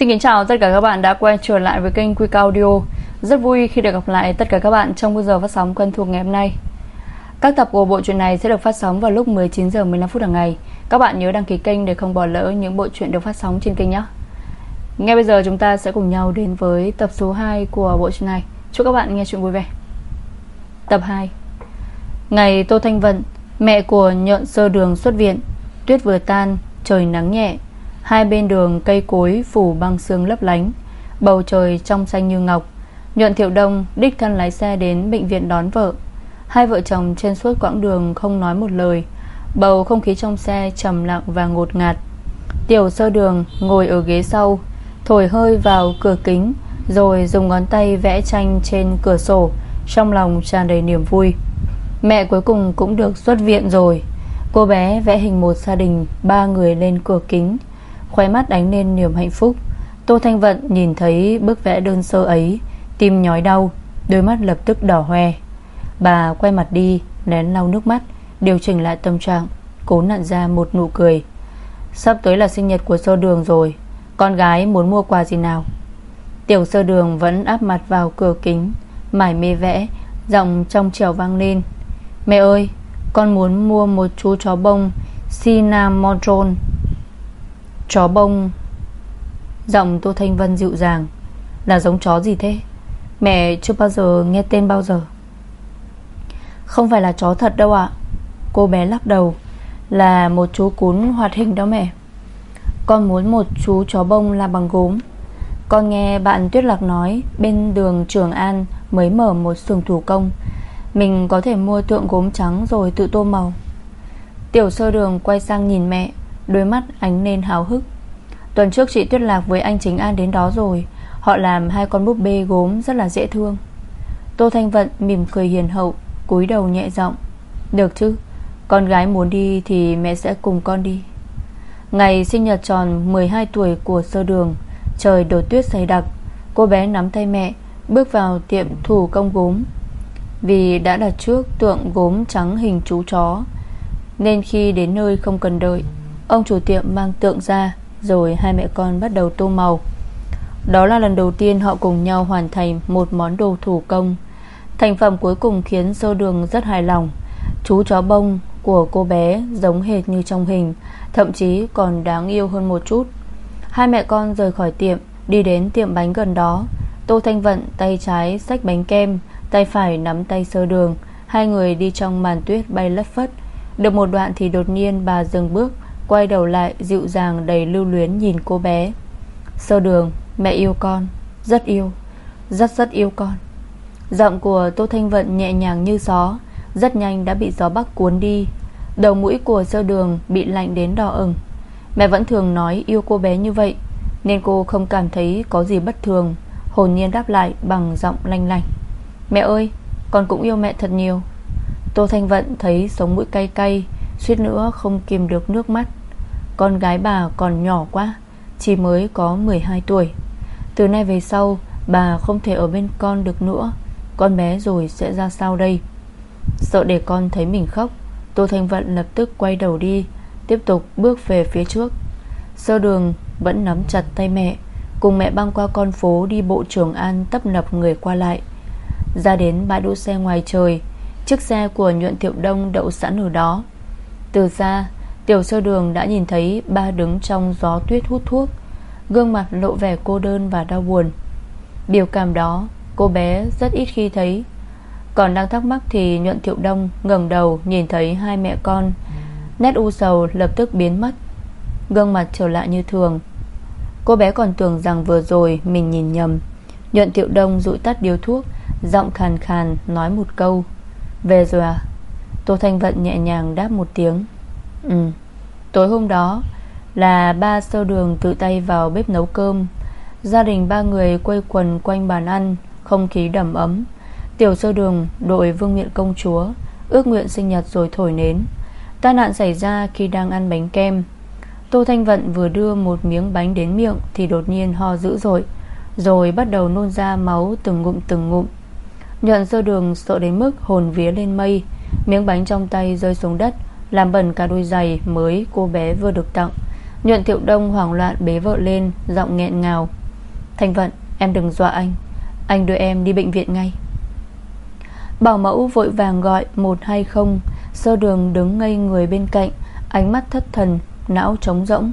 Xin kính chào tất cả các bạn đã quay trở lại với kênh Quick Audio. Rất vui khi được gặp lại tất cả các bạn trong khung giờ phát sóng quen thuộc ngày hôm nay. Các tập của bộ truyện này sẽ được phát sóng vào lúc 19 giờ 15 phút hàng ngày. Các bạn nhớ đăng ký kênh để không bỏ lỡ những bộ truyện được phát sóng trên kênh nhé. Ngay bây giờ chúng ta sẽ cùng nhau đến với tập số 2 của bộ truyện này. Chúc các bạn nghe chuyện vui vẻ. Tập 2 Ngày Tô Thanh Vận, Mẹ của nhợn sơ đường xuất viện, Tuyết vừa tan, Trời nắng nhẹ. Hai bên đường cây cối phủ băng sương lấp lánh, Bầu trời trong xanh như ngọc. Nhuận Thiệu Đông đích thân lái xe đến bệnh viện đón vợ. Hai vợ chồng trên suốt quãng đường không nói một lời, Bầu không khí trong xe trầm lặng và ngột ngạt. Tiểu sơ đường ngồi ở ghế sau, Thổi hơi vào cửa kính, Rồi dùng ngón tay vẽ tranh trên cửa sổ, Trong lòng tràn đầy niềm vui. Mẹ cuối cùng cũng được xuất viện rồi. Cô bé vẽ hình một gia đình, Ba người lên cửa kính. Khóe mắt đánh lên niềm hạnh phúc. Tô Thanh Vận nhìn thấy bức vẽ đơn sơ ấy, Tim nhói đau, Đôi mắt lập tức đỏ hoe. Bà quay mặt đi, Nén lau nước mắt, Điều chỉnh lại tâm trạng, Cố nặn ra một nụ cười. Sắp tới là sinh nhật của sơ đường rồi, Con gái muốn mua quà gì nào? Tiểu sơ đường vẫn áp mặt vào cửa kính, Mải mê vẽ, Giọng trong trèo vang lên. Mẹ ơi, Con muốn mua một chú chó bông Cinnamon. Chó bông. Giọng Tô Thanh Vân dịu dàng. Là giống chó gì thế? Mẹ chưa bao giờ nghe tên bao giờ. Không phải là chó thật đâu ạ. Cô bé lắc đầu. Là một chú cún hoạt hình đó mẹ. Con muốn một chú chó bông làm bằng gốm. Con nghe bạn Tuyết Lạc nói, Bên đường Trường An Mới mở một xưởng thủ công. Mình có thể mua tượng gốm trắng Rồi tự tô màu. Tiểu sơ đường quay sang nhìn mẹ. Đôi mắt ánh lên hào hức. Tuần trước chị Tuyết Lạc với anh Chính An đến đó rồi. Họ làm hai con búp bê gốm rất là dễ thương. Tô Thanh Vận mỉm cười hiền hậu, cúi đầu nhẹ giọng. Được chứ, Con gái muốn đi thì mẹ sẽ cùng con đi. Ngày sinh nhật tròn 12 tuổi của sơ đường, Trời đổ tuyết dày đặc. Cô bé nắm tay mẹ, Bước vào tiệm thủ công gốm. Vì đã đặt trước tượng gốm trắng hình chú chó, Nên khi đến nơi không cần đợi Ông chủ tiệm mang tượng ra, Rồi hai mẹ con bắt đầu tô màu. Đó là lần đầu tiên họ cùng nhau hoàn thành Một món đồ thủ công. Thành phẩm cuối cùng khiến sơ đường rất hài lòng. Chú chó bông của cô bé Giống hệt như trong hình, Thậm chí còn đáng yêu hơn một chút. Hai mẹ con rời khỏi tiệm, Đi đến tiệm bánh gần đó. Tô Thanh Vận tay trái xách bánh kem, Tay phải nắm tay sơ đường. Hai người đi trong màn tuyết bay lất phất. Được một đoạn thì đột nhiên bà dừng bước. Quay đầu lại, dịu dàng đầy lưu luyến nhìn cô bé. Sơ đường, Mẹ yêu con, Rất yêu, Rất rất yêu con. Giọng của Tô Thanh Vận nhẹ nhàng như gió, Rất nhanh đã bị gió bắc cuốn đi. Đầu mũi của sơ đường bị lạnh đến đỏ ửng. Mẹ vẫn thường nói yêu cô bé như vậy, Nên cô không cảm thấy có gì bất thường, Hồn nhiên đáp lại bằng giọng lanh lành Mẹ ơi, Con cũng yêu mẹ thật nhiều. Tô Thanh Vận thấy sống mũi cay cay, Suýt nữa không kìm được nước mắt con gái bà còn nhỏ quá, Chỉ mới có 12 tuổi. Từ nay về sau, Bà không thể ở bên con được nữa. Con bé rồi sẽ ra sao đây? Sợ để con thấy mình khóc, Tô Thanh Vận lập tức quay đầu đi, Tiếp tục bước về phía trước. Sơ đường vẫn nắm chặt tay mẹ, Cùng mẹ băng qua con phố Đi bộ trường An tấp nập người qua lại. Ra đến bãi đỗ xe ngoài trời, Chiếc xe của nhuận thiệu đông đậu sẵn ở đó. Từ xa Tiểu sơ đường đã nhìn thấy ba đứng trong gió tuyết hút thuốc. Gương mặt lộ vẻ cô đơn và đau buồn. Biểu cảm đó, Cô bé rất ít khi thấy. Còn đang thắc mắc thì nhuận thiệu đông ngẩng đầu nhìn thấy hai mẹ con. Nét u sầu lập tức biến mất. Gương mặt trở lại như thường. Cô bé còn tưởng rằng vừa rồi Mình nhìn nhầm. Nhuận thiệu đông rụi tắt điếu thuốc, Giọng khàn khàn nói một câu. Về rồi à? Tô Thanh Vận nhẹ nhàng đáp một tiếng. Ừ. Tối hôm đó Là ba sơ đường tự tay vào bếp nấu cơm. Gia đình ba người quây quần quanh bàn ăn, Không khí đầm ấm. Tiểu sơ đường đội vương miện công chúa, Ước nguyện sinh nhật rồi thổi nến. Tai nạn xảy ra khi đang ăn bánh kem. Tô Thanh Vận vừa đưa một miếng bánh đến miệng Thì đột nhiên ho dữ dội, Rồi bắt đầu nôn ra máu từng ngụm từng ngụm. Nhuận sơ đường sợ đến mức hồn vía lên mây, Miếng bánh trong tay rơi xuống đất làm bẩn cả đôi giày mới cô bé vừa được tặng. Nhuận Thiệu Đông hoảng loạn bế vợ lên, Giọng nghẹn ngào. Thanh Vận, em đừng dọa anh. Anh đưa em đi bệnh viện ngay. Bảo mẫu vội vàng gọi 120 Sơ đường đứng ngây người bên cạnh, Ánh mắt thất thần, Não trống rỗng.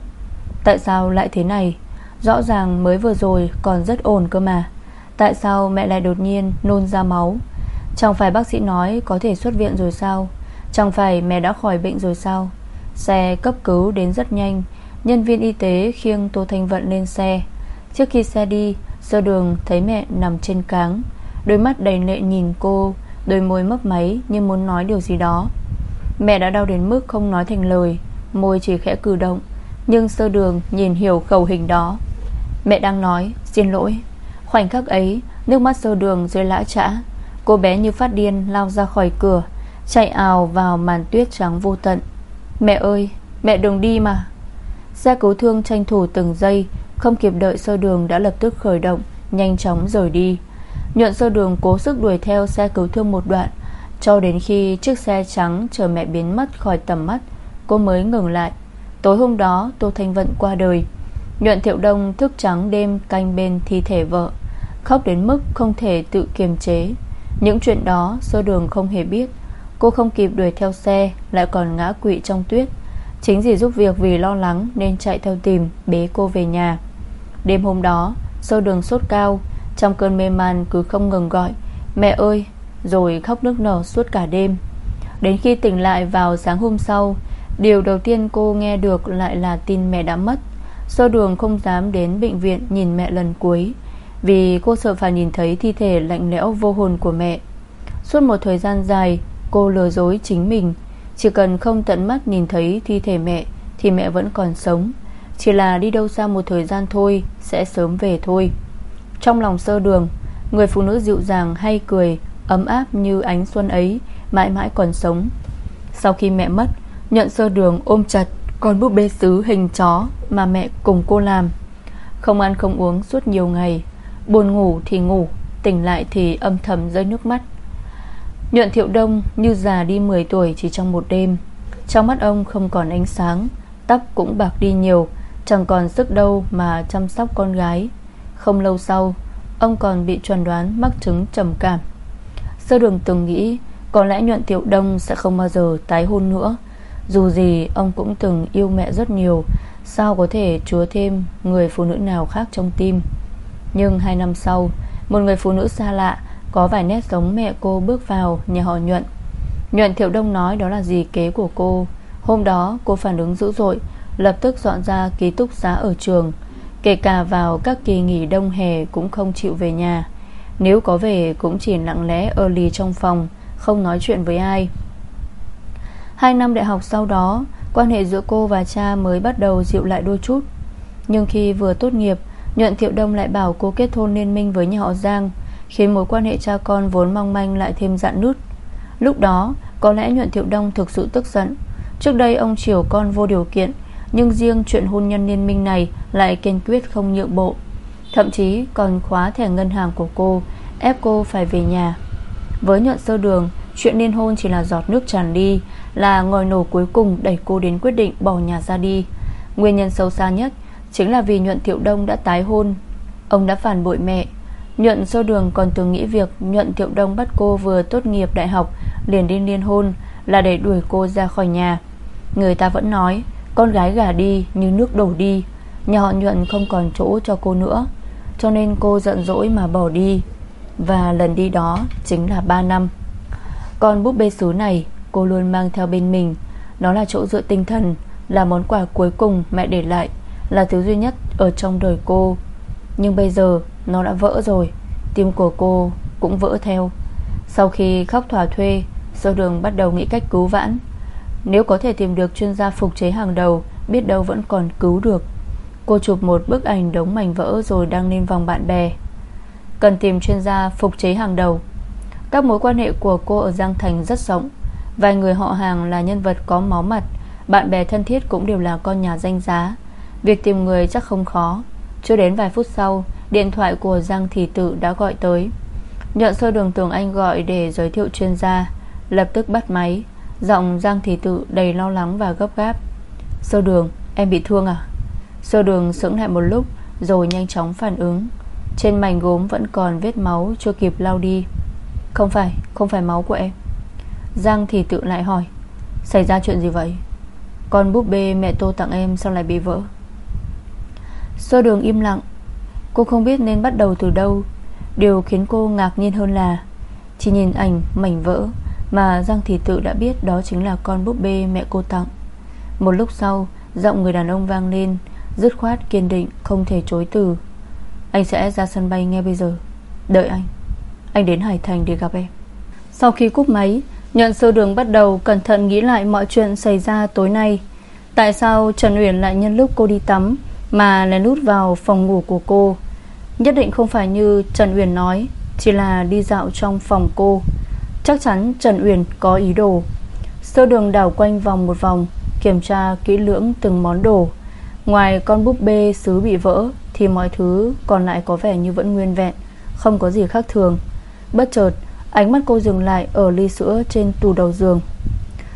Tại sao lại thế này? Rõ ràng mới vừa rồi còn rất ổn cơ mà. Tại sao mẹ lại đột nhiên nôn ra máu? Chẳng phải bác sĩ nói Có thể xuất viện rồi sao? Chẳng phải mẹ đã khỏi bệnh rồi sao? Xe cấp cứu đến rất nhanh. Nhân viên y tế khiêng Tô Thanh Vận lên xe. Trước khi xe đi, Sơ đường thấy mẹ nằm trên cáng. Đôi mắt đầy lệ nhìn cô, Đôi môi mấp máy như muốn nói điều gì đó. Mẹ đã đau đến mức không nói thành lời, Môi chỉ khẽ cử động, Nhưng sơ đường nhìn hiểu khẩu hình đó. Mẹ đang nói, Xin lỗi. Khoảnh khắc ấy, Nước mắt sơ đường rơi lã trã. Cô bé như phát điên lao ra khỏi cửa Chạy ào vào màn tuyết trắng vô tận. Mẹ ơi, Mẹ đừng đi mà. Xe cứu thương tranh thủ từng giây, Không kịp đợi sơ đường đã lập tức khởi động, Nhanh chóng rời đi. Nhuận sơ đường cố sức đuổi theo xe cứu thương một đoạn, Cho đến khi chiếc xe trắng Chờ mẹ biến mất khỏi tầm mắt, Cô mới ngừng lại. Tối hôm đó, Tô Thanh Vận qua đời. Nhuận Thiệu Đông thức trắng đêm canh bên thi thể vợ, Khóc đến mức không thể tự kiềm chế. Những chuyện đó sơ đường không hề biết Cô không kịp đuổi theo xe, Lại còn ngã quỵ trong tuyết. Chính dì giúp việc vì lo lắng Nên chạy theo tìm bế cô về nhà. Đêm hôm đó Sơ đường sốt cao, Trong cơn mê man cứ không ngừng gọi, Mẹ ơi! Rồi khóc nước nở suốt cả đêm. Đến khi tỉnh lại vào sáng hôm sau, Điều đầu tiên cô nghe được lại là tin mẹ đã mất. Sơ đường không dám đến bệnh viện nhìn mẹ lần cuối, Vì cô sợ phải nhìn thấy thi thể lạnh lẽo vô hồn của mẹ. Suốt một thời gian dài Cô lừa dối chính mình. Chỉ cần không tận mắt nhìn thấy thi thể mẹ, Thì mẹ vẫn còn sống. Chỉ là đi đâu xa một thời gian thôi, Sẽ sớm về thôi. Trong lòng sơ đường, Người phụ nữ dịu dàng hay cười, Ấm áp như ánh xuân ấy, Mãi mãi còn sống. Sau khi mẹ mất, Nhận sơ đường ôm chặt Con búp bê sứ hình chó Mà mẹ cùng cô làm. Không ăn không uống suốt nhiều ngày, Buồn ngủ thì ngủ, Tỉnh lại thì âm thầm rơi nước mắt. Nhuận Thiệu Đông, như già đi 10 tuổi chỉ trong một đêm. Trong mắt ông không còn ánh sáng, Tóc cũng bạc đi nhiều, Chẳng còn sức đâu mà chăm sóc con gái. Không lâu sau, Ông còn bị chuẩn đoán mắc chứng trầm cảm. Sơ đường từng nghĩ, Có lẽ Nhuận Thiệu Đông sẽ không bao giờ tái hôn nữa. Dù gì, ông cũng từng yêu mẹ rất nhiều. Sao có thể chúa thêm Người phụ nữ nào khác trong tim? Nhưng hai năm sau, Một người phụ nữ xa lạ có vài nét giống mẹ cô bước vào nhà họ Nhuận. Nhuận Thiệu Đông nói đó là gì kế của cô. Hôm đó, cô phản ứng dữ dội, Lập tức dọn ra ký túc xá ở trường. Kể cả vào các kỳ nghỉ đông hè Cũng không chịu về nhà. Nếu có về cũng chỉ lặng lẽ ở lì trong phòng, Không nói chuyện với ai. Hai năm đại học sau đó, Quan hệ giữa cô và cha mới bắt đầu dịu lại đôi chút. Nhưng khi vừa tốt nghiệp, Nhuận Thiệu Đông lại bảo cô kết hôn liên minh với nhà họ Giang. Khiến mối quan hệ cha con vốn mong manh lại thêm dạn nứt. Lúc đó, Có lẽ Nhuận Thiệu Đông thực sự tức giận. Trước đây ông chiều con vô điều kiện, Nhưng riêng chuyện hôn nhân liên minh này Lại kiên quyết không nhượng bộ. Thậm chí còn khóa thẻ ngân hàng của cô, Ép cô phải về nhà. Với nhuận sơ đường, Chuyện liên hôn chỉ là giọt nước tràn đi, Là ngòi nổ cuối cùng đẩy cô đến quyết định bỏ nhà ra đi. Nguyên nhân sâu xa nhất Chính là vì nhuận thiệu đông đã tái hôn. Ông đã phản bội mẹ Nhuận sâu đường còn từng nghĩ việc Nhuận Thiệu Đông bắt cô vừa tốt nghiệp đại học, Liền đi liên hôn, Là để đuổi cô ra khỏi nhà. Người ta vẫn nói, Con gái gả đi như nước đổ đi, Nhà họ Nhuận không còn chỗ cho cô nữa, Cho nên cô giận dỗi mà bỏ đi. Và lần đi đó Chính là 3 năm. Còn búp bê xứ này cô luôn mang theo bên mình. Nó là chỗ dựa tinh thần, Là món quà cuối cùng mẹ để lại, Là thứ duy nhất ở trong đời cô. Nhưng bây giờ nó đã vỡ rồi. Tim của cô cũng vỡ theo. Sau khi khóc thỏa thuê, Sơ đường bắt đầu nghĩ cách cứu vãn. Nếu có thể tìm được chuyên gia phục chế hàng đầu, Biết đâu vẫn còn cứu được. Cô chụp một bức ảnh đống mảnh vỡ Rồi đăng lên vòng bạn bè. Cần tìm chuyên gia phục chế hàng đầu. Các mối quan hệ của cô ở Giang Thành rất rộng. Vài người họ hàng là nhân vật có máu mặt, Bạn bè thân thiết cũng đều là con nhà danh giá. Việc tìm người chắc không khó. Chưa đến vài phút sau Điện thoại của Giang Thị Tự đã gọi tới. Nhận sơ đường tường anh gọi để giới thiệu chuyên gia Lập tức bắt máy. Giọng Giang Thị Tự đầy lo lắng và gấp gáp. Sơ đường em bị thương à? Sơ đường sững lại một lúc Rồi nhanh chóng phản ứng. Trên mảnh gốm vẫn còn vết máu Chưa kịp lau đi. Không phải, không phải máu của em. Giang Thị tự lại hỏi Xảy ra chuyện gì vậy? Con búp bê mẹ tô tặng em sao lại bị vỡ? Sơ đường im lặng Cô không biết nên bắt đầu từ đâu. Điều khiến cô ngạc nhiên hơn là, Chỉ nhìn ảnh mảnh vỡ Mà Giang Thị Tự đã biết Đó chính là con búp bê mẹ cô tặng. Một lúc sau, Giọng người đàn ông vang lên, Dứt khoát kiên định, không thể chối từ. Anh sẽ ra sân bay ngay bây giờ. Đợi anh. Anh đến Hải Thành để gặp em. Sau khi cúp máy, Nhận sơ đường bắt đầu, cẩn thận nghĩ lại mọi chuyện xảy ra tối nay. Tại sao Trần Uyển lại nhân lúc cô đi tắm Mà lén lút vào phòng ngủ của cô? Nhất định không phải như Trần Uyển nói, Chỉ là đi dạo trong phòng cô. Chắc chắn Trần Uyển có ý đồ. Sơ đường đảo quanh vòng một vòng, Kiểm tra kỹ lưỡng từng món đồ. Ngoài con búp bê sứ bị vỡ, Thì mọi thứ còn lại có vẻ như vẫn nguyên vẹn, Không có gì khác thường. Bất chợt, Ánh mắt cô dừng lại ở ly sữa trên tủ đầu giường.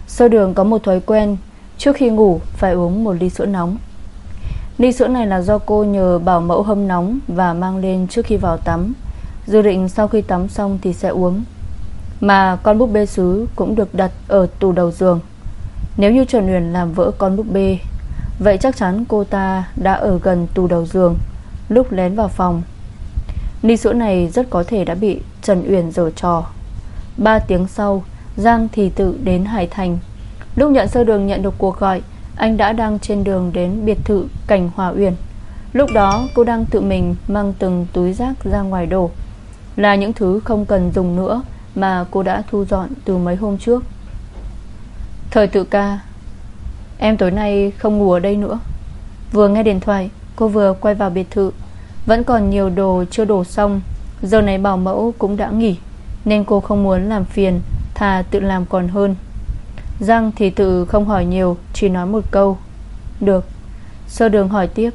Sơ đường có một thói quen, Trước khi ngủ phải uống một ly sữa nóng. Ly sữa này là do cô nhờ bảo mẫu hâm nóng Và mang lên trước khi vào tắm. Dự định sau khi tắm xong thì sẽ uống. Mà con búp bê sứ cũng được đặt ở tủ đầu giường. Nếu như Trần Huyền làm vỡ con búp bê, Vậy chắc chắn cô ta đã ở gần tủ đầu giường, Lúc lén vào phòng. Ly sữa này rất có thể đã bị Trần Uyển dở trò. 3 tiếng sau, Giang thì tự đến Hải Thành. Lúc nhận sơ đường nhận được cuộc gọi anh đã đang trên đường đến biệt thự Cảnh Hòa Uyển. Lúc đó, cô đang tự mình mang từng túi rác ra ngoài đổ. Là những thứ không cần dùng nữa Mà cô đã thu dọn từ mấy hôm trước. Thời tự ca, Em tối nay không ngủ ở đây nữa. Vừa nghe điện thoại, Cô vừa quay vào biệt thự. Vẫn còn nhiều đồ chưa đổ xong. Giờ này bảo mẫu cũng đã nghỉ, Nên cô không muốn làm phiền, Thà tự làm còn hơn. Giang thì tự không hỏi nhiều, Chỉ nói một câu. Được. Sơ đường hỏi tiếp.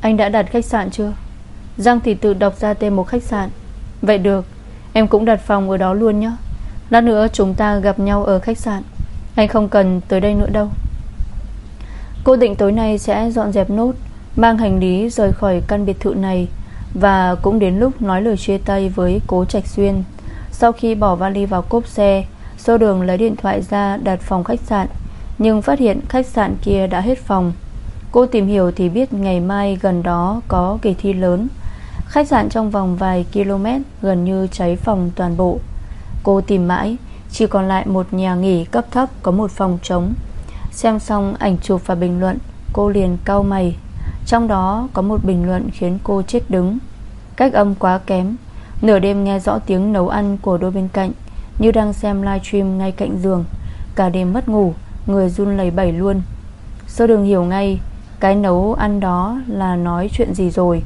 Anh đã đặt khách sạn chưa? Giang thì tự đọc ra tên một khách sạn. Vậy được. Em cũng đặt phòng ở đó luôn nhé. Lát nữa chúng ta gặp nhau ở khách sạn. Anh không cần tới đây nữa đâu. Cô định tối nay sẽ dọn dẹp nốt, Mang hành lý rời khỏi căn biệt thự này Và cũng đến lúc nói lời chia tay với cố Trạch Xuyên. Sau khi bỏ vali vào cốp xe Sô đường lấy điện thoại ra đặt phòng khách sạn, Nhưng phát hiện khách sạn kia đã hết phòng. Cô tìm hiểu thì biết ngày mai gần đó có kỳ thi lớn. Khách sạn trong vòng vài km gần như cháy phòng toàn bộ. Cô tìm mãi, Chỉ còn lại một nhà nghỉ cấp thấp có một phòng trống. Xem xong ảnh chụp và bình luận, Cô liền cau mày. Trong đó có một bình luận khiến cô chết đứng. Cách âm quá kém. Nửa đêm nghe rõ tiếng nấu ăn của đôi bên cạnh như đang xem livestream ngay cạnh giường. Cả đêm mất ngủ, Người run lẩy bẩy luôn. Sơ đường hiểu ngay, Cái nấu ăn đó là nói chuyện gì rồi?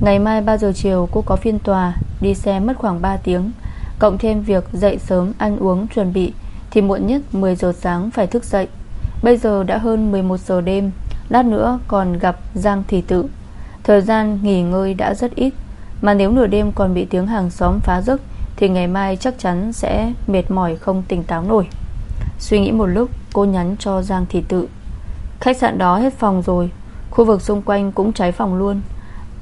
Ngày mai 3 giờ chiều, cô có phiên tòa, Đi xe mất khoảng 3 tiếng. Cộng thêm việc dậy sớm ăn uống chuẩn bị, Thì muộn nhất 10 giờ sáng phải thức dậy. Bây giờ đã hơn 11 giờ đêm, Lát nữa còn gặp Giang Thị Tự. Thời gian nghỉ ngơi đã rất ít, Mà nếu nửa đêm còn bị tiếng hàng xóm phá giấc thì ngày mai chắc chắn sẽ mệt mỏi không tỉnh táo nổi. Suy nghĩ một lúc, cô nhắn cho Giang Thị Tự. Khách sạn đó hết phòng rồi, Khu vực xung quanh cũng cháy phòng luôn.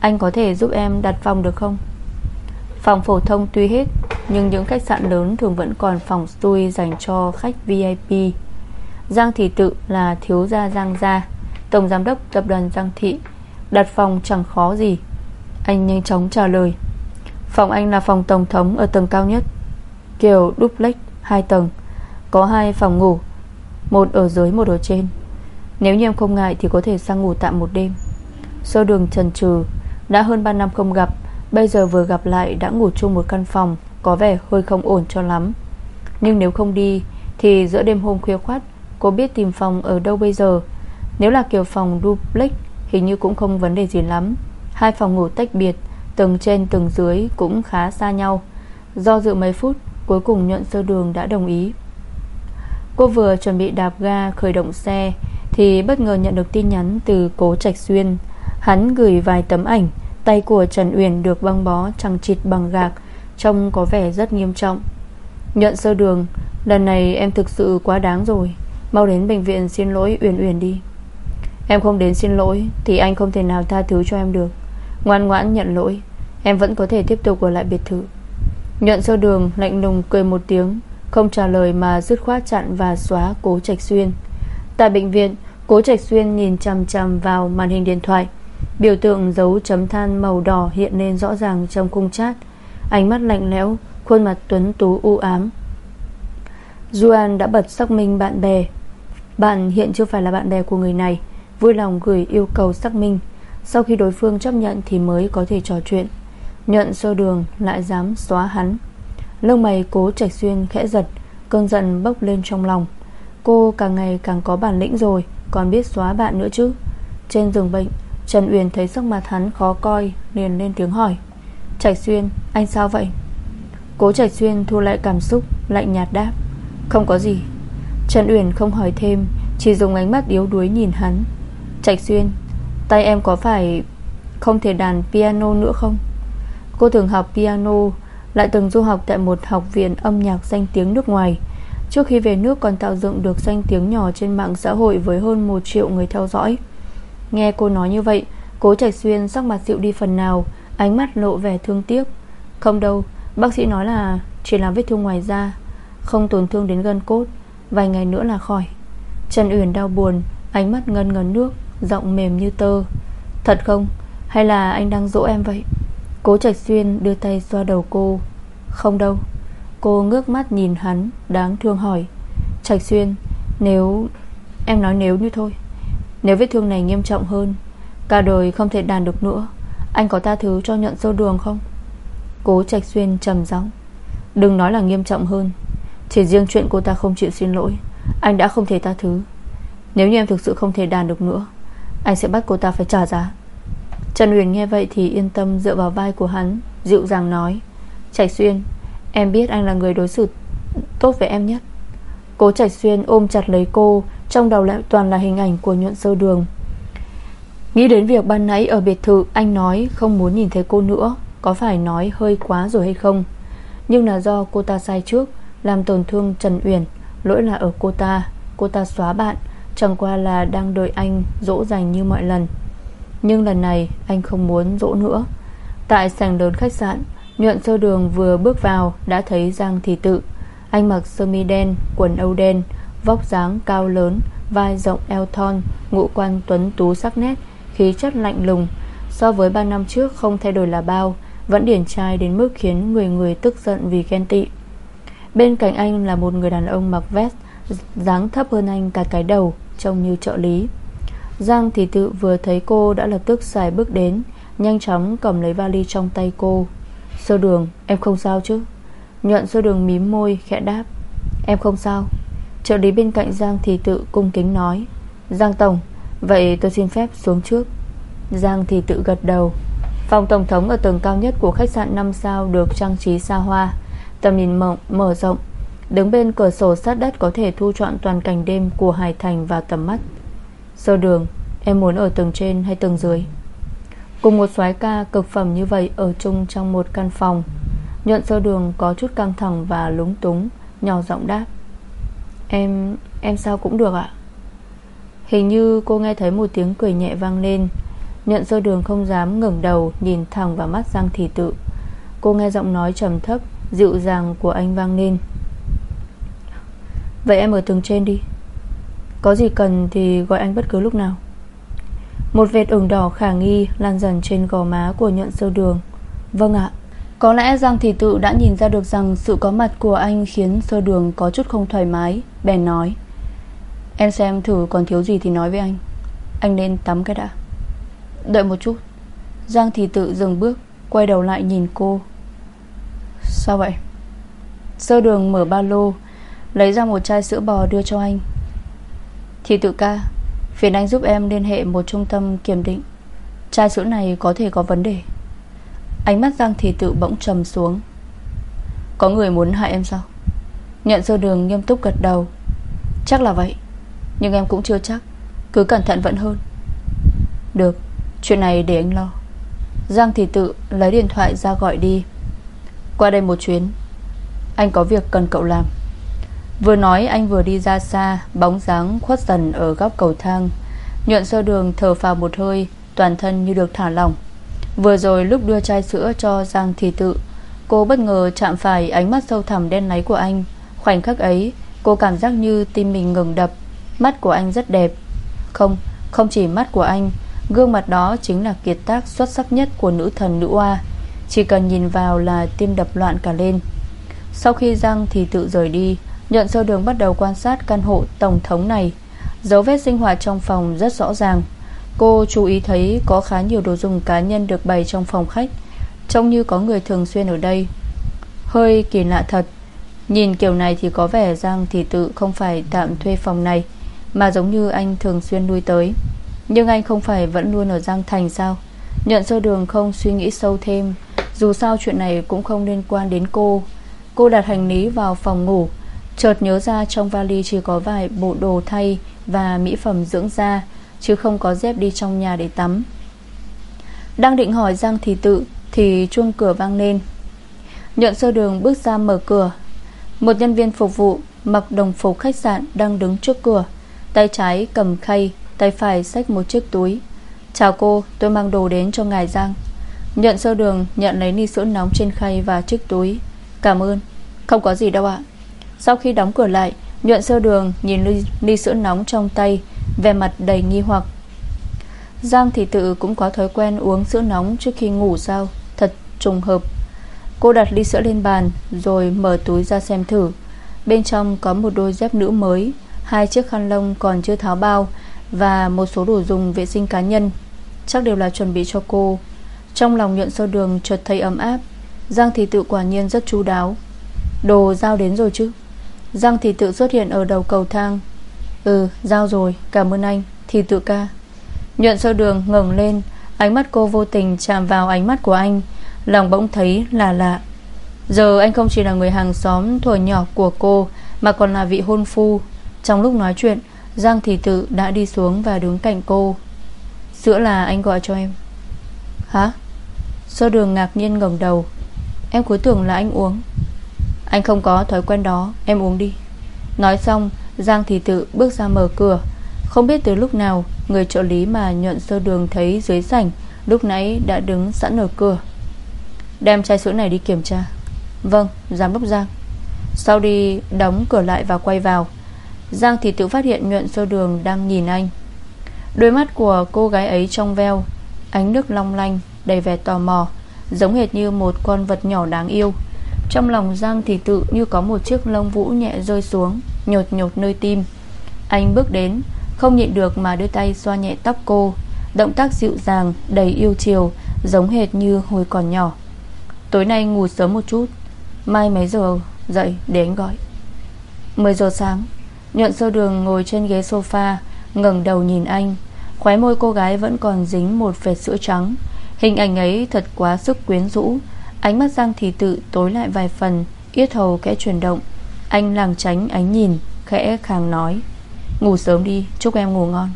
Anh có thể giúp em đặt phòng được không? Phòng phổ thông tuy hết, Nhưng những khách sạn lớn thường vẫn còn phòng stui dành cho khách VIP Giang Thị Tự là thiếu gia Giang Gia, Tổng giám đốc tập đoàn Giang Thị. Đặt phòng chẳng khó gì. Anh nhanh chóng trả lời. Phòng anh là phòng tổng thống ở tầng cao nhất, Kiểu duplex hai tầng, Có hai phòng ngủ, Một ở dưới một ở trên. Nếu như em không ngại thì có thể sang ngủ tạm một đêm. Sơ đường trần trừ, Đã hơn 3 năm không gặp, Bây giờ vừa gặp lại đã ngủ chung một căn phòng, Có vẻ hơi không ổn cho lắm. Nhưng nếu không đi, Thì giữa đêm hôm khuya khoát Cô biết tìm phòng ở đâu bây giờ. Nếu là kiểu phòng duplex, Hình như cũng không vấn đề gì lắm. Hai phòng ngủ tách biệt Tầng trên tầng dưới cũng khá xa nhau. Do dự mấy phút, Cuối cùng nhuận sơ đường đã đồng ý. Cô vừa chuẩn bị đạp ga, khởi động xe, Thì bất ngờ nhận được tin nhắn từ cố Trạch Xuyên. Hắn gửi vài tấm ảnh, Tay của Trần Uyển được băng bó, Chẳng chịt bằng gạc, Trông có vẻ rất nghiêm trọng. Nhuận sơ đường, Lần này em thực sự quá đáng rồi. Mau đến bệnh viện xin lỗi Uyển Uyển đi. Em không đến xin lỗi, Thì anh không thể nào tha thứ cho em được. Ngoan ngoãn nhận lỗi. Em vẫn có thể tiếp tục ở lại biệt thự. Nhuận sơ đường, lạnh lùng cười một tiếng, Không trả lời mà dứt khoát chặn và xóa cố trạch xuyên. Tại bệnh viện, Cố trạch xuyên nhìn chằm chằm vào màn hình điện thoại. Biểu tượng dấu chấm than màu đỏ hiện lên rõ ràng trong khung chat. Ánh mắt lạnh lẽo, Khuôn mặt tuấn tú u ám. Duan đã bật xác minh bạn bè. Bạn hiện chưa phải là bạn bè của người này. Vui lòng gửi yêu cầu xác minh. Sau khi đối phương chấp nhận thì mới có thể trò chuyện. Nhận sơ đường, lại dám xóa hắn. Lông mày cố trạch xuyên khẽ giật, Cơn giận bốc lên trong lòng. Cô càng ngày càng có bản lĩnh rồi, Còn biết xóa bạn nữa chứ? Trên giường bệnh, Trần Uyển thấy sắc mặt hắn khó coi, Liền lên tiếng hỏi. Trạch xuyên, anh sao vậy? Cố Trạch Xuyên thu lại cảm xúc, Lạnh nhạt đáp. Không có gì. Trần Uyển không hỏi thêm, Chỉ dùng ánh mắt yếu đuối nhìn hắn. Trạch Xuyên, Tay em có phải không thể đàn piano nữa không? Cô thường học piano, Lại từng du học tại một học viện âm nhạc danh tiếng nước ngoài. Trước khi về nước còn tạo dựng được danh tiếng nhỏ trên mạng xã hội Với hơn 1 triệu người theo dõi. Nghe cô nói như vậy, Cố Trạch Xuyên sắc mặt dịu đi phần nào, Ánh mắt lộ vẻ thương tiếc. Không đâu, Bác sĩ nói là chỉ là vết thương ngoài da, Không tổn thương đến gân cốt, Vài ngày nữa là khỏi. Trần Uyển đau buồn, Ánh mắt ngân ngấn nước, Giọng mềm như tơ. Thật không? Hay là anh đang dỗ em vậy? Cố Trạch Xuyên đưa tay xoa đầu cô. Không đâu. Cô ngước mắt nhìn hắn, Đáng thương hỏi. Trạch Xuyên, Nếu, Em nói nếu như thôi. Nếu vết thương này nghiêm trọng hơn, Cả đời không thể đàn được nữa, Anh có tha thứ cho nhận sâu đường không? Cố Trạch Xuyên trầm giọng. Đừng nói là nghiêm trọng hơn. Chỉ riêng chuyện cô ta không chịu xin lỗi, Anh đã không thể tha thứ. Nếu như em thực sự không thể đàn được nữa, Anh sẽ bắt cô ta phải trả giá. Trần Huyền nghe vậy thì yên tâm dựa vào vai của hắn, Dịu dàng nói Trạch Xuyên, Em biết anh là người đối xử tốt với em nhất. Cố Trạch Xuyên ôm chặt lấy cô, Trong đầu lại toàn là hình ảnh của nhuận sơ đường. Nghĩ đến việc ban nãy ở biệt thự, Anh nói không muốn nhìn thấy cô nữa, có phải nói hơi quá rồi hay không? Nhưng là do cô ta sai trước, Làm tổn thương Trần Uyển, Lỗi là ở cô ta Cô ta xóa bạn, Chẳng qua là đang đợi anh dỗ dành như mọi lần. Nhưng lần này anh không muốn dỗ nữa. Tại sảnh lớn khách sạn Nhuận sơ đường vừa bước vào Đã thấy Giang Thị Tự. Anh mặc sơ mi đen, quần âu đen Vóc dáng cao lớn Vai rộng eo thon Ngũ quan tuấn tú sắc nét Khí chất lạnh lùng. So với 3 năm trước không thay đổi là bao vẫn điển trai đến mức khiến người người tức giận vì ghen tị. Bên cạnh anh là một người đàn ông mặc vest dáng thấp hơn anh cả cái đầu Trông như trợ lý. Giang thì tự vừa thấy cô đã lập tức xài bước đến Nhanh chóng cầm lấy vali trong tay cô. Sơ đường em không sao chứ? Nhuận sơ đường mím môi khẽ đáp. Em không sao. Trợ lý bên cạnh Giang thì tự cung kính nói. Giang Tổng Vậy tôi xin phép xuống trước. Giang thì tự gật đầu. Phòng tổng thống ở tầng cao nhất của khách sạn 5 sao Được trang trí xa hoa. Tầm nhìn mở, mở rộng. Đứng bên cửa sổ sát đất có thể thu trọn toàn cảnh đêm Của Hải Thành vào tầm mắt. Sơ đường Em muốn ở tầng trên hay tầng dưới? Cùng một soái ca cực phẩm như vậy Ở chung trong một căn phòng. Nhuận sơ đường có chút căng thẳng và lúng túng Nhỏ giọng đáp. Em, em sao cũng được ạ. Hình như cô nghe thấy một tiếng cười nhẹ vang lên. Nhận sơ đường không dám ngẩng đầu Nhìn thẳng vào mắt Giang Thị Tự. Cô nghe giọng nói trầm thấp Dịu dàng của anh vang lên. Vậy em ở tầng trên đi. Có gì cần thì gọi anh bất cứ lúc nào. Một vệt ửng đỏ khả nghi Lan dần trên gò má của nhuận sơ đường. Vâng ạ. Có lẽ Giang Thị Tự đã nhìn ra được rằng Sự có mặt của anh khiến sơ đường có chút không thoải mái, Bèn nói. Em xem thử còn thiếu gì thì nói với anh. Anh nên tắm cái đã. Đợi một chút. Giang Thị tự dừng bước, Quay đầu lại nhìn cô. Sao vậy? Sơ đường mở ba lô, Lấy ra một chai sữa bò đưa cho anh. Thì tự ca Phiền anh giúp em liên hệ một trung tâm kiểm định. Chai sữa này có thể có vấn đề. Ánh mắt Giang thì tự bỗng trầm xuống. Có người muốn hại em sao? Nhận sơ đường nghiêm túc gật đầu. Chắc là vậy, Nhưng em cũng chưa chắc. Cứ cẩn thận vẫn hơn. Được, Chuyện này để anh lo. Giang thì tự lấy điện thoại ra gọi đi. Qua đây một chuyến. Anh có việc cần cậu làm. Vừa nói anh vừa đi ra xa Bóng dáng khuất dần ở góc cầu thang. Nhuận sơ đường thở phào một hơi Toàn thân như được thả lỏng. Vừa rồi lúc đưa chai sữa cho Giang Thị Tự Cô bất ngờ chạm phải ánh mắt sâu thẳm đen láy của anh. Khoảnh khắc ấy Cô cảm giác như tim mình ngừng đập. Mắt của anh rất đẹp. Không, không chỉ mắt của anh Gương mặt đó chính là kiệt tác xuất sắc nhất Của nữ thần nữ oa. Chỉ cần nhìn vào là tim đập loạn cả lên. Sau khi Giang thì tự rời đi Nhuận sơ đường bắt đầu quan sát căn hộ tổng thống này. Dấu vết sinh hoạt trong phòng rất rõ ràng. Cô chú ý thấy có khá nhiều đồ dùng cá nhân được bày trong phòng khách, Trông như có người thường xuyên ở đây. Hơi kỳ lạ thật, Nhìn kiểu này thì có vẻ Giang thì tự không phải tạm thuê phòng này, Mà giống như anh thường xuyên nuôi tới. Nhưng anh không phải vẫn luôn ở Giang Thành sao? Nhận sơ đường không suy nghĩ sâu thêm, Dù sao chuyện này cũng không liên quan đến cô. Cô đặt hành lý vào phòng ngủ Chợt nhớ ra trong vali chỉ có vài bộ đồ thay Và mỹ phẩm dưỡng da, Chứ không có dép đi trong nhà để tắm. Đang định hỏi Giang thì tự, Thì chuông cửa vang lên. Nhuận sơ đường bước ra mở cửa. Một nhân viên phục vụ Mặc đồng phục khách sạn đang đứng trước cửa. Tay trái cầm khay, Tay phải xách một chiếc túi. Chào cô, tôi mang đồ đến cho ngài Giang. Nhận sơ đường nhận lấy ni sữa nóng trên khay và chiếc túi. Cảm ơn. Không có gì đâu ạ. Sau khi đóng cửa lại Nhuận sơ đường nhìn ly, ly sữa nóng trong tay Về mặt đầy nghi hoặc. Giang thị tự cũng có thói quen uống sữa nóng trước khi ngủ sao? Thật trùng hợp. Cô đặt ly sữa lên bàn Rồi mở túi ra xem thử. Bên trong có một đôi dép nữ mới Hai chiếc khăn lông còn chưa tháo bao Và một số đồ dùng vệ sinh cá nhân. Chắc đều là chuẩn bị cho cô. Trong lòng nhuận sơ đường chợt thấy ấm áp Giang thị tự quả nhiên rất chú đáo. Đồ giao đến rồi chứ? Giang thì tự xuất hiện ở đầu cầu thang. Ừ giao rồi, Cảm ơn anh, Thì tự ca. Nhuận sơ đường ngẩng lên, Ánh mắt cô vô tình chạm vào ánh mắt của anh. Lòng bỗng thấy là lạ. Giờ anh không chỉ là người hàng xóm Thuở nhỏ của cô, Mà còn là vị hôn phu. Trong lúc nói chuyện, Giang Thị Tự đã đi xuống và đứng cạnh cô. Sữa là anh gọi cho em. Hả? Sơ đường ngạc nhiên ngẩng đầu. Em cuối tưởng là anh uống. Anh không có thói quen đó. Em uống đi. Nói xong, Giang Thị Tự bước ra mở cửa. Không biết từ lúc nào, Người trợ lý mà nhuận sơ đường thấy dưới sảnh, Lúc nãy đã đứng sẵn ở cửa. Đem chai sữa này đi kiểm tra. Vâng giám đốc Giang. Sau đi đóng cửa lại và quay vào, Giang thì tự phát hiện nhuận sơ đường đang nhìn anh. Đôi mắt của cô gái ấy trong veo, Ánh nước long lanh, Đầy vẻ tò mò, Giống hệt như một con vật nhỏ đáng yêu. Trong lòng Giang thì tự như có một chiếc lông vũ nhẹ rơi xuống, Nhột nhột nơi tim. Anh bước đến, Không nhịn được mà đưa tay xoa nhẹ tóc cô. Động tác dịu dàng, Đầy yêu chiều, Giống hệt như hồi còn nhỏ. Tối nay ngủ sớm một chút. Mai mấy giờ? Dậy, để anh gọi. 10 giờ sáng. Nhuận sơ đường ngồi trên ghế sofa, ngẩng đầu nhìn anh. Khóe môi cô gái vẫn còn dính một vệt sữa trắng. Hình ảnh ấy thật quá sức quyến rũ Ánh mắt Giang thì tự tối lại vài phần, Yết hầu kẽ chuyển động. Anh làng tránh ánh nhìn, Khẽ khàng nói, Ngủ sớm đi, chúc em ngủ ngon.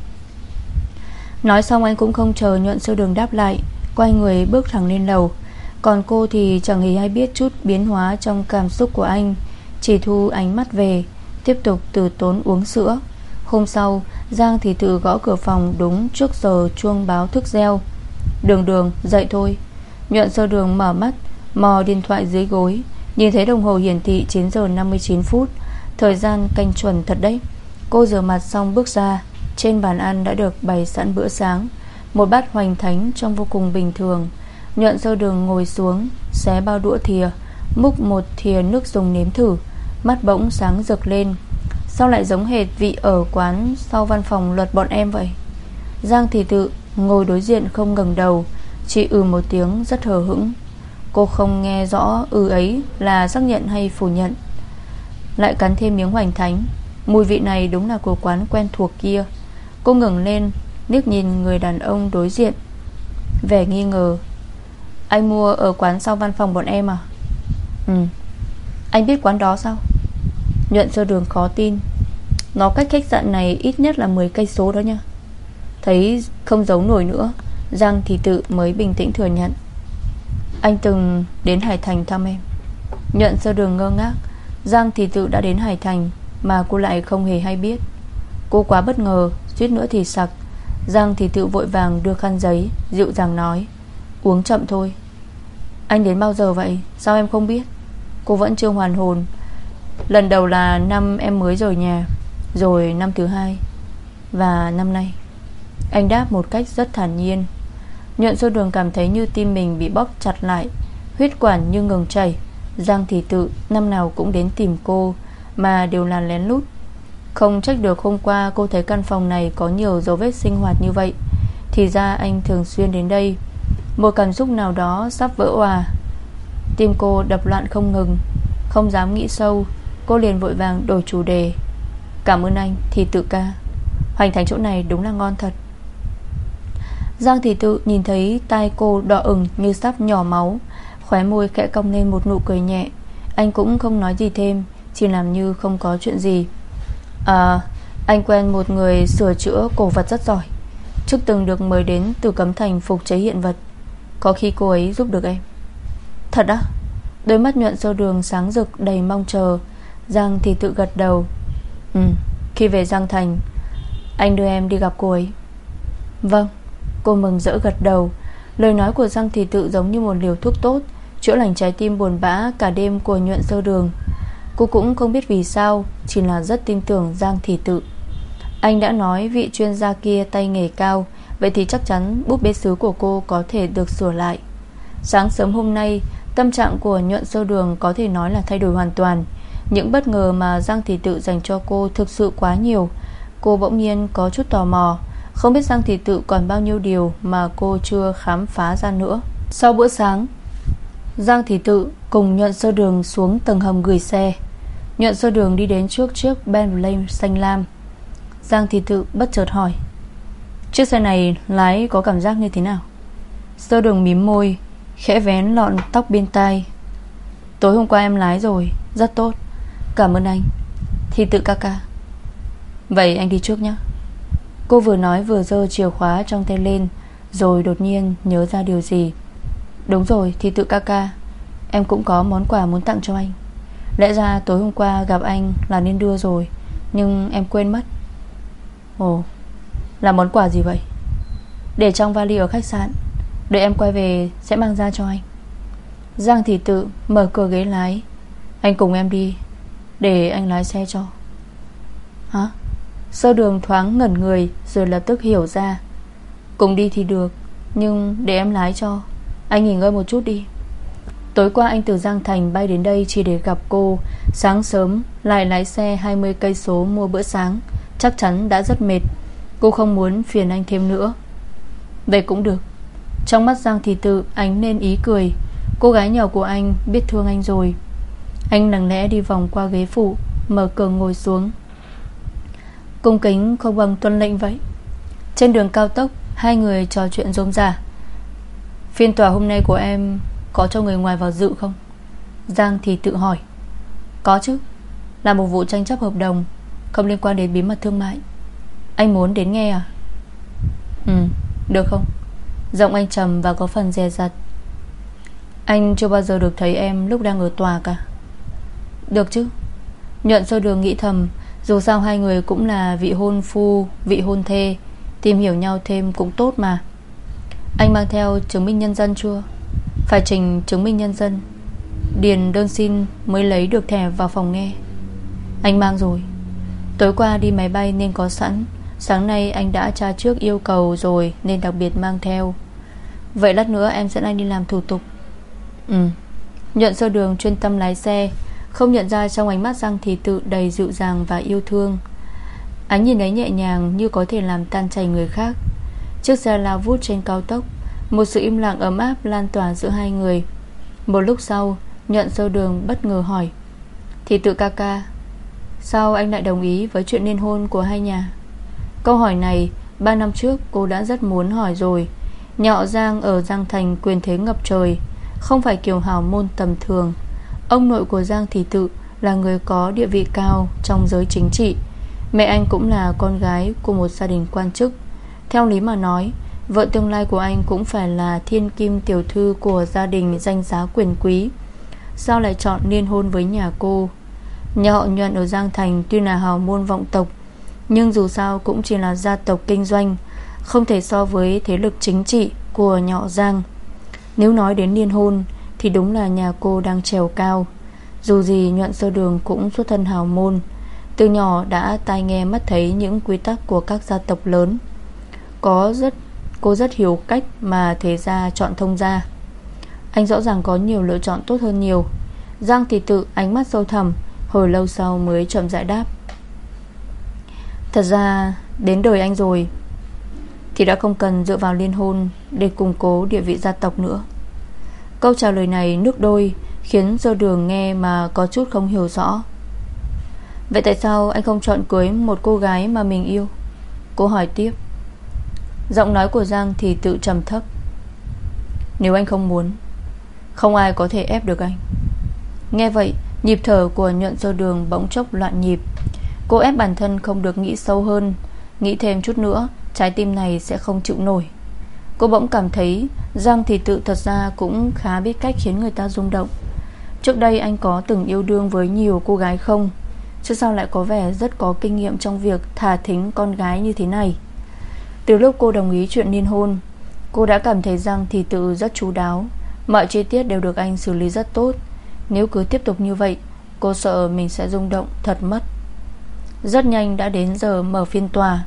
Nói xong anh cũng không chờ nhuận sơ đường đáp lại, Quay người bước thẳng lên lầu. Còn cô thì chẳng hề hay biết chút biến hóa Trong cảm xúc của anh, Chỉ thu ánh mắt về, Tiếp tục từ tốn uống sữa. Hôm sau, Giang thì tự gõ cửa phòng đúng trước giờ chuông báo thức reo. Đường đường, dậy thôi. Nhuận sơ đường mở mắt Mò điện thoại dưới gối. Nhìn thấy đồng hồ hiển thị 9 giờ 59 phút. Thời gian canh chuẩn thật đấy. Cô rửa mặt xong bước ra. Trên bàn ăn đã được bày sẵn bữa sáng. Một bát hoành thánh trông vô cùng bình thường. Nhuận sơ đường ngồi xuống, Xé bao đũa thìa, Múc một thìa nước dùng nếm thử. Mắt bỗng sáng rực lên. Sao lại giống hệt vị ở quán Sau văn phòng luật bọn em vậy? Giang thì tự ngồi đối diện không ngẩng đầu. Chị ừ một tiếng, rất hờ hững. Cô không nghe rõ ừ ấy Là xác nhận hay phủ nhận. Lại cắn thêm miếng hoành thánh. Mùi vị này đúng là của quán quen thuộc kia. Cô ngừng lên, liếc nhìn người đàn ông đối diện. Vẻ nghi ngờ. Anh mua ở quán sau văn phòng bọn em à? Ừ. Anh biết quán đó sao? Nhuận sơ đường khó tin. Nó cách khách sạn này ít nhất là 10 cây số đó nha. Thấy không giấu nổi nữa, Giang thì tự mới bình tĩnh thừa nhận. Anh từng đến Hải Thành thăm em. Nhận sơ đường ngơ ngác, Giang thì tự đã đến Hải Thành Mà cô lại không hề hay biết. Cô quá bất ngờ, Suýt nữa thì sặc. Giang thì tự vội vàng đưa khăn giấy, Dịu dàng nói, Uống chậm thôi. Anh đến bao giờ vậy? Sao em không biết? Cô vẫn chưa hoàn hồn. Lần đầu là năm em mới rời nhà, Rồi năm thứ hai Và năm nay. Anh đáp một cách rất thản nhiên. Nhuận sơ đường cảm thấy như tim mình bị bóp chặt lại, Huyết quản như ngừng chảy. Giang Thị tự, năm nào cũng đến tìm cô, Mà đều là lén lút. Không trách được hôm qua cô thấy căn phòng này Có nhiều dấu vết sinh hoạt như vậy. Thì ra anh thường xuyên đến đây. Một cảm xúc nào đó sắp vỡ hòa Tim cô đập loạn không ngừng. Không dám nghĩ sâu, Cô liền vội vàng đổi chủ đề. Cảm ơn anh thì tự ca. Hoành thành chỗ này đúng là ngon thật. Giang thị tự nhìn thấy tai cô đỏ ửng như sắp nhỏ máu. Khóe môi khẽ cong lên một nụ cười nhẹ. Anh cũng không nói gì thêm, Chỉ làm như không có chuyện gì. À Anh quen một người sửa chữa cổ vật rất giỏi. Trước từng được mời đến từ cấm thành phục chế hiện vật. Có khi cô ấy giúp được em. Thật á? Đôi mắt nhuận sâu đường sáng rực đầy mong chờ. Giang thì tự gật đầu. Ừ Khi về Giang Thành, Anh đưa em đi gặp cô ấy. Vâng. Cô mừng rỡ gật đầu. Lời nói của Giang Thị tự giống như một liều thuốc tốt, Chữa lành trái tim buồn bã cả đêm của nhuận sơ đường. Cô cũng không biết vì sao, Chỉ là rất tin tưởng Giang Thị Tự. Anh đã nói vị chuyên gia kia tay nghề cao, Vậy thì chắc chắn bút bê sứ của cô có thể được sửa lại. Sáng sớm hôm nay, Tâm trạng của nhuận sơ đường có thể nói là thay đổi hoàn toàn. Những bất ngờ mà Giang Thị Tự dành cho cô thực sự quá nhiều. Cô bỗng nhiên có chút tò mò không biết Giang Thị Tự còn bao nhiêu điều mà cô chưa khám phá ra nữa. Sau bữa sáng Giang Thị Tự cùng Nhuận Sơ Đường xuống tầng hầm gửi xe. Nhuận Sơ Đường đi đến trước chiếc Bentley xanh lam. Giang Thị Tự bất chợt hỏi, Chiếc xe này lái có cảm giác như thế nào? Sơ Đường mím môi, Khẽ vén lọn tóc bên tai. Tối hôm qua em lái rồi, Rất tốt. Cảm ơn anh. Thị Tự ca ca, Vậy anh đi trước nhé Cô vừa nói vừa dơ chìa khóa trong tay lên, Rồi đột nhiên nhớ ra điều gì. Đúng rồi, thì tự ca ca, Em cũng có món quà muốn tặng cho anh. Lẽ ra tối hôm qua gặp anh là nên đưa rồi, Nhưng em quên mất. Ồ, Là món quà gì vậy? Để trong vali ở khách sạn, Đợi em quay về sẽ mang ra cho anh. Giang thị tự mở cửa ghế lái. Anh cùng em đi, Để anh lái xe cho. Hả? Sơ đường thoáng ngẩn người, Rồi lập tức hiểu ra. Cùng đi thì được, Nhưng để em lái cho. Anh nghỉ ngơi một chút đi. Tối qua anh từ Giang Thành bay đến đây Chỉ để gặp cô. Sáng sớm, lại lái xe 20 cây số mua bữa sáng. Chắc chắn đã rất mệt. Cô không muốn phiền anh thêm nữa. Vậy cũng được. Trong mắt Giang thì Tự ánh nên ý cười. Cô gái nhỏ của anh biết thương anh rồi. Anh lặng lẽ đi vòng qua ghế phụ, Mở cửa ngồi xuống. Cung kính không bằng tuân lệnh vậy. Trên đường cao tốc, Hai người trò chuyện rôm rả. Phiên tòa hôm nay của em Có cho người ngoài vào dự không? Giang thì tự hỏi. Có chứ, Là một vụ tranh chấp hợp đồng, Không liên quan đến bí mật thương mại. Anh muốn đến nghe à? Ừ được không? Giọng anh trầm và có phần dè dặt. Anh chưa bao giờ được thấy em Lúc đang ở tòa cả. Được chứ. Nhuận sơ đường nghĩ thầm dù sao hai người cũng là vị hôn phu, Vị hôn thê, Tìm hiểu nhau thêm cũng tốt mà. Anh mang theo chứng minh nhân dân chưa? Phải trình chứng minh nhân dân. Điền đơn xin mới lấy được thẻ vào phòng nghe. Anh mang rồi. Tối qua đi máy bay nên có sẵn. Sáng nay anh đã tra trước yêu cầu rồi Nên đặc biệt mang theo. Vậy lát nữa em dẫn anh đi làm thủ tục. Ừ. Nhận sơ đường chuyên tâm lái xe. Không nhận ra trong ánh mắt Giang thì tự đầy dịu dàng và yêu thương. Ánh nhìn ấy nhẹ nhàng Như có thể làm tan chảy người khác. Chiếc xe lao vút trên cao tốc, Một sự im lặng ấm áp lan tỏa giữa hai người. Một lúc sau Nhận sâu đường bất ngờ hỏi, Thì tự ca ca, Sao anh lại đồng ý với chuyện liên hôn của hai nhà? Câu hỏi này, Ba năm trước cô đã rất muốn hỏi rồi. Nhọ Giang ở Giang Thành quyền thế ngập trời, Không phải kiểu hào môn tầm thường. Ông nội của Giang Thị Tự Là người có địa vị cao Trong giới chính trị. Mẹ anh cũng là con gái của một gia đình quan chức. Theo lý mà nói, Vợ tương lai của anh cũng phải là thiên kim tiểu thư Của gia đình danh giá quyền quý. Sao lại chọn liên hôn với nhà cô? Nhà họ nhuận ở Giang Thành Tuy là hào môn vọng tộc, Nhưng dù sao cũng chỉ là gia tộc kinh doanh, Không thể so với thế lực chính trị Của nhỏ Giang. Nếu nói đến liên hôn thì đúng là nhà cô đang trèo cao. Dù gì nhuận sơ đường cũng xuất thân hào môn, Từ nhỏ đã tai nghe mắt thấy Những quy tắc của các gia tộc lớn. Có rất, Cô rất hiểu cách mà thế gia chọn thông gia. Anh rõ ràng có nhiều lựa chọn tốt hơn nhiều. Giang thì tự ánh mắt sâu thẳm, Hồi lâu sau mới chậm giải đáp. Thật ra, Đến đời anh rồi, Thì đã không cần dựa vào liên hôn Để củng cố địa vị gia tộc nữa. Câu trả lời này nước đôi, Khiến do đường nghe mà có chút không hiểu rõ. Vậy tại sao anh không chọn cưới Một cô gái mà mình yêu? Cô hỏi tiếp. Giọng nói của Giang thì tự trầm thấp. Nếu anh không muốn, Không ai có thể ép được anh. Nghe vậy, Nhịp thở của nhuận do đường bỗng chốc loạn nhịp. Cô ép bản thân không được nghĩ sâu hơn, Nghĩ thêm chút nữa, Trái tim này sẽ không chịu nổi. Cô bỗng cảm thấy Giang thì tự thật ra cũng khá biết cách khiến người ta rung động. Trước đây anh có từng yêu đương với nhiều cô gái không? Chứ sao lại có vẻ rất có kinh nghiệm trong việc thả thính con gái như thế này? Từ lúc cô đồng ý chuyện liên hôn, Cô đã cảm thấy Giang thì tự rất chú đáo. Mọi chi tiết đều được anh xử lý rất tốt. Nếu cứ tiếp tục như vậy, Cô sợ mình sẽ rung động thật mất. Rất nhanh đã đến giờ mở phiên tòa.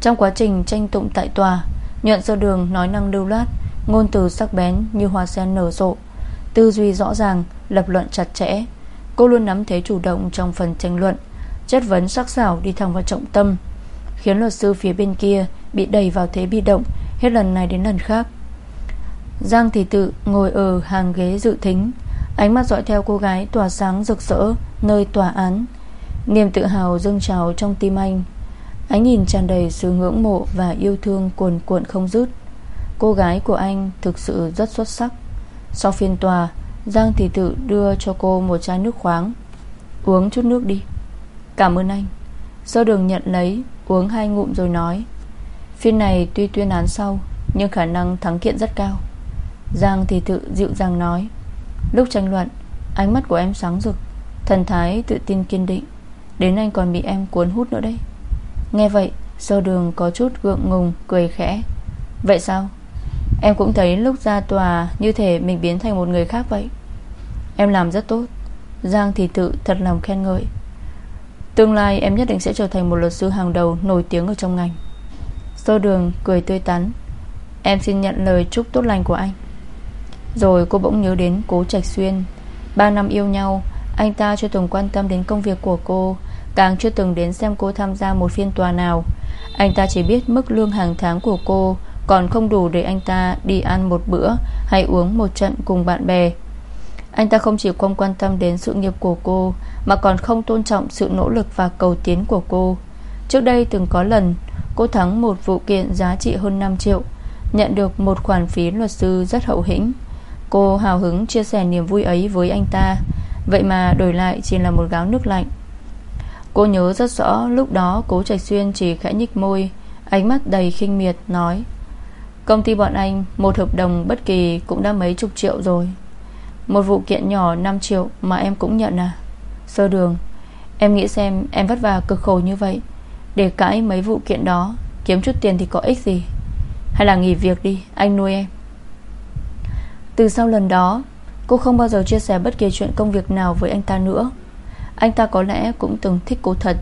Trong quá trình tranh tụng tại tòa Nhuận sơ đường nói năng lưu loát, Ngôn từ sắc bén như hoa sen nở rộ. Tư duy rõ ràng, Lập luận chặt chẽ. Cô luôn nắm thế chủ động trong phần tranh luận, Chất vấn sắc sảo đi thẳng vào trọng tâm, Khiến luật sư phía bên kia Bị đẩy vào thế bị động, Hết lần này đến lần khác. Giang thì tự ngồi ở hàng ghế dự thính, Ánh mắt dõi theo cô gái tỏa sáng rực rỡ, Nơi tòa án. Niềm tự hào dâng trào trong tim anh. Ánh nhìn tràn đầy sự ngưỡng mộ Và yêu thương cuồn cuộn không dứt. Cô gái của anh thực sự rất xuất sắc. Sau phiên tòa, Giang thì tự đưa cho cô một chai nước khoáng. Uống chút nước đi. Cảm ơn anh. Sơ đường nhận lấy, Uống hai ngụm rồi nói, Phiên này tuy tuyên án sau, Nhưng khả năng thắng kiện rất cao. Giang thì tự dịu dàng nói, Lúc tranh luận, Ánh mắt của em sáng rực, Thần thái tự tin kiên định. Đến anh còn bị em cuốn hút nữa đấy. Nghe vậy Sơ đường có chút gượng ngùng, Cười khẽ. Vậy sao? Em cũng thấy lúc ra tòa Như thể mình biến thành một người khác vậy. Em làm rất tốt. Giang thì tự thật lòng khen ngợi. Tương lai em nhất định sẽ trở thành một luật sư hàng đầu Nổi tiếng ở trong ngành. Sơ đường cười tươi tắn. Em xin nhận lời chúc tốt lành của anh. Rồi cô bỗng nhớ đến cố Trạch Xuyên. Ba năm yêu nhau, Anh ta chưa từng quan tâm đến công việc của cô. Càng chưa từng đến xem cô tham gia một phiên tòa nào. Anh ta chỉ biết mức lương hàng tháng của cô, Còn không đủ để anh ta đi ăn một bữa Hay uống một trận cùng bạn bè. Anh ta không chỉ không quan tâm đến sự nghiệp của cô, Mà còn không tôn trọng sự nỗ lực và cầu tiến của cô. Trước đây từng có lần, Cô thắng một vụ kiện giá trị hơn 5 triệu, Nhận được một khoản phí luật sư rất hậu hĩnh. Cô hào hứng chia sẻ niềm vui ấy với anh ta. Vậy mà đổi lại chỉ là một gáo nước lạnh. Cô nhớ rất rõ, Lúc đó cố Trạch Xuyên chỉ khẽ nhích môi, Ánh mắt đầy khinh miệt, nói, Công ty bọn anh, Một hợp đồng bất kỳ cũng đã mấy chục triệu rồi. Một vụ kiện nhỏ 5 triệu Mà em cũng nhận à? Sơ đường, Em nghĩ xem em vất vả cực khổ như vậy, Để cãi mấy vụ kiện đó, Kiếm chút tiền thì có ích gì? Hay là nghỉ việc đi, Anh nuôi em. Từ sau lần đó, Cô không bao giờ chia sẻ bất kỳ chuyện công việc nào với anh ta nữa. Anh ta có lẽ cũng từng thích cô thật,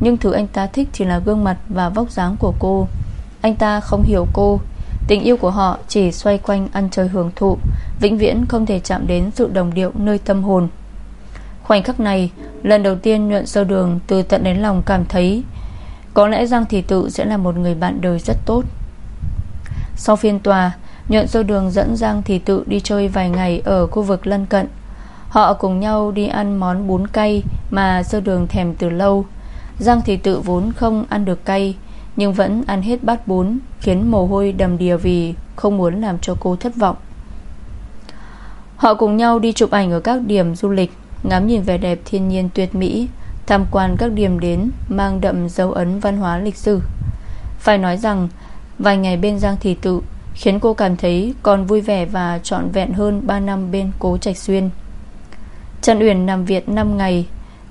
Nhưng thứ anh ta thích chỉ là gương mặt và vóc dáng của cô. Anh ta không hiểu cô. Tình yêu của họ chỉ xoay quanh ăn chơi hưởng thụ, Vĩnh viễn không thể chạm đến sự đồng điệu nơi tâm hồn. Khoảnh khắc này, Lần đầu tiên nhuận sơ đường Từ tận đến lòng cảm thấy, Có lẽ Giang Thị Tự sẽ là một người bạn đời rất tốt. Sau phiên tòa, Nhuận sơ đường dẫn Giang Thị Tự đi chơi vài ngày Ở khu vực lân cận. Họ cùng nhau đi ăn món bún cay Mà sơ đường thèm từ lâu. Giang thì Tự vốn không ăn được cay, Nhưng vẫn ăn hết bát bún, Khiến mồ hôi đầm đìa vì Không muốn làm cho cô thất vọng. Họ cùng nhau đi chụp ảnh ở các điểm du lịch, Ngắm nhìn vẻ đẹp thiên nhiên tuyệt mỹ, Tham quan các điểm đến Mang đậm dấu ấn văn hóa lịch sử. Phải nói rằng, Vài ngày bên Giang Thị Tự Khiến cô cảm thấy còn vui vẻ và trọn vẹn hơn 3 năm bên Cố Trạch Xuyên. Trần Uyển nằm viện 5 ngày,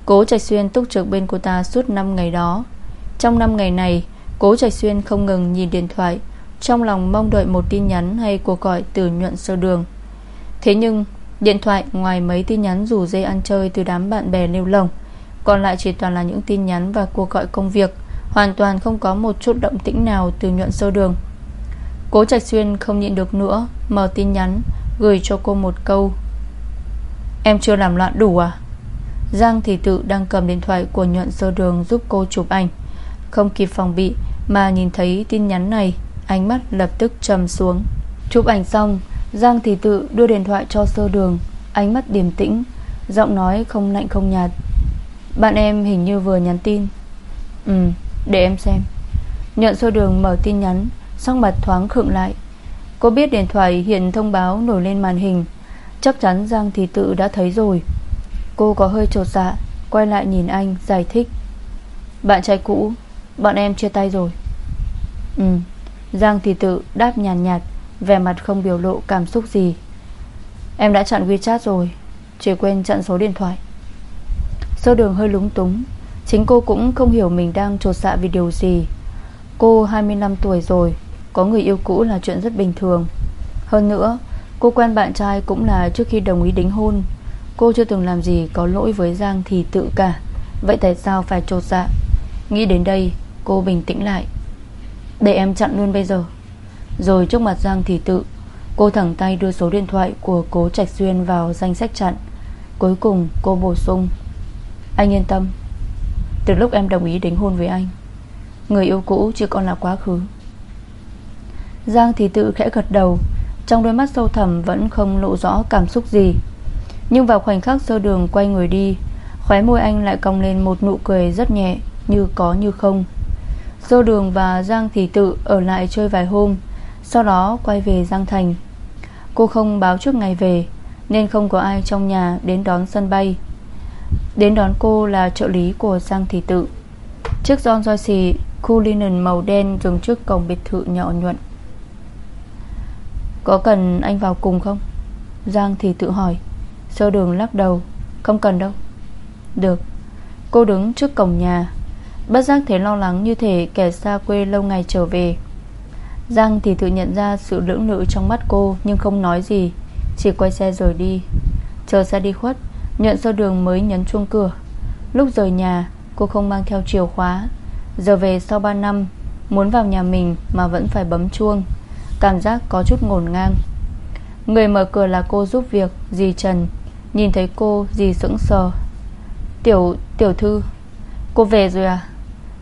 Cố Trạch Xuyên túc trực bên cô ta suốt 5 ngày đó. Trong 5 ngày này, Cố Trạch Xuyên không ngừng nhìn điện thoại, Trong lòng mong đợi một tin nhắn hay cuộc gọi từ nhuận sơ đường. Thế nhưng, Điện thoại ngoài mấy tin nhắn rủ dây ăn chơi Từ đám bạn bè nêu lồng, Còn lại chỉ toàn là những tin nhắn và cuộc gọi công việc, Hoàn toàn không có một chút động tĩnh nào Từ nhuận sơ đường. Cố Trạch Xuyên không nhịn được nữa, Mở tin nhắn, Gửi cho cô một câu Em chưa làm loạn đủ à? Giang thì tự đang cầm điện thoại của nhuận sơ đường Giúp cô chụp ảnh. Không kịp phòng bị Mà nhìn thấy tin nhắn này, Ánh mắt lập tức trầm xuống. Chụp ảnh xong, Giang thì tự đưa điện thoại cho sơ đường. Ánh mắt điềm tĩnh, Giọng nói không lạnh không nhạt. Bạn em hình như vừa nhắn tin. Ừ để em xem. Nhận sơ đường mở tin nhắn Xong mặt thoáng khựng lại. Cô biết điện thoại hiện thông báo nổi lên màn hình. Chắc chắn Giang thì tự đã thấy rồi. Cô có hơi trột dạ Quay lại nhìn anh giải thích. Bạn trai cũ Bọn em chia tay rồi. Ừ Giang thì tự đáp nhàn nhạt, nhạt Vẻ mặt không biểu lộ cảm xúc gì. Em đã chặn WeChat rồi Chỉ quên chặn số điện thoại. Sơ đường hơi lúng túng Chính cô cũng không hiểu mình đang trột dạ vì điều gì. Cô 25 tuổi rồi Có người yêu cũ là chuyện rất bình thường. Hơn nữa Cô quen bạn trai cũng là trước khi đồng ý đính hôn. Cô chưa từng làm gì có lỗi với Giang thì tự cả. Vậy tại sao phải trột dạ? Nghĩ đến đây, cô bình tĩnh lại. Để em chặn luôn bây giờ. Rồi trước mặt Giang thì tự. Cô thẳng tay đưa số điện thoại của cố Trạch Xuyên vào danh sách chặn. Cuối cùng cô bổ sung. Anh yên tâm. Từ lúc em đồng ý đính hôn với anh, Người yêu cũ chỉ còn là quá khứ. Giang thì tự khẽ gật đầu. Trong đôi mắt sâu thẳm vẫn không lộ rõ cảm xúc gì. Nhưng vào khoảnh khắc sơ đường quay người đi, Khóe môi anh lại cong lên một nụ cười rất nhẹ, Như có như không. Sơ đường và Giang Thị Tự ở lại chơi vài hôm, Sau đó quay về Giang Thành. Cô không báo trước ngày về, Nên không có ai trong nhà đến đón sân bay. Đến đón cô là trợ lý của Giang Thị Tự. Chiếc John Joyce Khu linen màu đen dừng trước cổng biệt thự nhỏ nhuận. Có cần anh vào cùng không? Giang thì tự hỏi. Sơ đường lắc đầu. Không cần đâu. Được. Cô đứng trước cổng nhà. Bất giác thấy lo lắng như thể kẻ xa quê lâu ngày trở về. Giang thì tự nhận ra sự lưỡng lự trong mắt cô, Nhưng không nói gì. Chỉ quay xe rồi đi. Chờ xe đi khuất, Nhận sơ đường mới nhấn chuông cửa. Lúc rời nhà, Cô không mang theo chìa khóa. Giờ về sau 3 năm, Muốn vào nhà mình mà vẫn phải bấm chuông. Cảm giác có chút ngổn ngang. Người mở cửa là cô giúp việc, Dì Trần. Nhìn thấy cô, dì sững sờ. Tiểu tiểu thư, Cô về rồi à?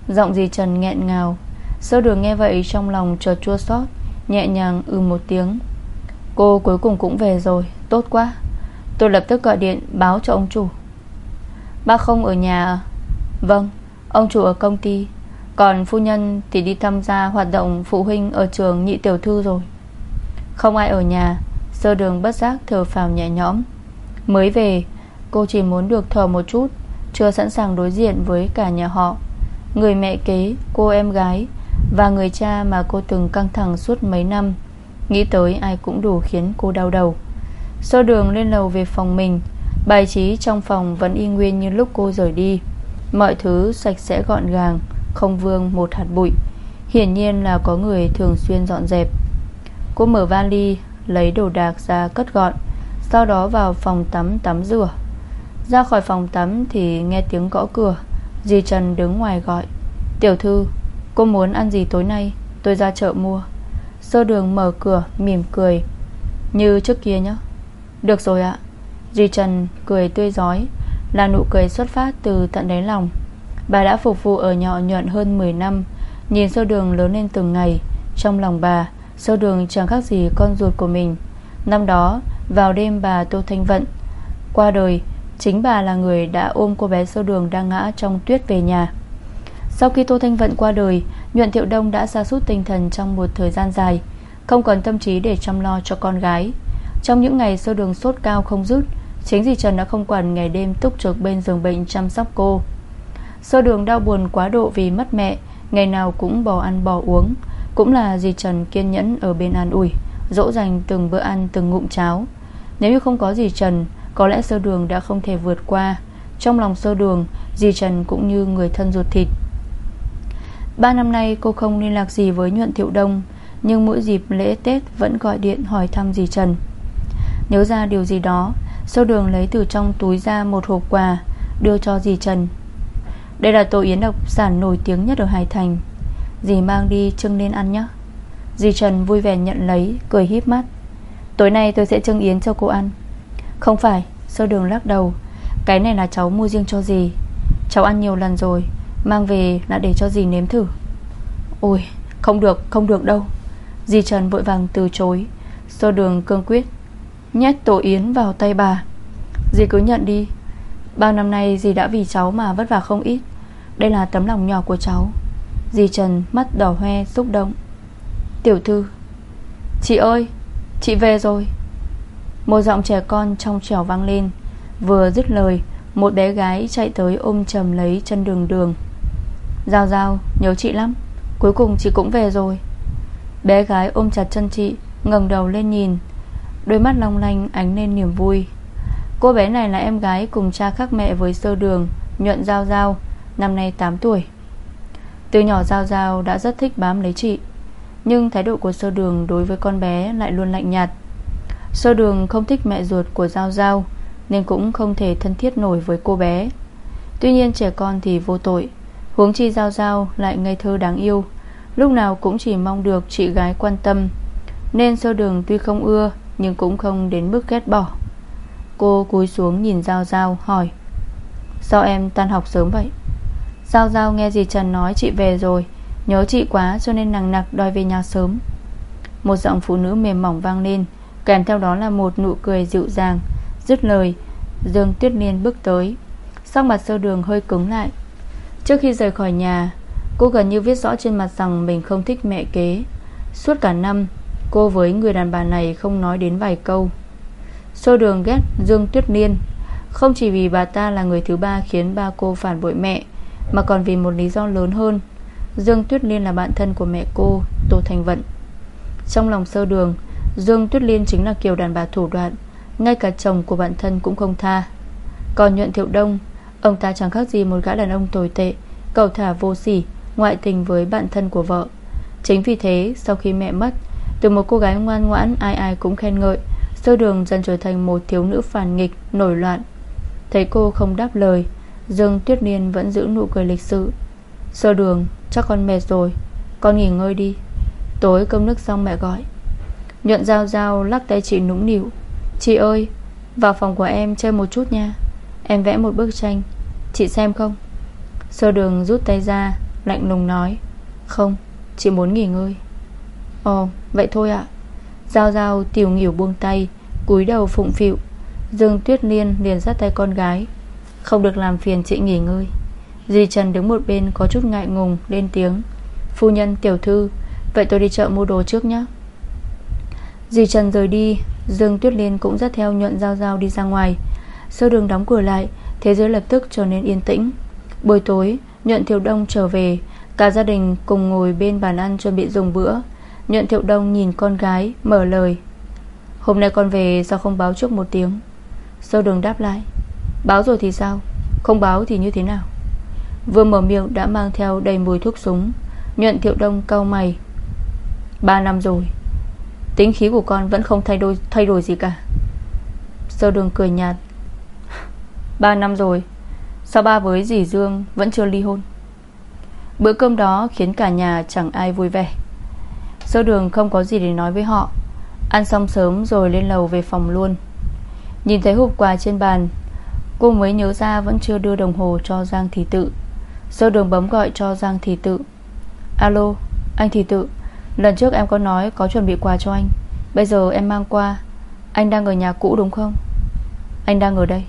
Giọng dì Trần nghẹn ngào. Sơ đường nghe vậy trong lòng chợt chua xót, Nhẹ nhàng ư ừ một tiếng. Cô cuối cùng cũng về rồi, Tốt quá. Tôi lập tức gọi điện báo cho ông chủ. Bác không ở nhà à? Vâng Ông chủ ở công ty còn phu nhân thì đi tham gia hoạt động phụ huynh Ở trường nhị tiểu thư rồi. Không ai ở nhà Sơ đường bất giác thở phào nhẹ nhõm. Mới về Cô chỉ muốn được thở một chút Chưa sẵn sàng đối diện với cả nhà họ. Người mẹ kế, cô em gái Và người cha mà cô từng căng thẳng suốt mấy năm Nghĩ tới ai cũng đủ khiến cô đau đầu. Sơ đường lên lầu về phòng mình Bài trí trong phòng vẫn y nguyên như lúc cô rời đi. Mọi thứ sạch sẽ gọn gàng không vương một hạt bụi. Hiển nhiên là có người thường xuyên dọn dẹp. Cô mở vali, Lấy đồ đạc ra cất gọn, Sau đó vào phòng tắm tắm rửa. Ra khỏi phòng tắm thì nghe tiếng gõ cửa Dì Trần đứng ngoài gọi, Tiểu thư, Cô muốn ăn gì tối nay? Tôi ra chợ mua. Sơ đường mở cửa, mỉm cười, Như trước kia nhé Được rồi ạ. Dì Trần cười tươi giói, Là nụ cười xuất phát từ tận đáy lòng. Bà đã phục vụ ở nhỏ nhuận hơn 10 năm, Nhìn sơ đường lớn lên từng ngày. Trong lòng bà Sơ đường chẳng khác gì con ruột của mình. Năm đó, vào đêm bà Tô Thanh Vận, Qua đời, Chính bà là người đã ôm cô bé sơ đường Đang ngã trong tuyết về nhà. Sau khi Tô Thanh Vận qua đời, Nhuận Thiệu Đông đã xa sút tinh thần trong một thời gian dài, Không còn tâm trí để chăm lo cho con gái. Trong những ngày sơ đường sốt cao không dứt, Chính dì Trần đã không quản ngày đêm túc trực bên giường bệnh chăm sóc cô. Sơ đường đau buồn quá độ vì mất mẹ, Ngày nào cũng bỏ ăn bỏ uống. Cũng là dì Trần kiên nhẫn ở bên an ủi, Dỗ dành từng bữa ăn, từng ngụm cháo. Nếu như không có dì Trần, Có lẽ sơ đường đã không thể vượt qua. Trong lòng sơ đường, Dì Trần cũng như người thân ruột thịt. Ba năm nay cô không liên lạc gì với Nhuận Thiệu Đông, Nhưng mỗi dịp lễ Tết Vẫn gọi điện hỏi thăm dì Trần. Nhớ ra điều gì đó sơ đường lấy từ trong túi ra một hộp quà, Đưa cho dì Trần. Đây là tổ yến độc sản nổi tiếng nhất ở Hải Thành. Dì mang đi trưng lên ăn nhé. Dì Trần vui vẻ nhận lấy, Cười híp mắt. Tối nay tôi sẽ trưng yến cho cô ăn. Không phải, Sơ đường lắc đầu. Cái này là cháu mua riêng cho dì. Cháu ăn nhiều lần rồi, Mang về là để cho dì nếm thử. Ôi, không được không được đâu. Dì Trần vội vàng từ chối. Sơ đường cương quyết, Nhét tổ yến vào tay bà. Dì cứ nhận đi. Bao năm nay dì đã vì cháu mà vất vả không ít. Đây là tấm lòng nhỏ của cháu. Dì Trần mắt đỏ hoe, xúc động. Tiểu thư, Chị ơi, Chị về rồi. Một giọng trẻ con trong trẻo vang lên. Vừa dứt lời, Một bé gái chạy tới ôm chầm lấy chân đường đường. Giao giao, nhớ chị lắm. Cuối cùng chị cũng về rồi. Bé gái ôm chặt chân chị, ngẩng đầu lên nhìn. Đôi mắt long lanh ánh lên niềm vui. Cô bé này là em gái cùng cha khác mẹ với sơ đường, Nhuận Giao Giao, Năm nay 8 tuổi. Từ nhỏ Giao Giao đã rất thích bám lấy chị, Nhưng thái độ của sơ đường đối với con bé lại luôn lạnh nhạt. Sơ đường không thích mẹ ruột của Giao Giao, Nên cũng không thể thân thiết nổi với cô bé. Tuy nhiên trẻ con thì vô tội, Huống chi Giao Giao lại ngây thơ đáng yêu. Lúc nào cũng chỉ mong được chị gái quan tâm, Nên sơ đường tuy không ưa, Nhưng cũng không đến mức ghét bỏ. Cô cúi xuống nhìn Giao Giao, hỏi. Sao em tan học sớm vậy? Giao Giao nghe dì Trần nói chị về rồi. Nhớ chị quá cho nên nặng nặc đòi về nhà sớm. Một giọng phụ nữ mềm mỏng vang lên, Kèm theo đó là một nụ cười dịu dàng. Dứt lời, Dương Tuyết Liên bước tới. Sắc mặt sơ đường hơi cứng lại. Trước khi rời khỏi nhà, Cô gần như viết rõ trên mặt rằng Mình không thích mẹ kế. Suốt cả năm, Cô với người đàn bà này không nói đến vài câu. Xô đường ghét Dương Tuyết Liên Không chỉ vì bà ta là người thứ ba Khiến ba cô phản bội mẹ, Mà còn vì một lý do lớn hơn. Dương Tuyết Liên là bạn thân của mẹ cô, Tô Thành Vận. Trong lòng sơ đường, Dương Tuyết Liên chính là kiểu đàn bà thủ đoạn, Ngay cả chồng của bạn thân cũng không tha. Còn nhuận thiệu đông, Ông ta chẳng khác gì một gã đàn ông tồi tệ Cầu thả vô sỉ, Ngoại tình với bạn thân của vợ. Chính vì thế, sau khi mẹ mất, Từ một cô gái ngoan ngoãn, ai ai cũng khen ngợi Sơ đường dần trở thành một thiếu nữ phản nghịch, Nổi loạn. Thấy cô không đáp lời, Dương Tuyết Niên vẫn giữ nụ cười lịch sự. Sơ đường, chắc con mệt rồi, Con nghỉ ngơi đi. Tối cơm nước xong mẹ gọi. Nhuận dao dao lắc tay chị nũng nịu. Chị ơi, Vào phòng của em chơi một chút nha. Em vẽ một bức tranh. Chị xem không? Sơ đường rút tay ra, Lạnh lùng nói. Không, chị muốn nghỉ ngơi. Ồ, vậy thôi ạ. Giao giao tiểu nghỉu buông tay cúi đầu phụng phịu. Dương Tuyết Liên liền dắt tay con gái. Không được làm phiền chị nghỉ ngơi. Dì Trần đứng một bên có chút ngại ngùng, Lên tiếng. Phu nhân, tiểu thư, Vậy tôi đi chợ mua đồ trước nhé. Dì Trần rời đi, Dương Tuyết Liên cũng dắt theo nhuận giao giao đi ra ngoài. Sơ đường đóng cửa lại, Thế giới lập tức trở nên yên tĩnh. Buổi tối, Nhuận Thiệu Đông trở về. Cả gia đình cùng ngồi bên bàn ăn chuẩn bị dùng bữa. Nhuận Thiệu Đông nhìn con gái, Mở lời. Hôm nay con về sao không báo trước một tiếng? Sơ đường đáp lại? Báo rồi thì sao? Không báo thì như thế nào? Vừa mở miệng đã mang theo đầy mùi thuốc súng. Nhuận Thiệu Đông cau mày. Ba năm rồi, Tính khí của con vẫn không thay đổi thay đổi gì cả. Sơ đường cười nhạt? Ba năm rồi, Sao ba với dì Dương vẫn chưa ly hôn? Bữa cơm đó khiến cả nhà chẳng ai vui vẻ. Sơ đường không có gì để nói với họ? Ăn xong sớm rồi lên lầu về phòng luôn. Nhìn thấy hộp quà trên bàn Cô mới nhớ ra vẫn chưa đưa đồng hồ cho Giang Thị Tự. Sơ đường bấm gọi cho Giang Thị Tự. Alo, anh Thị Tự Lần trước em có nói có chuẩn bị quà cho anh. Bây giờ em mang qua. Anh đang ở nhà cũ đúng không? Anh đang ở đây.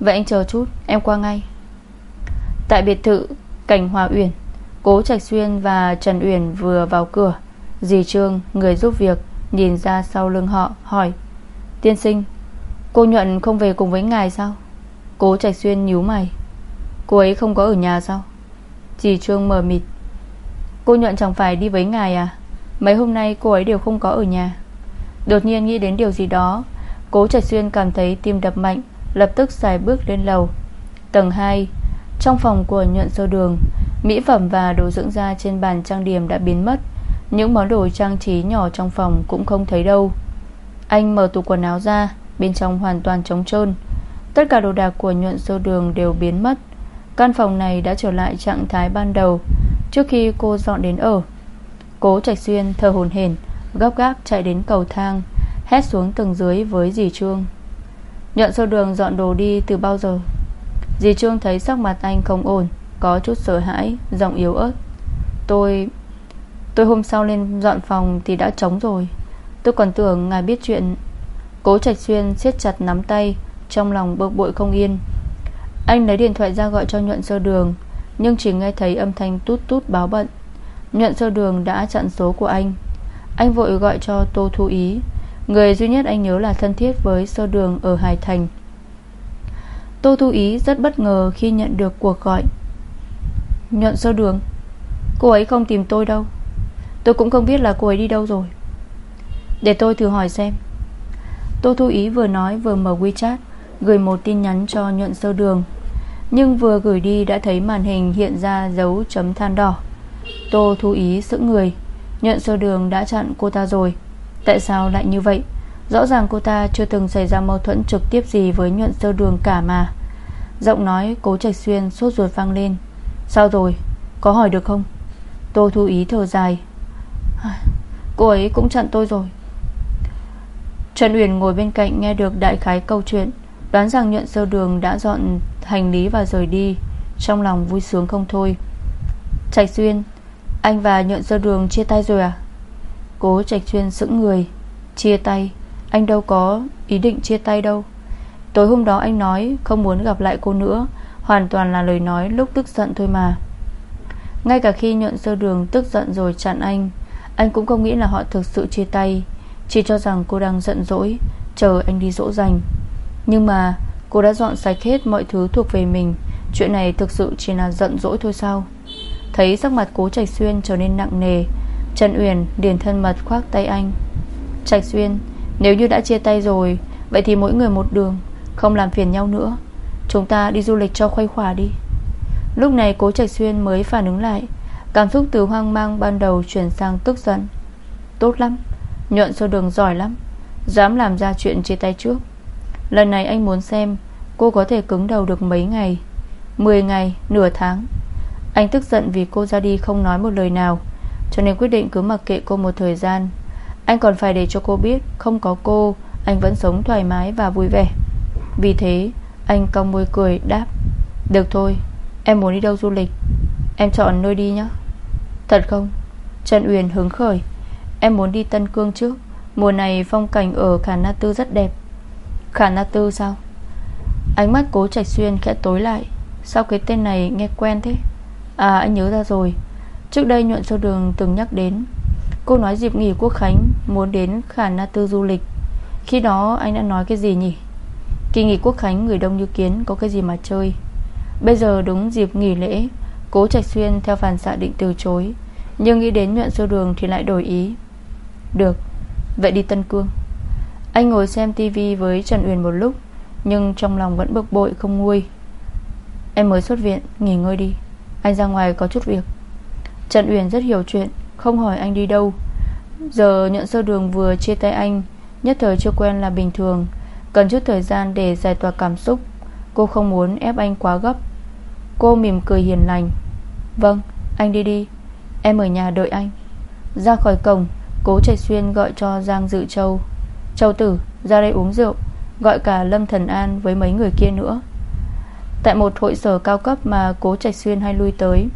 Vậy anh chờ chút em qua ngay. Tại biệt thự Cảnh Hòa Uyển Cố Trạch Xuyên và Trần Uyển vừa vào cửa. Dì Trương người giúp việc Nhìn ra sau lưng họ, hỏi, Tiên sinh, Cô Nhuận không về cùng với ngài sao? Cố Trạch Xuyên nhíu mày. Cô ấy không có ở nhà sao? Chỉ Trương mờ mịt. Cô Nhuận chẳng phải đi với ngài à? Mấy hôm nay cô ấy đều không có ở nhà. Đột nhiên nghĩ đến điều gì đó, Cố Trạch Xuyên cảm thấy tim đập mạnh, Lập tức xài bước lên lầu. Tầng 2 Trong phòng của nhuận sơ đường, Mỹ phẩm và đồ dưỡng da trên bàn trang điểm đã biến mất. Những món đồ trang trí nhỏ trong phòng cũng không thấy đâu. Anh mở tủ quần áo ra, Bên trong hoàn toàn trống trơn. Tất cả đồ đạc của nhuận sơ đường đều biến mất. Căn phòng này đã trở lại trạng thái ban đầu, Trước khi cô dọn đến ở. Cố Trạch Xuyên thờ hồn hển, Gấp gáp chạy đến cầu thang, Hét xuống tầng dưới với dì Trương. Nhuận sơ đường dọn đồ đi từ bao giờ? Dì Trương thấy sắc mặt anh không ổn, Có chút sợ hãi, Giọng yếu ớt. Tôi Tôi hôm sau lên dọn phòng thì đã trống rồi. Tôi còn tưởng ngài biết chuyện. Cố Trạch Xuyên siết chặt nắm tay, Trong lòng bực bội không yên. Anh lấy điện thoại ra gọi cho nhuận sơ đường, Nhưng chỉ nghe thấy âm thanh tút tút báo bận. Nhuận sơ đường đã chặn số của anh. Anh vội gọi cho Tô Thu Ý. Người duy nhất anh nhớ là thân thiết với sơ đường ở Hải Thành. Tô Thu Ý rất bất ngờ khi nhận được cuộc gọi. Nhuận sơ đường, Cô ấy không tìm tôi đâu. Tôi cũng không biết là cô ấy đi đâu rồi. Để tôi thử hỏi xem. Tô Thu Ý vừa nói vừa mở WeChat, Gửi một tin nhắn cho nhuận sơ đường. Nhưng vừa gửi đi đã thấy màn hình hiện ra dấu chấm than đỏ. Tô Thu Ý sững người. Nhuận sơ đường đã chặn cô ta rồi. Tại sao lại như vậy? Rõ ràng cô ta chưa từng xảy ra mâu thuẫn trực tiếp gì Với nhuận sơ đường cả mà. Giọng nói cố trạch xuyên sốt ruột vang lên. Sao rồi? Có hỏi được không? Tô Thu Ý thở dài. Cô ấy cũng chặn tôi rồi. Trần Uyển ngồi bên cạnh nghe được đại khái câu chuyện, Đoán rằng nhuận sơ đường đã dọn hành lý và rời đi. Trong lòng vui sướng không thôi. Trạch Xuyên, Anh và nhuận sơ đường chia tay rồi à? Cố Trạch Xuyên sững người, Chia tay. Anh đâu có ý định chia tay đâu. Tối hôm đó anh nói không muốn gặp lại cô nữa, Hoàn toàn là lời nói lúc tức giận thôi mà. Ngay cả khi nhuận sơ đường tức giận rồi chặn anh anh cũng không nghĩ là họ thực sự chia tay, Chỉ cho rằng cô đang giận dỗi, Chờ anh đi dỗ dành. Nhưng mà, cô đã dọn sạch hết mọi thứ thuộc về mình, Chuyện này thực sự chỉ là giận dỗi thôi sao? Thấy sắc mặt cố Trạch Xuyên trở nên nặng nề, Trần Uyển liền thân mật khoác tay anh. Trạch Xuyên, Nếu như đã chia tay rồi, Vậy thì mỗi người một đường, Không làm phiền nhau nữa. Chúng ta đi du lịch cho khuây khỏa đi. Lúc này cố Trạch Xuyên mới phản ứng lại. Cảm xúc từ hoang mang ban đầu Chuyển sang tức giận. Tốt lắm Nhuận sơ đường giỏi lắm Dám làm ra chuyện chia tay trước. Lần này anh muốn xem Cô có thể cứng đầu được mấy ngày 10 ngày, nửa tháng. Anh tức giận vì cô ra đi không nói một lời nào Cho nên quyết định cứ mặc kệ cô một thời gian. Anh còn phải để cho cô biết Không có cô Anh vẫn sống thoải mái và vui vẻ. Vì thế anh cong môi cười đáp Được thôi Em muốn đi đâu du lịch? Em chọn nơi đi nhé Thật không? Trần Uyển hứng khởi. Em muốn đi Tân Cương trước. Mùa này phong cảnh ở Khả Na Tư rất đẹp. Khả Na Tư sao? Ánh mắt cố trạch xuyên khẽ tối lại. Sao cái tên này nghe quen thế? À anh nhớ ra rồi. Trước đây nhuận sâu đường từng nhắc đến. Cô nói dịp nghỉ quốc khánh Muốn đến Khả Na Tư du lịch. Khi đó anh đã nói cái gì nhỉ? Kỳ nghỉ quốc khánh người đông như kiến Có cái gì mà chơi? Bây giờ đúng dịp nghỉ lễ. Cố Trạch Xuyên theo phản xạ định từ chối, Nhưng nghĩ đến nhuận sơ đường thì lại đổi ý. Được, Vậy đi Tân Cương. Anh ngồi xem tivi với Trần Uyển một lúc, Nhưng trong lòng vẫn bực bội không nguôi. Em mới xuất viện, Nghỉ ngơi đi, Anh ra ngoài có chút việc. Trần Uyển rất hiểu chuyện, Không hỏi anh đi đâu. Giờ nhuận sơ đường vừa chia tay anh, Nhất thời chưa quen là bình thường, Cần chút thời gian để giải tỏa cảm xúc. Cô không muốn ép anh quá gấp. Cô mỉm cười hiền lành. Vâng anh đi đi. Em ở nhà đợi anh. Ra khỏi cổng, Cố Trạch Xuyên gọi cho Giang Dự Châu. Châu Tử, ra đây uống rượu. Gọi cả Lâm Thần An với mấy người kia nữa. Tại một hội sở cao cấp Mà Cố Trạch Xuyên hay lui tới.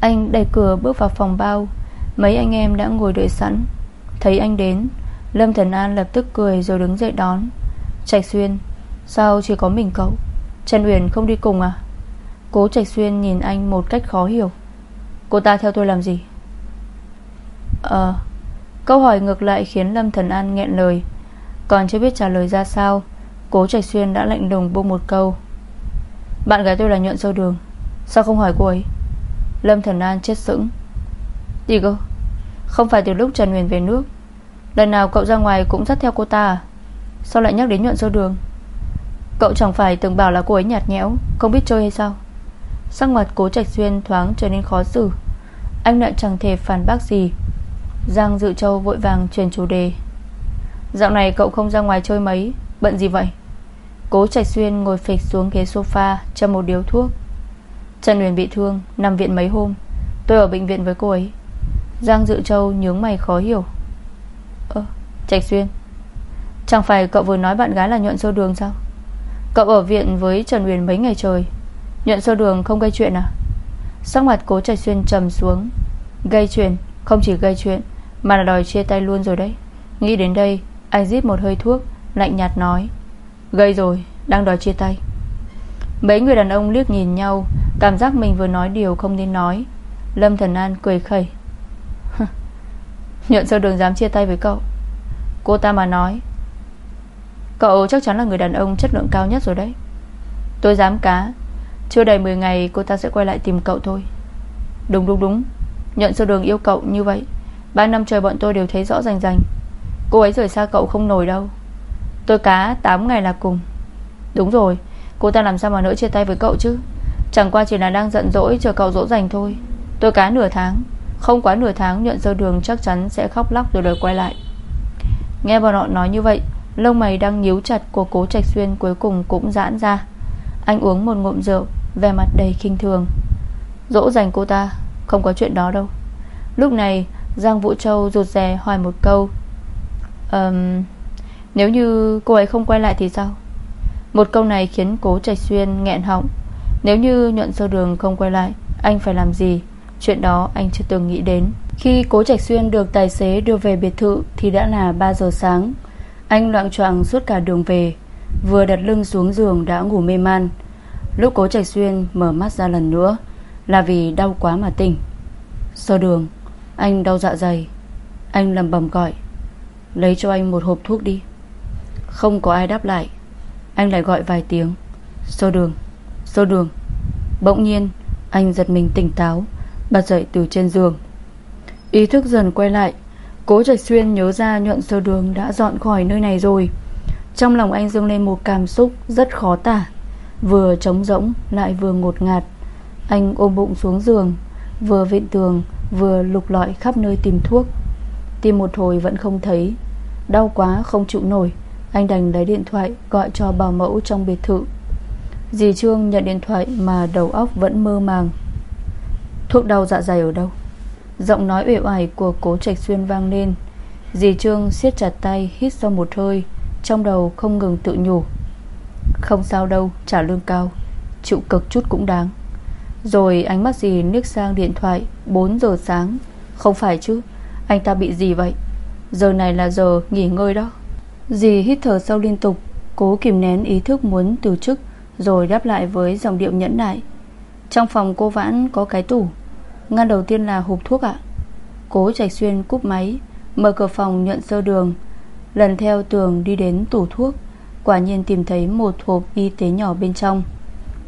Anh đẩy cửa bước vào phòng bao. Mấy anh em đã ngồi đợi sẵn. Thấy anh đến, Lâm Thần An lập tức cười rồi đứng dậy đón. Trạch Xuyên, Sao chỉ có mình cậu? Trần Uyển không đi cùng à? Cố Trạch Xuyên nhìn anh một cách khó hiểu. Cô ta theo tôi làm gì? Ờ Câu hỏi ngược lại khiến Lâm Thần An nghẹn lời. Còn chưa biết trả lời ra sao, Cố Trạch Xuyên đã lạnh lùng buông một câu. Bạn gái tôi là nhuận sâu đường, Sao không hỏi cô ấy? Lâm Thần An chết sững. Gì cơ Không phải từ lúc Trần Huyền về nước, Lần nào cậu ra ngoài cũng dắt theo cô ta à? Sao lại nhắc đến nhuận sâu đường? Cậu chẳng phải từng bảo là cô ấy nhạt nhẽo, Không biết chơi hay sao? Sắc mặt cố trạch xuyên thoáng trở nên khó xử. Anh lại chẳng thể phản bác gì. Giang Dự Châu vội vàng chuyển chủ đề. Dạo này cậu không ra ngoài chơi mấy, Bận gì vậy? Cố Trạch Xuyên ngồi phịch xuống ghế sofa, Châm một điếu thuốc. Trần Huyền bị thương, Nằm viện mấy hôm. Tôi ở bệnh viện với cô ấy. Giang Dự Châu nhướng mày khó hiểu. Ơ, Trạch Xuyên, Chẳng phải cậu vừa nói bạn gái là nhuận sâu đường sao? Cậu ở viện với Trần Huyền mấy ngày trời? Nhuận sơ đường không gây chuyện à? Sắc mặt cố Trạch Xuyên trầm xuống. Gây chuyện? Không chỉ gây chuyện, Mà là đòi chia tay luôn rồi đấy. Nghĩ đến đây, Anh rít một hơi thuốc, Lạnh nhạt nói. Gây rồi, Đang đòi chia tay. Mấy người đàn ông liếc nhìn nhau, Cảm giác mình vừa nói điều không nên nói. Lâm Thần An cười khẩy. Nhuận sơ đường dám chia tay với cậu. Cô ta mà nói, Cậu chắc chắn là người đàn ông chất lượng cao nhất rồi đấy. Tôi dám cá chưa đầy 10 ngày, cô ta sẽ quay lại tìm cậu thôi. Đúng đúng đúng. Nhận sơ đường yêu cậu như vậy, Ba năm trời bọn tôi đều thấy rõ ràng ràng Cô ấy rời xa cậu không nổi đâu. Tôi cá 8 ngày là cùng. Đúng rồi, Cô ta làm sao mà nỡ chia tay với cậu chứ? Chẳng qua chỉ là đang giận dỗi chờ cậu dỗ dành thôi. Tôi cá nửa tháng. Không quá nửa tháng, nhận sơ đường chắc chắn sẽ khóc lóc rồi đời quay lại. Nghe bọn họ nói như vậy, Lông mày đang nhíu chặt của cố trạch xuyên Cuối cùng cũng giãn ra. Anh uống một ngụm rượu về mặt đầy khinh thường. Dỗ dành cô ta Không có chuyện đó đâu. Lúc này Giang Vũ Châu rụt rè hỏi một câu. Um, Nếu như cô ấy không quay lại thì sao? Một câu này khiến cố trạch xuyên nghẹn họng. Nếu như nhuận sơ đường không quay lại Anh phải làm gì? Chuyện đó anh chưa từng nghĩ đến. Khi cố trạch xuyên được tài xế đưa về biệt thự Thì đã là 3 giờ sáng. Anh loạn choạng suốt cả đường về Vừa đặt lưng xuống giường đã ngủ mê man. Lúc cố trạch xuyên mở mắt ra lần nữa Là vì đau quá mà tỉnh. Sơ đường, Anh đau dạ dày. Anh lầm bầm gọi, Lấy cho anh một hộp thuốc đi. Không có ai đáp lại. Anh lại gọi vài tiếng, Sơ đường Sơ đường. Bỗng nhiên, Anh giật mình tỉnh táo, Bật dậy từ trên giường. Ý thức dần quay lại, Cố Trạch Xuyên nhớ ra nhuận sơ đường đã dọn khỏi nơi này rồi. Trong lòng anh dâng lên một cảm xúc rất khó tả. Vừa trống rỗng, lại vừa ngột ngạt. Anh ôm bụng xuống giường, Vừa vịn tường, Vừa lục lọi khắp nơi tìm thuốc. Tìm một hồi vẫn không thấy. Đau quá, không chịu nổi. Anh đành lấy điện thoại gọi cho bảo mẫu trong biệt thự. Dì Trương nhận điện thoại mà đầu óc vẫn mơ màng. Thuốc đau dạ dày ở đâu? Giọng nói uể oải của cố trạch xuyên vang lên. Dì Trương siết chặt tay, Hít sau một hơi, Trong đầu không ngừng tự nhủ. Không sao đâu, trả lương cao. Chịu cực chút cũng đáng. Rồi ánh mắt gì nước sang điện thoại 4 giờ sáng. Không phải chứ, Anh ta bị gì vậy? Giờ này là giờ nghỉ ngơi đó. Dì hít thở sâu liên tục, Cố kìm nén ý thức muốn từ chức, Rồi đáp lại với dòng điệu nhẫn nại. Trong phòng cô Vãn có cái tủ. Ngăn đầu tiên là hộp thuốc ạ. Cố Trạch Xuyên cúp máy, Mở cửa phòng, nhuận sơ đường. Lần theo tường đi đến tủ thuốc. Quả nhiên tìm thấy một hộp y tế nhỏ bên trong.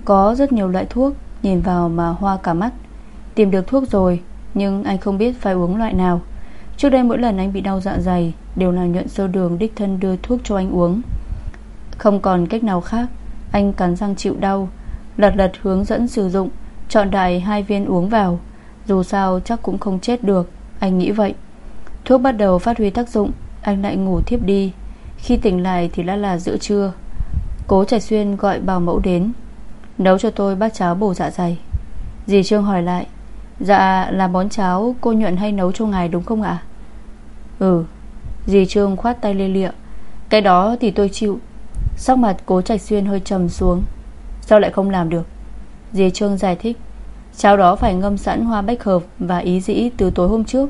Có rất nhiều loại thuốc, Nhìn vào mà hoa cả mắt. Tìm được thuốc rồi, Nhưng anh không biết phải uống loại nào. Trước đây mỗi lần anh bị đau dạ dày, Đều là nhuận sơ đường đích thân đưa thuốc cho anh uống. Không còn cách nào khác, Anh cắn răng chịu đau, Lật lật hướng dẫn sử dụng, Chọn đại hai viên uống vào. Dù sao chắc cũng không chết được, Anh nghĩ vậy. Thuốc bắt đầu phát huy tác dụng, Anh lại ngủ thiếp đi. Khi tỉnh lại thì đã là giữa trưa, Cố Trạch Xuyên gọi bảo mẫu đến, Nấu cho tôi bát cháo bổ dạ dày. Dì Trương hỏi lại Dạ là món cháo cô nhuận hay nấu cho ngài đúng không ạ? Ừ. Dì Trương khoát tay lê lịa, Cái đó thì tôi chịu. Sắc mặt cố Trạch Xuyên hơi trầm xuống, Sao lại không làm được? Dì Trương giải thích, Cháo đó phải ngâm sẵn hoa bách hợp Và ý dĩ từ tối hôm trước,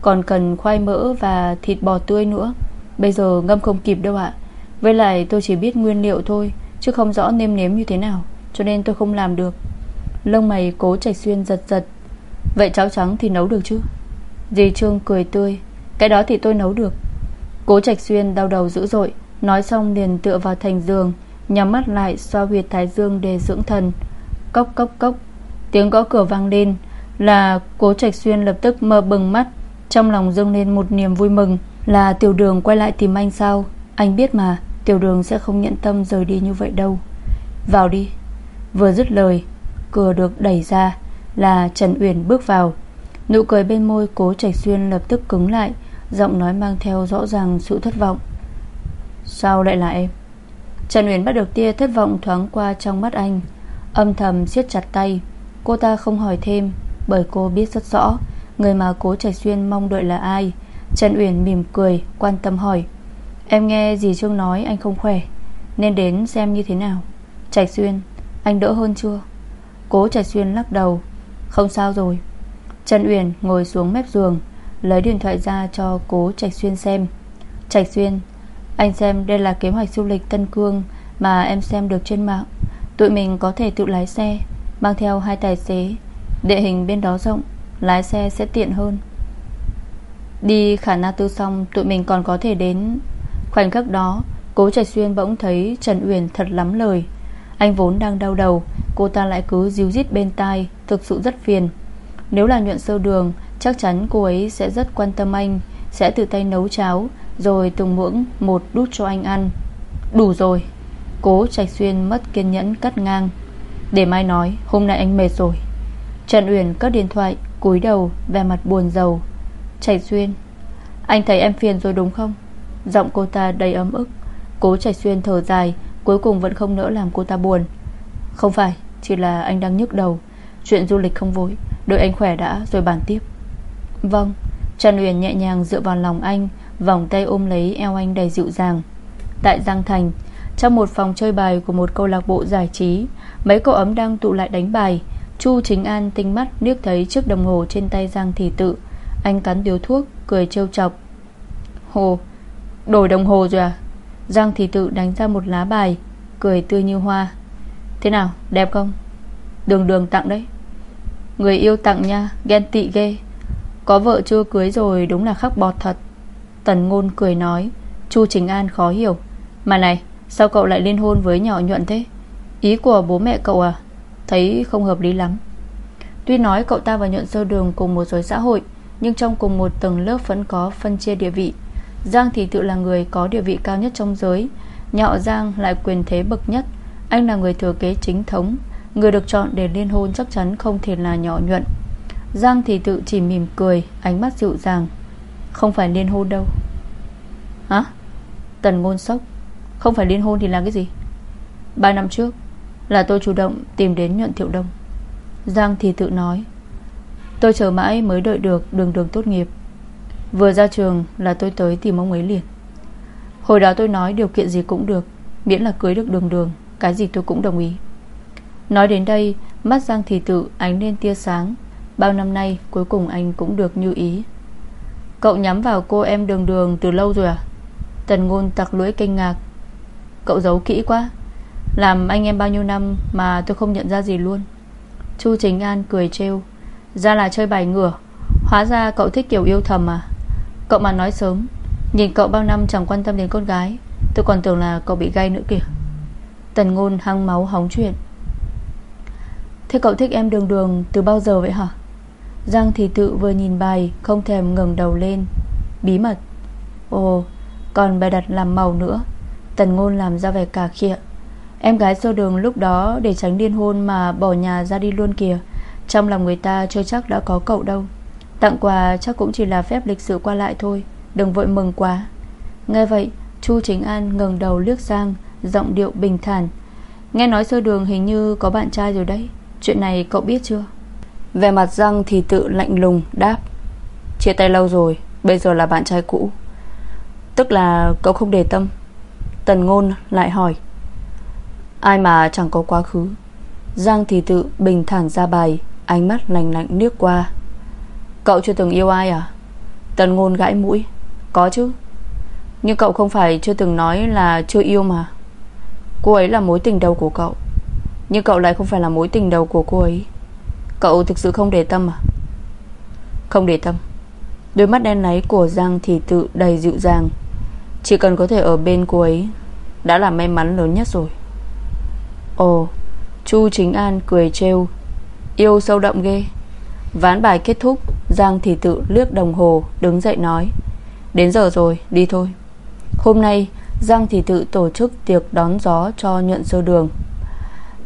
Còn cần khoai mỡ và thịt bò tươi nữa. Bây giờ ngâm không kịp đâu ạ. Với lại tôi chỉ biết nguyên liệu thôi, Chứ không rõ nêm nếm như thế nào, Cho nên tôi không làm được. Lông mày cố chảy xuyên giật giật. Vậy cháo trắng thì nấu được chứ? Dì Trương cười tươi. Cái đó thì tôi nấu được. Cố trạch xuyên đau đầu dữ dội, Nói xong liền tựa vào thành giường, Nhắm mắt lại xoa huyệt thái dương để dưỡng thần. Cốc cốc cốc. Tiếng gõ cửa vang lên, Là cố trạch xuyên lập tức mơ bừng mắt, Trong lòng dâng lên một niềm vui mừng. Là tiểu đường quay lại tìm anh sao? Anh biết mà, Tiểu đường sẽ không nhận tâm rời đi như vậy đâu. Vào đi. Vừa dứt lời, Cửa được đẩy ra, Là Trần Uyển bước vào. Nụ cười bên môi cố Trạch Xuyên lập tức cứng lại, Giọng nói mang theo rõ ràng sự thất vọng. Sao lại là em? Trần Uyển bắt được tia thất vọng thoáng qua trong mắt anh. Âm thầm siết chặt tay. Cô ta không hỏi thêm, Bởi cô biết rất rõ, Người mà cố Trạch Xuyên mong đợi là ai. Trần Uyển mỉm cười, quan tâm hỏi, Em nghe dì Trương nói anh không khỏe, Nên đến xem như thế nào? Trạch Xuyên, Anh đỡ hơn chưa? Cố Trạch Xuyên lắc đầu, Không sao rồi. Trần Uyển ngồi xuống mép giường, Lấy điện thoại ra cho cố Trạch Xuyên xem. Trạch Xuyên, Anh xem đây là kế hoạch du lịch Tân Cương Mà em xem được trên mạng. Tụi mình có thể tự lái xe, Mang theo hai tài xế. Địa hình bên đó rộng, Lái xe sẽ tiện hơn. Đi khả na tư xong, Tụi mình còn có thể đến Khoảnh khắc đó. Cố Trạch Xuyên bỗng thấy Trần Uyển thật lắm lời. Anh vốn đang đau đầu, Cô ta lại cứ díu dít bên tai, Thực sự rất phiền. Nếu là nhuận sơ đường, Chắc chắn cô ấy sẽ rất quan tâm anh, Sẽ tự tay nấu cháo, Rồi từng muỗng một đút cho anh ăn. Đủ rồi. Cố Trạch Xuyên mất kiên nhẫn cắt ngang. Để mai nói, hôm nay anh mệt rồi. Trần Uyển cất điện thoại, cúi đầu Về mặt buồn rầu. Trạch Xuyên. Anh thấy em phiền rồi đúng không? Giọng cô ta đầy ấm ức. Cố Trạch Xuyên thở dài, Cuối cùng vẫn không nỡ làm cô ta buồn. Không phải, Chỉ là anh đang nhức đầu. Chuyện du lịch không vội Đợi anh khỏe đã rồi bàn tiếp. Vâng Trần Uyển nhẹ nhàng dựa vào lòng anh, Vòng tay ôm lấy eo anh đầy dịu dàng. Tại Giang Thành, Trong một phòng chơi bài của một câu lạc bộ giải trí, Mấy cậu ấm đang tụ lại đánh bài. Chu Chính An tinh mắt liếc thấy chiếc đồng hồ trên tay Giang Thị Tự. Anh cắn điếu thuốc, Cười trêu chọc. Hồ, Đổi đồng hồ rồi à? Giang thì Tự đánh ra một lá bài, Cười tươi như hoa. Thế nào, đẹp không? Đường đường tặng đấy. Người yêu tặng nha, Ghen tị ghê. Có vợ chưa cưới rồi đúng là khắc bọt thật. Tần ngôn cười nói, Chu Chính An khó hiểu. Mà này, sao cậu lại liên hôn với nhỏ nhuận thế? Ý của bố mẹ cậu à? Thấy không hợp lý lắm. Tuy nói cậu ta và nhuận sơ đường cùng một giới xã hội nhưng trong cùng một tầng lớp vẫn có phân chia địa vị. Giang thì tự là người có địa vị cao nhất trong giới, Nhọ Giang lại quyền thế bậc nhất. Anh là người thừa kế chính thống, Người được chọn để liên hôn chắc chắn không thể là nhỏ nhuận. Giang thì tự chỉ mỉm cười, Ánh mắt dịu dàng. Không phải liên hôn đâu. Hả? Tần ngôn sốc. Không phải liên hôn thì là cái gì? Ba năm trước, Là tôi chủ động tìm đến nhuận thiệu đông. Giang thì tự nói. Tôi chờ mãi mới đợi được đường đường tốt nghiệp. Vừa ra trường là tôi tới tìm ông ấy liền. Hồi đó tôi nói điều kiện gì cũng được, Miễn là cưới được đường đường, Cái gì tôi cũng đồng ý. Nói đến đây, Mắt Giang Thị Tự ánh lên tia sáng. Bao năm nay, cuối cùng anh cũng được như ý. Cậu nhắm vào cô em đường đường từ lâu rồi à? Tần ngôn tặc lưỡi kinh ngạc. Cậu giấu kỹ quá. Làm anh em bao nhiêu năm Mà tôi không nhận ra gì luôn. Chu Chính An cười trêu. Ra là chơi bài ngửa. Hóa ra cậu thích kiểu yêu thầm à Cậu mà nói sớm, Nhìn cậu bao năm chẳng quan tâm đến con gái, Tôi còn tưởng là cậu bị gay nữa kìa. Tần ngôn hăng máu hóng chuyện. Thế cậu thích em đường đường từ bao giờ vậy hả? Giang thì tự vừa nhìn bài, Không thèm ngừng đầu lên. Bí mật. Ồ, còn bài đặt làm màu nữa. Tần ngôn làm ra vẻ cả khịa. Em gái sơ đường lúc đó Để tránh điên hôn mà bỏ nhà ra đi luôn kìa. Trong lòng người ta chưa chắc đã có cậu đâu. Tặng quà chắc cũng chỉ là phép lịch sự qua lại thôi, Đừng vội mừng quá. Nghe vậy, Chu Chính An ngừng đầu liếc sang, Giọng điệu bình thản. Nghe nói sơ đường hình như có bạn trai rồi đấy, Chuyện này cậu biết chưa? Về mặt răng thì tự lạnh lùng, đáp. Chia tay lâu rồi, Bây giờ là bạn trai cũ. Tức là cậu không để tâm. Tần ngôn lại hỏi. Ai mà chẳng có quá khứ. Giang thì tự bình thản ra bài. Ánh mắt lành lạnh nước qua. Cậu chưa từng yêu ai à? Tần ngôn gãi mũi. Có chứ. Nhưng cậu không phải chưa từng nói là chưa yêu mà. Cô ấy là mối tình đầu của cậu. Nhưng cậu lại không phải là mối tình đầu của cô ấy. Cậu thực sự không để tâm à? Không để tâm. Đôi mắt đen láy của Giang thì tự đầy dịu dàng. Chỉ cần có thể ở bên cô ấy, Đã là may mắn lớn nhất rồi. Ồ, Chu Chính An cười trêu. Yêu sâu đậm ghê. Ván bài kết thúc, Giang thì tự liếc đồng hồ, Đứng dậy nói, Đến giờ rồi, đi thôi. Hôm nay, Giang thì tự tổ chức tiệc đón gió cho nhuận sơ đường.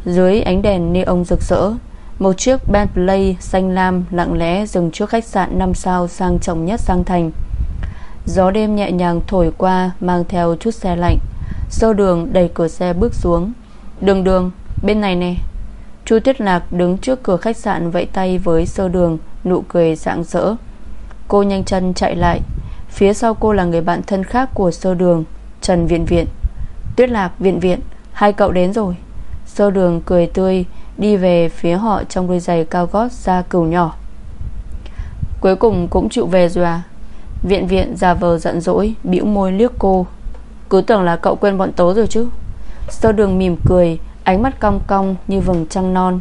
Dưới ánh đèn neon rực rỡ, Một chiếc Bentley xanh lam lặng lẽ dừng trước khách sạn 5 sao sang trọng nhất sang thành. Gió đêm nhẹ nhàng thổi qua, Mang theo chút xe lạnh. Sơ đường đẩy cửa xe bước xuống. Đường đường, bên này nè. Chu Tuyết Lạc đứng trước cửa khách sạn Vẫy tay với sơ đường, Nụ cười rạng rỡ. Cô nhanh chân chạy lại. Phía sau cô là người bạn thân khác của sơ đường, Trần Viện Viện. Tuyết Lạc, Viện Viện, Hai cậu đến rồi. Sơ đường cười tươi, Đi về phía họ trong đôi giày cao gót da cừu nhỏ. Cuối cùng cũng chịu về rồi à? Viện viện già vờ giận dỗi, bĩu môi liếc cô. Cứ tưởng là cậu quên bọn tố rồi chứ. Sơ đường mỉm cười Ánh mắt cong cong như vầng trăng non.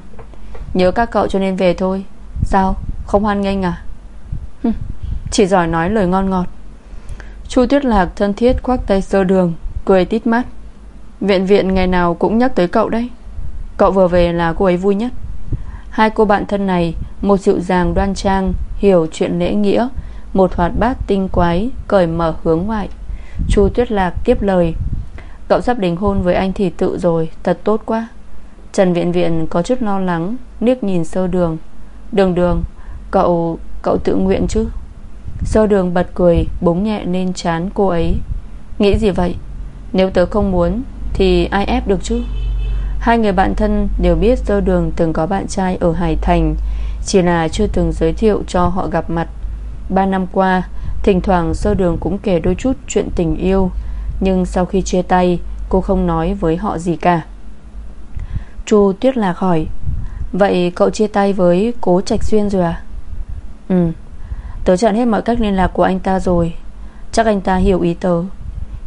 Nhớ các cậu cho nên về thôi. Sao? Không hoan nghênh à? Chỉ giỏi nói lời ngon ngọt. Chu Tuyết Lạc thân thiết khoác tay sơ đường, Cười tít mắt. Viện viện ngày nào cũng nhắc tới cậu đấy. Cậu vừa về là cô ấy vui nhất. Hai cô bạn thân này, Một dịu dàng đoan trang, Hiểu chuyện lễ nghĩa, Một hoạt bát tinh quái, Cởi mở hướng ngoại. Chu Tuyết Lạc tiếp lời Cậu sắp đính hôn với anh thì tự rồi, Thật tốt quá. Trần Viện Viện có chút lo lắng niếc nhìn sơ đường. Đường đường, Cậu cậu tự nguyện chứ? Sơ đường bật cười, Búng nhẹ lên chán cô ấy. Nghĩ gì vậy? Nếu tớ không muốn, Thì ai ép được chứ? Hai người bạn thân đều biết Sơ đường từng có bạn trai ở Hải Thành, Chỉ là chưa từng giới thiệu cho họ gặp mặt. Ba năm qua, Thỉnh thoảng Sơ đường cũng kể đôi chút chuyện tình yêu. Nhưng sau khi chia tay, Cô không nói với họ gì cả. Chu Tuyết Lạc hỏi, Vậy cậu chia tay với Cố Trạch Xuyên rồi à? Ừ Tớ chặn hết mọi cách liên lạc của anh ta rồi. Chắc anh ta hiểu ý tớ.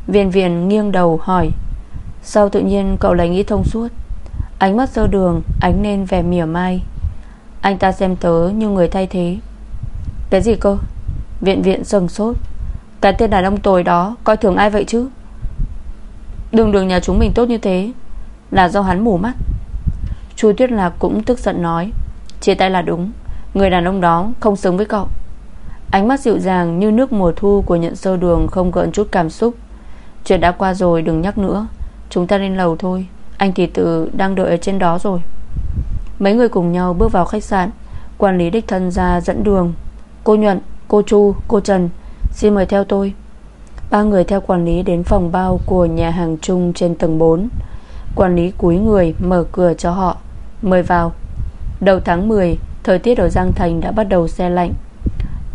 Viện viện nghiêng đầu hỏi, Sao tự nhiên cậu lại nghĩ thông suốt? Ánh mắt sơ đường, Ánh lên vẻ mỉa mai. Anh ta xem tớ như người thay thế. Cái gì cơ? Viện viện sừng sốt. Cái tên đàn ông tồi đó, Coi thường ai vậy chứ? Đường đường nhà chúng mình tốt như thế Là do hắn mù mắt. Chu Tuyết Lạc cũng tức giận nói Chia tay là đúng Người đàn ông đó không xứng với cậu. Ánh mắt dịu dàng như nước mùa thu Của nhận sơ đường không gợn chút cảm xúc. Chuyện đã qua rồi đừng nhắc nữa Chúng ta lên lầu thôi Anh thì tự đang đợi ở trên đó rồi. Mấy người cùng nhau bước vào khách sạn Quản lý đích thân ra dẫn đường. Cô Nhuận, cô Chu, cô Trần Xin mời theo tôi. Ba người theo quản lý đến phòng bao Của nhà hàng chung trên tầng 4 Quản lý cúi người mở cửa cho họ. Mời vào. Đầu tháng 10 Thời tiết ở Giang Thành đã bắt đầu xe lạnh.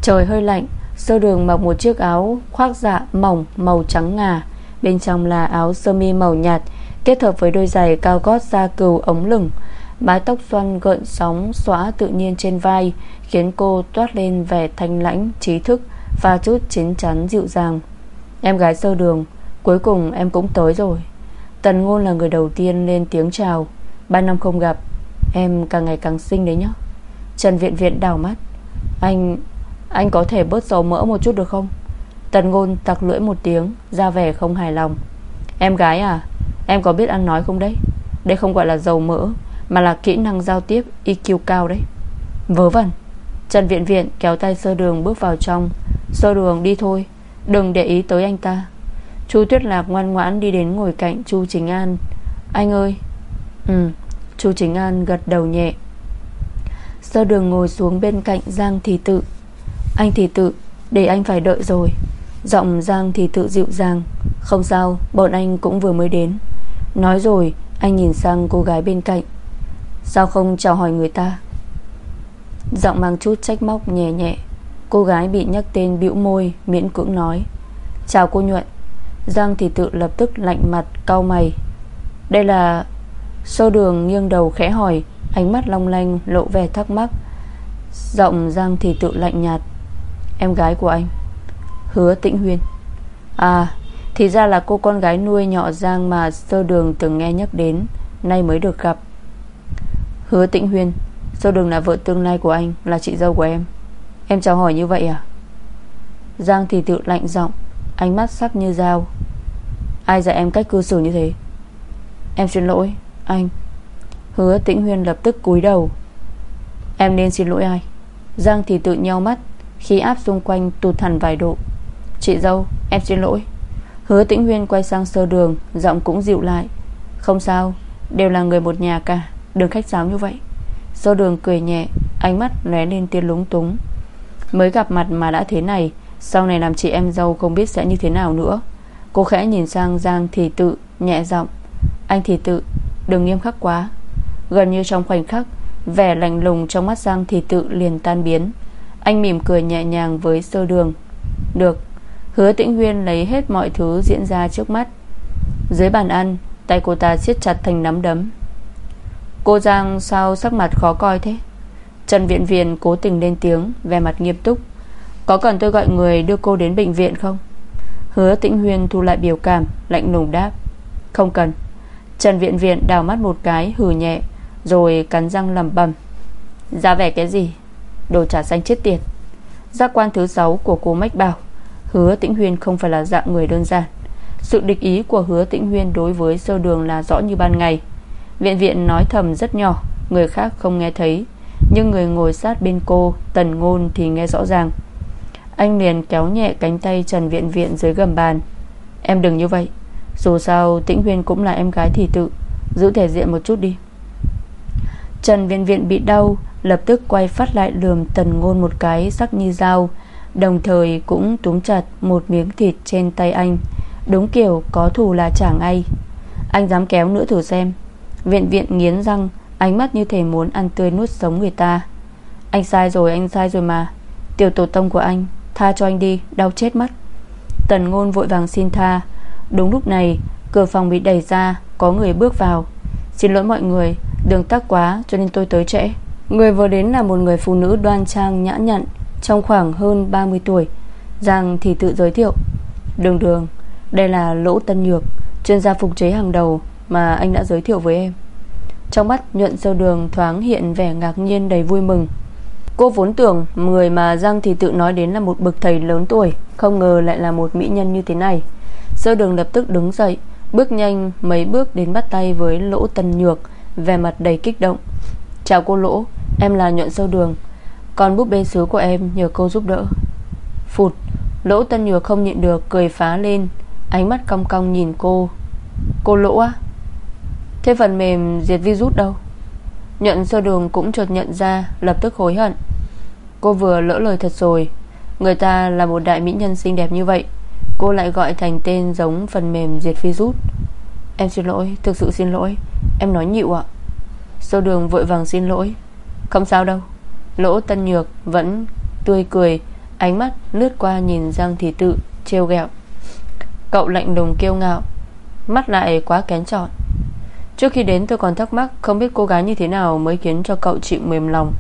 Trời hơi lạnh Sơ đường mặc một chiếc áo khoác dạ mỏng màu trắng ngà. Bên trong là áo sơ mi màu nhạt Kết hợp với đôi giày cao gót da cừu ống lửng. Mái tóc xoăn gợn sóng xóa tự nhiên trên vai Khiến cô toát lên vẻ thanh lãnh, trí thức Và chút chín chắn dịu dàng. Em gái sơ đường, Cuối cùng em cũng tới rồi. Tần Ngôn là người đầu tiên lên tiếng chào. Ba năm không gặp, Em càng ngày càng xinh đấy nhá. Trần Viện Viện đào mắt. Anh Anh có thể bớt dầu mỡ một chút được không? Tần Ngôn tặc lưỡi một tiếng, Ra vẻ không hài lòng. Em gái à Em có biết ăn nói không đấy? Đây không gọi là dầu mỡ, Mà là kỹ năng giao tiếp EQ cao đấy. Vớ vẩn. Trần Viện Viện kéo tay sơ đường bước vào trong. Sơ đường đi thôi. Đừng để ý tới anh ta. Chu Tuyết Lạc ngoan ngoãn đi đến ngồi cạnh Chu Chính An. Anh ơi. Ừ Chu Chính An gật đầu nhẹ. Sơ đường ngồi xuống bên cạnh Giang Thị Tự? Anh Thị Tự, Để anh phải đợi rồi. Giọng Giang Thị Tự dịu dàng. Không sao, bọn anh cũng vừa mới đến. Nói rồi, anh nhìn sang cô gái bên cạnh. Sao không chào hỏi người ta? Giọng mang chút trách móc nhẹ nhẹ. Cô gái bị nhắc tên bĩu môi, Miễn cưỡng nói, Chào cô Nhuận. Giang thì tự lập tức lạnh mặt, cau mày. Đây là Sơ đường nghiêng đầu khẽ hỏi, Ánh mắt long lanh, lộ vẻ thắc mắc. Giọng Giang thì tự lạnh nhạt, Em gái của anh. Hứa Tĩnh Huyên. À thì ra là cô con gái nuôi nhỏ Giang Mà sơ đường từng nghe nhắc đến, Nay mới được gặp. Hứa Tĩnh Huyên Sơ đường là vợ tương lai của anh, Là chị dâu của em. Em chào hỏi như vậy à? Giang thì tự lạnh giọng, Ánh mắt sắc như dao. Ai dạy em cách cư xử như thế? Em xin lỗi, Anh. Hứa tĩnh huyên lập tức cúi đầu. Em nên xin lỗi ai? Giang thì tự nheo mắt, Khi áp xung quanh tụt hẳn vài độ. Chị dâu, em xin lỗi. Hứa tĩnh huyên quay sang sơ đường, Giọng cũng dịu lại. Không sao, Đều là người một nhà cả Đừng khách sáo như vậy. Sơ đường cười nhẹ, Ánh mắt lóe lên tia lúng túng. Mới gặp mặt mà đã thế này, Sau này làm chị em dâu không biết sẽ như thế nào nữa. Cô khẽ nhìn sang Giang Thị Tự, Nhẹ giọng, Anh Thị Tự, đừng nghiêm khắc quá. Gần như trong khoảnh khắc, Vẻ lạnh lùng trong mắt Giang Thị Tự liền tan biến. Anh mỉm cười nhẹ nhàng với sơ đường. Được, Hứa tĩnh huyên lấy hết mọi thứ diễn ra trước mắt. Dưới bàn ăn, Tay cô ta siết chặt thành nắm đấm. Cô Giang sao sắc mặt khó coi thế? Trần Viện Viện cố tình lên tiếng Về mặt nghiêm túc. Có cần tôi gọi người đưa cô đến bệnh viện không? Hứa tĩnh huyên thu lại biểu cảm, Lạnh lùng đáp. Không cần. Trần Viện Viện đào mắt một cái, hừ nhẹ, Rồi cắn răng lầm bầm Ra vẻ cái gì? Đồ trả xanh chết tiệt. Giác quan thứ 6 của cô Mách bảo. Hứa tĩnh huyên không phải là dạng người đơn giản. Sự địch ý của hứa tĩnh huyên Đối với sơ đường là rõ như ban ngày. Viện viện nói thầm rất nhỏ, Người khác không nghe thấy. Nhưng người ngồi sát bên cô, Tần ngôn thì nghe rõ ràng. Anh liền kéo nhẹ cánh tay Trần Viện Viện dưới gầm bàn. Em đừng như vậy. Dù sao, Tĩnh Huyên cũng là em gái thì tự. Giữ thể diện một chút đi. Trần Viện Viện bị đau, Lập tức quay phát lại lườm Tần Ngôn một cái sắc như dao. Đồng thời cũng túm chặt Một miếng thịt trên tay anh. Đúng kiểu có thù là trả ngay Anh dám kéo nữa thử xem. Viện viện nghiến răng Ánh mắt như thể muốn ăn tươi nuốt sống người ta. Anh sai rồi, anh sai rồi mà. Tiểu tổ tông của anh, Tha cho anh đi, đau chết mất Tần ngôn vội vàng xin tha. Đúng lúc này, cửa phòng bị đẩy ra, Có người bước vào. Xin lỗi mọi người, Đường tắc quá, cho nên tôi tới trễ. Người vừa đến là một người phụ nữ đoan trang, nhã nhặn, Trong khoảng hơn 30 tuổi. Giang thì tự giới thiệu. Đường đường, Đây là Lỗ Tân Nhược, Chuyên gia phục chế hàng đầu mà anh đã giới thiệu với em. Trong mắt nhuận sâu đường thoáng hiện vẻ ngạc nhiên đầy vui mừng. Cô vốn tưởng Người mà Giang thì tự nói đến là một bậc thầy lớn tuổi, Không ngờ lại là một mỹ nhân như thế này. Sơ đường lập tức đứng dậy, Bước nhanh mấy bước đến bắt tay với Lỗ Tân Nhược Về mặt đầy kích động. Chào cô Lỗ, Em là nhuận sơ đường. Còn búp bê sứ của em nhờ cô giúp đỡ. Phụt, Lỗ Tân Nhược không nhịn được cười phá lên, Ánh mắt cong cong nhìn cô. Cô Lỗ á Thế phần mềm diệt virus đâu? Nhận sơ đường cũng chợt nhận ra, Lập tức hối hận. Cô vừa lỡ lời thật rồi. Người ta là một đại mỹ nhân xinh đẹp như vậy. Cô lại gọi thành tên giống phần mềm diệt virus. Em xin lỗi, Thực sự xin lỗi. Em nói nhịu ạ. Sơ đường vội vàng xin lỗi. Không sao đâu. Lỗ tân nhược vẫn tươi cười, Ánh mắt lướt qua nhìn Giang Thị Tự, Trêu ghẹo. Cậu lạnh lùng kiêu ngạo, Mắt lại quá kén chọn. Trước khi đến, tôi còn thắc mắc Không biết cô gái như thế nào mới khiến cho cậu chịu mềm lòng.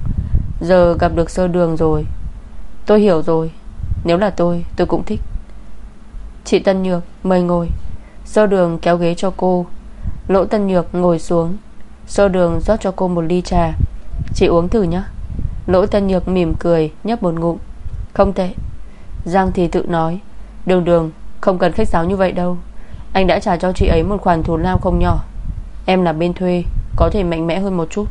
Giờ gặp được sơ đường rồi. Tôi hiểu rồi. Nếu là tôi tôi cũng thích. Chị Tân Nhược, mời ngồi. Sơ đường kéo ghế cho cô. Lỗ Tân Nhược ngồi xuống. Sơ đường rót cho cô một ly trà. Chị uống thử nhé. Lỗ Tân Nhược mỉm cười, nhấp một ngụm. Không tệ. Giang thì tự nói, Đường đường, không cần khách sáo như vậy đâu. Anh đã trả cho chị ấy một khoản thù lao không nhỏ. Em là bên thuê, Có thể mạnh mẽ hơn một chút.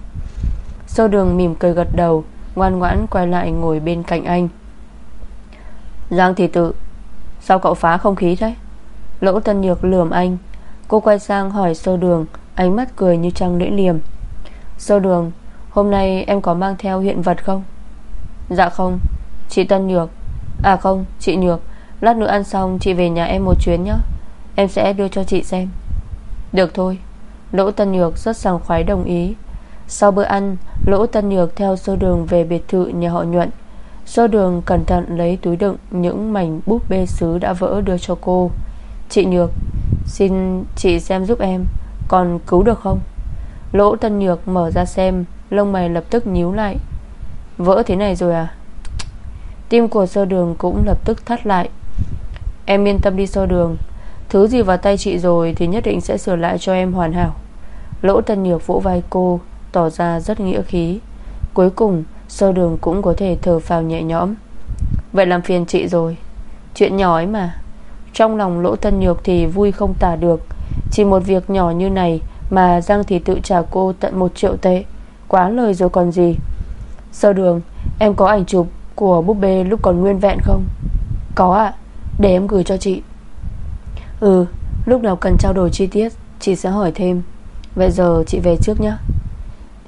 Sơ đường mỉm cười gật đầu, Ngoan ngoãn quay lại ngồi bên cạnh anh. Giang thị tự, Sao cậu phá không khí thế? Lỗ tân nhược lườm anh. Cô quay sang hỏi sơ đường, Ánh mắt cười như trăng lưỡi liềm. Sơ đường, Hôm nay em có mang theo hiện vật không? Dạ không. Chị Tân Nhược. À không, chị Nhược. Lát nữa ăn xong, chị về nhà em một chuyến nhé Em sẽ đưa cho chị xem. Được thôi. Lỗ Tân Nhược rất sảng khoái đồng ý. Sau bữa ăn, Lỗ Tân Nhược theo sơ đường về biệt thự nhà họ nhuận. Sơ đường cẩn thận lấy túi đựng Những mảnh búp bê sứ đã vỡ đưa cho cô. Chị Nhược, Xin chị xem giúp em, Còn cứu được không? Lỗ Tân Nhược mở ra xem, Lông mày lập tức nhíu lại. Vỡ thế này rồi à? Tim của sơ đường cũng lập tức thắt lại. Em yên tâm đi sơ đường, Thứ gì vào tay chị rồi Thì nhất định sẽ sửa lại cho em hoàn hảo. Lỗ Tân Nhược vỗ vai cô, Tỏ ra rất nghĩa khí. Cuối cùng, sơ đường cũng có thể thở phào nhẹ nhõm. Vậy làm phiền chị rồi. Chuyện nhỏ ấy mà. Trong lòng Lỗ Tân Nhược thì vui không tả được. Chỉ một việc nhỏ như này Mà Giang thì tự trả cô tận một triệu tệ. Quá lời rồi còn gì? Sơ đường, Em có ảnh chụp của búp bê lúc còn nguyên vẹn không? Có ạ. Để em gửi cho chị. Ừ Lúc nào cần trao đổi chi tiết, Chị sẽ hỏi thêm. Vậy giờ chị về trước nhé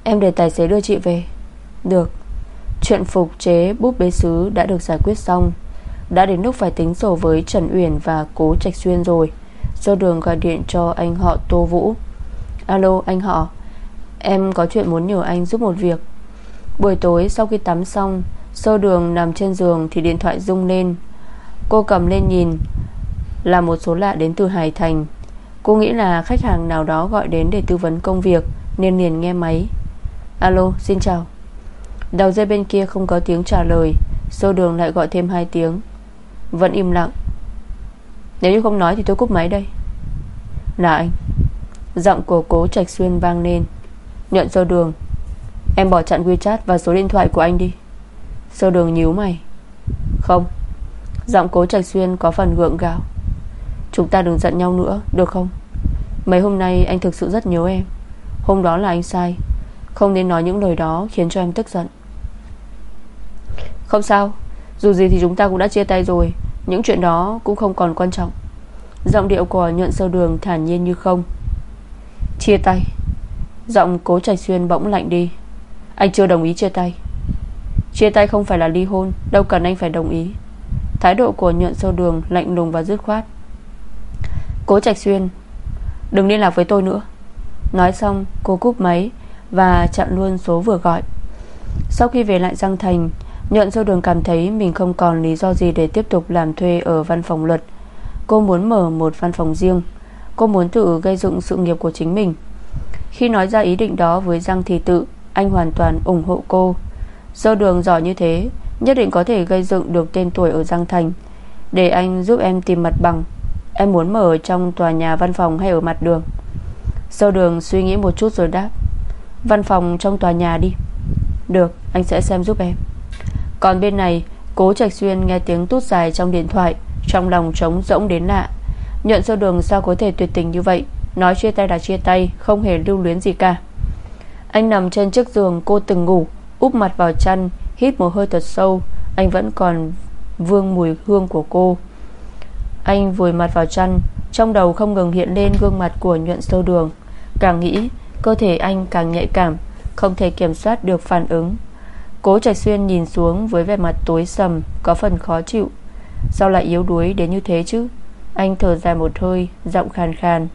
Em để tài xế đưa chị về. Được. Chuyện phục chế búp bế sứ đã được giải quyết xong. Đã đến lúc phải tính sổ với Trần Uyển và Cố Trạch Xuyên rồi. Do đường gọi điện cho anh họ Tô Vũ. Alo, anh họ. Em có chuyện muốn nhờ anh giúp một việc. Buổi tối sau khi tắm xong Sơ đường nằm trên giường Thì điện thoại rung lên. Cô cầm lên nhìn. Là một số lạ đến từ Hải Thành. Cô nghĩ là khách hàng nào đó gọi đến để tư vấn công việc, Nên liền nghe máy. Alo, xin chào. Đầu dây bên kia không có tiếng trả lời Xô đường lại gọi thêm hai tiếng. Vẫn im lặng. Nếu như không nói thì tôi cúp máy đây. Là anh. Giọng của cố Trạch Xuyên vang lên. Nhận xô đường. Em bỏ chặn WeChat và số điện thoại của anh đi. Xô đường nhíu mày. Không. Giọng cố Trạch Xuyên có phần gượng gạo. Chúng ta đừng giận nhau nữa, Được không? Mấy hôm nay anh thực sự rất nhớ em. Hôm đó là anh sai. Không nên nói những lời đó khiến cho em tức giận. Không sao. Dù gì thì chúng ta cũng đã chia tay rồi. Những chuyện đó cũng không còn quan trọng. Giọng điệu của nhuận sơ đường thản nhiên như không. Chia tay. Giọng cố trạch xuyên bỗng lạnh đi. Anh chưa đồng ý chia tay. Chia tay không phải là ly hôn, Đâu cần anh phải đồng ý. Thái độ của nhuận sơ đường lạnh lùng và dứt khoát. Cố trạch xuyên Đừng liên lạc với tôi nữa. Nói xong, cô cúp máy Và chặn luôn số vừa gọi. Sau khi về lại Giang Thành, Nhuận sâu đường cảm thấy mình không còn lý do gì Để tiếp tục làm thuê ở văn phòng luật. Cô muốn mở một văn phòng riêng. Cô muốn tự gây dựng sự nghiệp của chính mình. Khi nói ra ý định đó với Giang Thị Tự, Anh hoàn toàn ủng hộ cô. Sơ đường giỏi như thế, Nhất định có thể gây dựng được tên tuổi ở Giang Thành. Để anh giúp em tìm mặt bằng. Em muốn mở trong tòa nhà văn phòng hay ở mặt đường? Sơ đường suy nghĩ một chút rồi đáp. Văn phòng trong tòa nhà đi. Được, anh sẽ xem giúp em. Còn bên này, Cố Trạch Xuyên nghe tiếng tút dài trong điện thoại, Trong lòng trống rỗng đến lạ. Nhuận sơ đường sao có thể tuyệt tình như vậy? Nói chia tay là chia tay, Không hề lưu luyến gì cả. Anh nằm trên chiếc giường cô từng ngủ, Úp mặt vào chăn, Hít một hơi thật sâu. Anh vẫn còn vương mùi hương của cô. Anh vùi mặt vào chăn, Trong đầu không ngừng hiện lên gương mặt của nhuận sâu đường. Càng nghĩ, Cơ thể anh càng nhạy cảm, Không thể kiểm soát được phản ứng. Cố Trạch Xuyên nhìn xuống với vẻ mặt tối sầm, Có phần khó chịu. Sao lại yếu đuối đến như thế chứ? Anh thở dài một hơi, Giọng khàn khàn.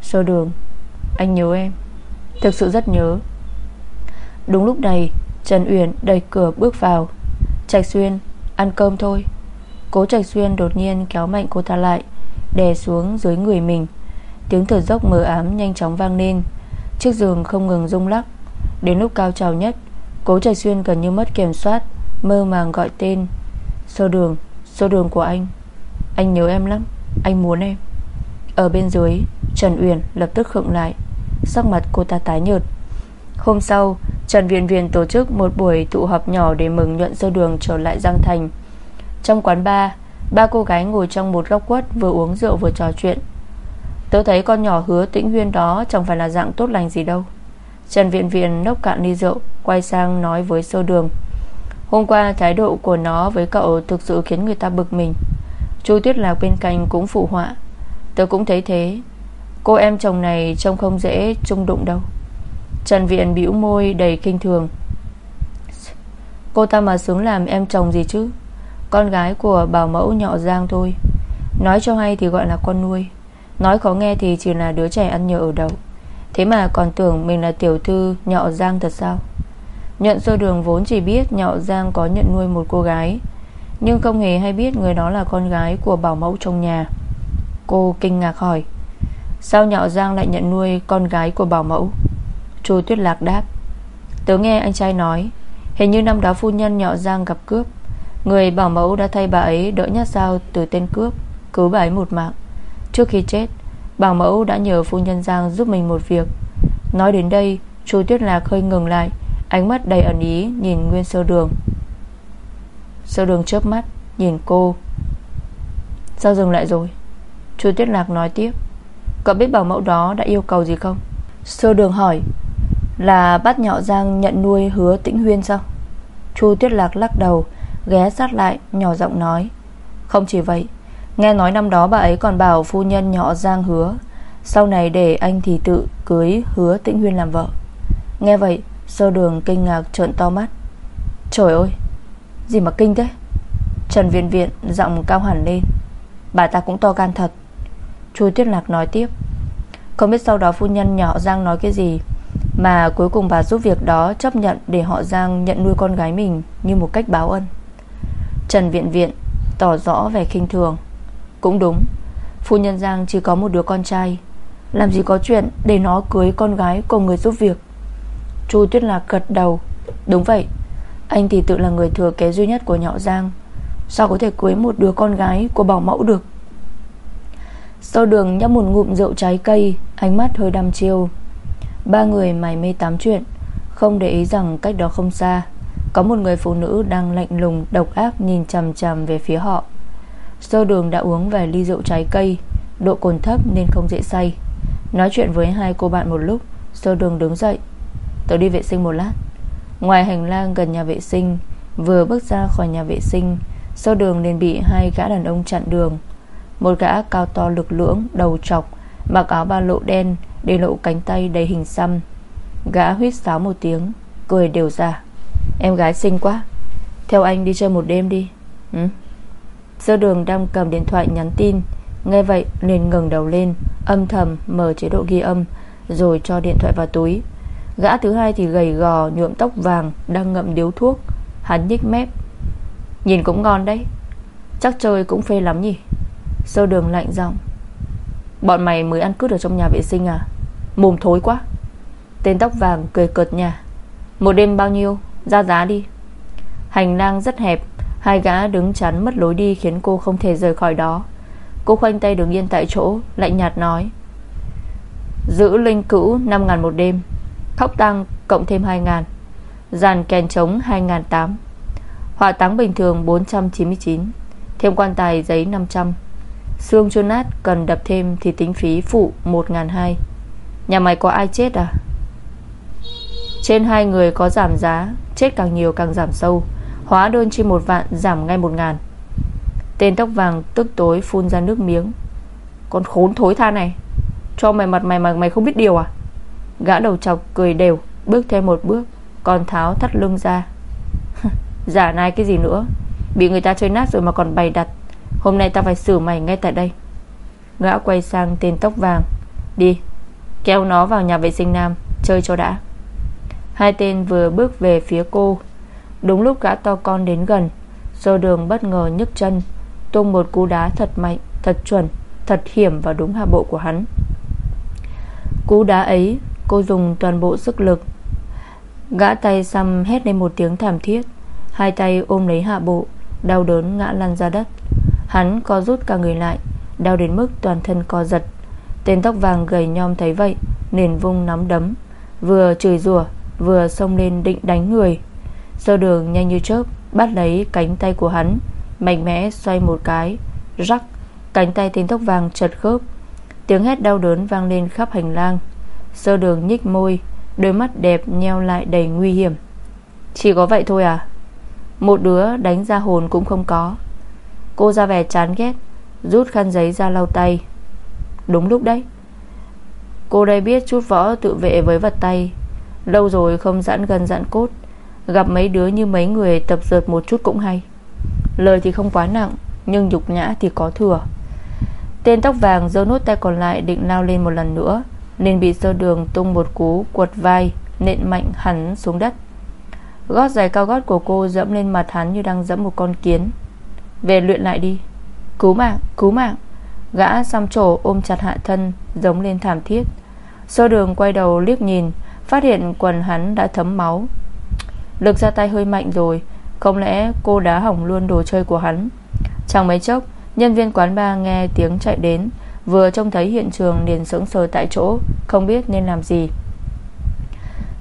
Sơ đường, Anh nhớ em. Thực sự rất nhớ. Đúng lúc này, Trần Uyển đẩy cửa bước vào. Trạch Xuyên, Ăn cơm thôi. Cố Trạch Xuyên đột nhiên kéo mạnh cô ta lại Đè xuống dưới người mình. Tiếng thở dốc mờ ám nhanh chóng vang lên. Chiếc giường không ngừng rung lắc. Đến lúc cao trào nhất Cố Trạch Xuyên gần như mất kiểm soát Mơ màng gọi tên. Sơ đường, sơ đường của anh. Anh nhớ em lắm, anh muốn em. Ở bên dưới Trần Uyển lập tức khựng lại Sắc mặt cô ta tái nhợt. Hôm sau Trần Viện Viện tổ chức một buổi tụ họp nhỏ Để mừng nhuận sơ đường trở lại Giang Thành. Trong quán bar, Ba cô gái ngồi trong một góc quất Vừa uống rượu vừa trò chuyện. Tớ thấy con nhỏ hứa tĩnh huyên đó Chẳng phải là dạng tốt lành gì đâu. Trần Viện Viện nốc cạn ly rượu, Quay sang nói với sơ đường. Hôm qua thái độ của nó với cậu Thực sự khiến người ta bực mình. Chu Tuyết Lạc bên cạnh cũng phụ họa. Tớ cũng thấy thế. Cô em chồng này trông không dễ chung đụng đâu. Trần Viện bĩu môi đầy kinh thường. Cô ta mà xứng làm em chồng gì chứ? Con gái của bảo mẫu nhọ giang thôi. Nói cho hay thì gọi là con nuôi. Nói khó nghe thì chỉ là đứa trẻ ăn nhờ ở đậu. Thế mà còn tưởng mình là tiểu thư nhọ giang thật sao? Nhận sơ đường vốn chỉ biết nhọ giang có nhận nuôi một cô gái. Nhưng không hề hay biết người đó là con gái của bảo mẫu trong nhà. Cô kinh ngạc hỏi, Sao nhọ giang lại nhận nuôi con gái của bảo mẫu? Chú Tuyết Lạc đáp, Tớ nghe anh trai nói, Hình như năm đó phu nhân nhọ giang gặp cướp. Người bảo mẫu đã thay bà ấy đỡ nhát dao từ tên cướp, Cứu bà ấy một mạng. Trước khi chết, Bảo mẫu đã nhờ phu nhân Giang giúp mình một việc. Nói đến đây, Chu Tuyết Lạc hơi ngừng lại, Ánh mắt đầy ẩn ý nhìn Nguyên Sơ Đường. Sơ Đường chớp mắt, Nhìn cô. Sao dừng lại rồi? Chu Tuyết Lạc nói tiếp. Cậu biết bảo mẫu đó đã yêu cầu gì không? Sơ Đường hỏi. Là bắt nhọ Giang nhận nuôi hứa tĩnh huyên sao? Chu Tuyết Lạc lắc đầu Ghé sát lại, nhỏ giọng nói. Không chỉ vậy, Nghe nói năm đó bà ấy còn bảo phu nhân nhỏ Giang hứa, Sau này để anh thì tự cưới hứa tĩnh huyên làm vợ. Nghe vậy, Sơ đường kinh ngạc trợn to mắt. Trời ơi, Gì mà kinh thế? Trần Viện Viện giọng cao hẳn lên. Bà ta cũng to gan thật. Chu Tuyết Lạc nói tiếp. Không biết sau đó phu nhân nhỏ Giang nói cái gì, Mà cuối cùng bà giúp việc đó chấp nhận Để họ Giang nhận nuôi con gái mình Như một cách báo ân. Trần Viện Viện tỏ rõ vẻ khinh thường. Cũng đúng, Phu nhân Giang chỉ có một đứa con trai. Làm gì có chuyện để nó cưới con gái của người giúp việc? Chu Tuyết Lạc gật đầu. Đúng vậy, Anh thì tự là người thừa kế duy nhất của nhỏ Giang. Sao có thể cưới một đứa con gái của bảo mẫu được? Sau đường nhấp một ngụm rượu trái cây, Ánh mắt hơi đăm chiêu. Ba người mày mê tám chuyện, Không để ý rằng cách đó không xa. Có một người phụ nữ đang lạnh lùng, Độc ác nhìn chằm chằm về phía họ. Sơ đường đã uống vài ly rượu trái cây, Độ cồn thấp nên không dễ say. Nói chuyện với hai cô bạn một lúc Sơ đường đứng dậy. Tôi đi vệ sinh một lát. Ngoài hành lang gần nhà vệ sinh, Vừa bước ra khỏi nhà vệ sinh Sơ đường liền bị hai gã đàn ông chặn đường. Một gã cao to lực lưỡng, Đầu trọc Mặc áo ba lộ đen, Để lộ cánh tay đầy hình xăm. Gã huyết sáo một tiếng, Cười đều ra. Em gái xinh quá. Theo anh đi chơi một đêm đi. Ừ? Sơ đường đang cầm điện thoại nhắn tin. Nghe vậy, liền ngừng đầu lên, Âm thầm mở chế độ ghi âm, Rồi cho điện thoại vào túi. Gã thứ hai thì gầy gò, nhuộm tóc vàng, Đang ngậm điếu thuốc. Hắn nhích mép. Nhìn cũng ngon đấy. Chắc chơi cũng phê lắm nhỉ. Sơ đường lạnh giọng. Bọn mày mới ăn cướp ở trong nhà vệ sinh à? Mồm thối quá. Tên tóc vàng cười cợt nhà Một đêm bao nhiêu? Ra giá đi. Hành lang rất hẹp, Hai gã đứng chắn mất lối đi Khiến cô không thể rời khỏi đó. Cô khoanh tay đứng yên tại chỗ, Lạnh nhạt nói. Giữ linh cữu 5 ngàn một đêm Khóc tăng cộng thêm 2 ngàn Giàn kèn trống 2 ngàn 8 Hỏa táng bình thường 499 Thêm quan tài giấy 500 Xương chôn nát cần đập thêm Thì tính phí phụ 1 ngàn 2 Nhà mày có ai chết à? Trên hai người có giảm giá Chết càng nhiều càng giảm sâu. Hóa đơn chi một vạn, giảm ngay một ngàn. Tên tóc vàng tức tối phun ra nước miếng. Con khốn thối tha này. Cho mày mặt mày mà mày không biết điều à? Gã đầu chọc cười đều, Bước thêm một bước Còn tháo thắt lưng ra. Giả nai cái gì nữa? Bị người ta chơi nát rồi mà còn bày đặt. Hôm nay ta phải xử mày ngay tại đây. Gã quay sang tên tóc vàng. Đi, Kéo nó vào nhà vệ sinh nam, Chơi cho đã. Hai tên vừa bước về phía cô. Đúng lúc gã to con đến gần Do đường bất ngờ nhấc chân, Tung một cú đá thật mạnh, Thật chuẩn, Thật hiểm vào đúng hạ bộ của hắn. Cú đá ấy, Cô dùng toàn bộ sức lực. Gã tay xăm hét lên một tiếng thảm thiết, Hai tay ôm lấy hạ bộ, Đau đớn ngã lăn ra đất. Hắn co rút cả người lại, Đau đến mức toàn thân co giật. Tên tóc vàng gầy nhom thấy vậy, Nền vung nắm đấm, Vừa chửi rủa vừa xông lên định đánh người. Sơ đường nhanh như chớp, Bắt lấy cánh tay của hắn, Mạnh mẽ xoay một cái, Rắc, Cánh tay tên tóc vàng chật khớp. Tiếng hét đau đớn vang lên khắp hành lang. Sơ đường nhích môi, Đôi mắt đẹp nheo lại đầy nguy hiểm. Chỉ có vậy thôi à? Một đứa đánh ra hồn cũng không có. Cô ra vẻ chán ghét, Rút khăn giấy ra lau tay. Đúng lúc đấy. Cô đây biết chút võ tự vệ với vật tay. Lâu rồi không giãn gần giãn cốt. Gặp mấy đứa như mấy người tập dượt một chút cũng hay. Lời thì không quá nặng Nhưng nhục nhã thì có thừa. Tên tóc vàng giơ nốt tay còn lại Định lao lên một lần nữa Nên bị sơ đường tung một cú quật vai Nện mạnh hắn xuống đất. Gót giày cao gót của cô dẫm lên mặt hắn Như đang dẫm một con kiến. Về luyện lại đi. Cứu mạng, cứu mạng. Gã xăm trổ ôm chặt hạ thân Giống lên thảm thiết. Sơ đường quay đầu liếc nhìn Phát hiện quần hắn đã thấm máu. Lực ra tay hơi mạnh rồi, Không lẽ cô đã hỏng luôn đồ chơi của hắn? Chẳng mấy chốc, Nhân viên quán bar nghe tiếng chạy đến, Vừa trông thấy hiện trường liền sững sờ tại chỗ, Không biết nên làm gì.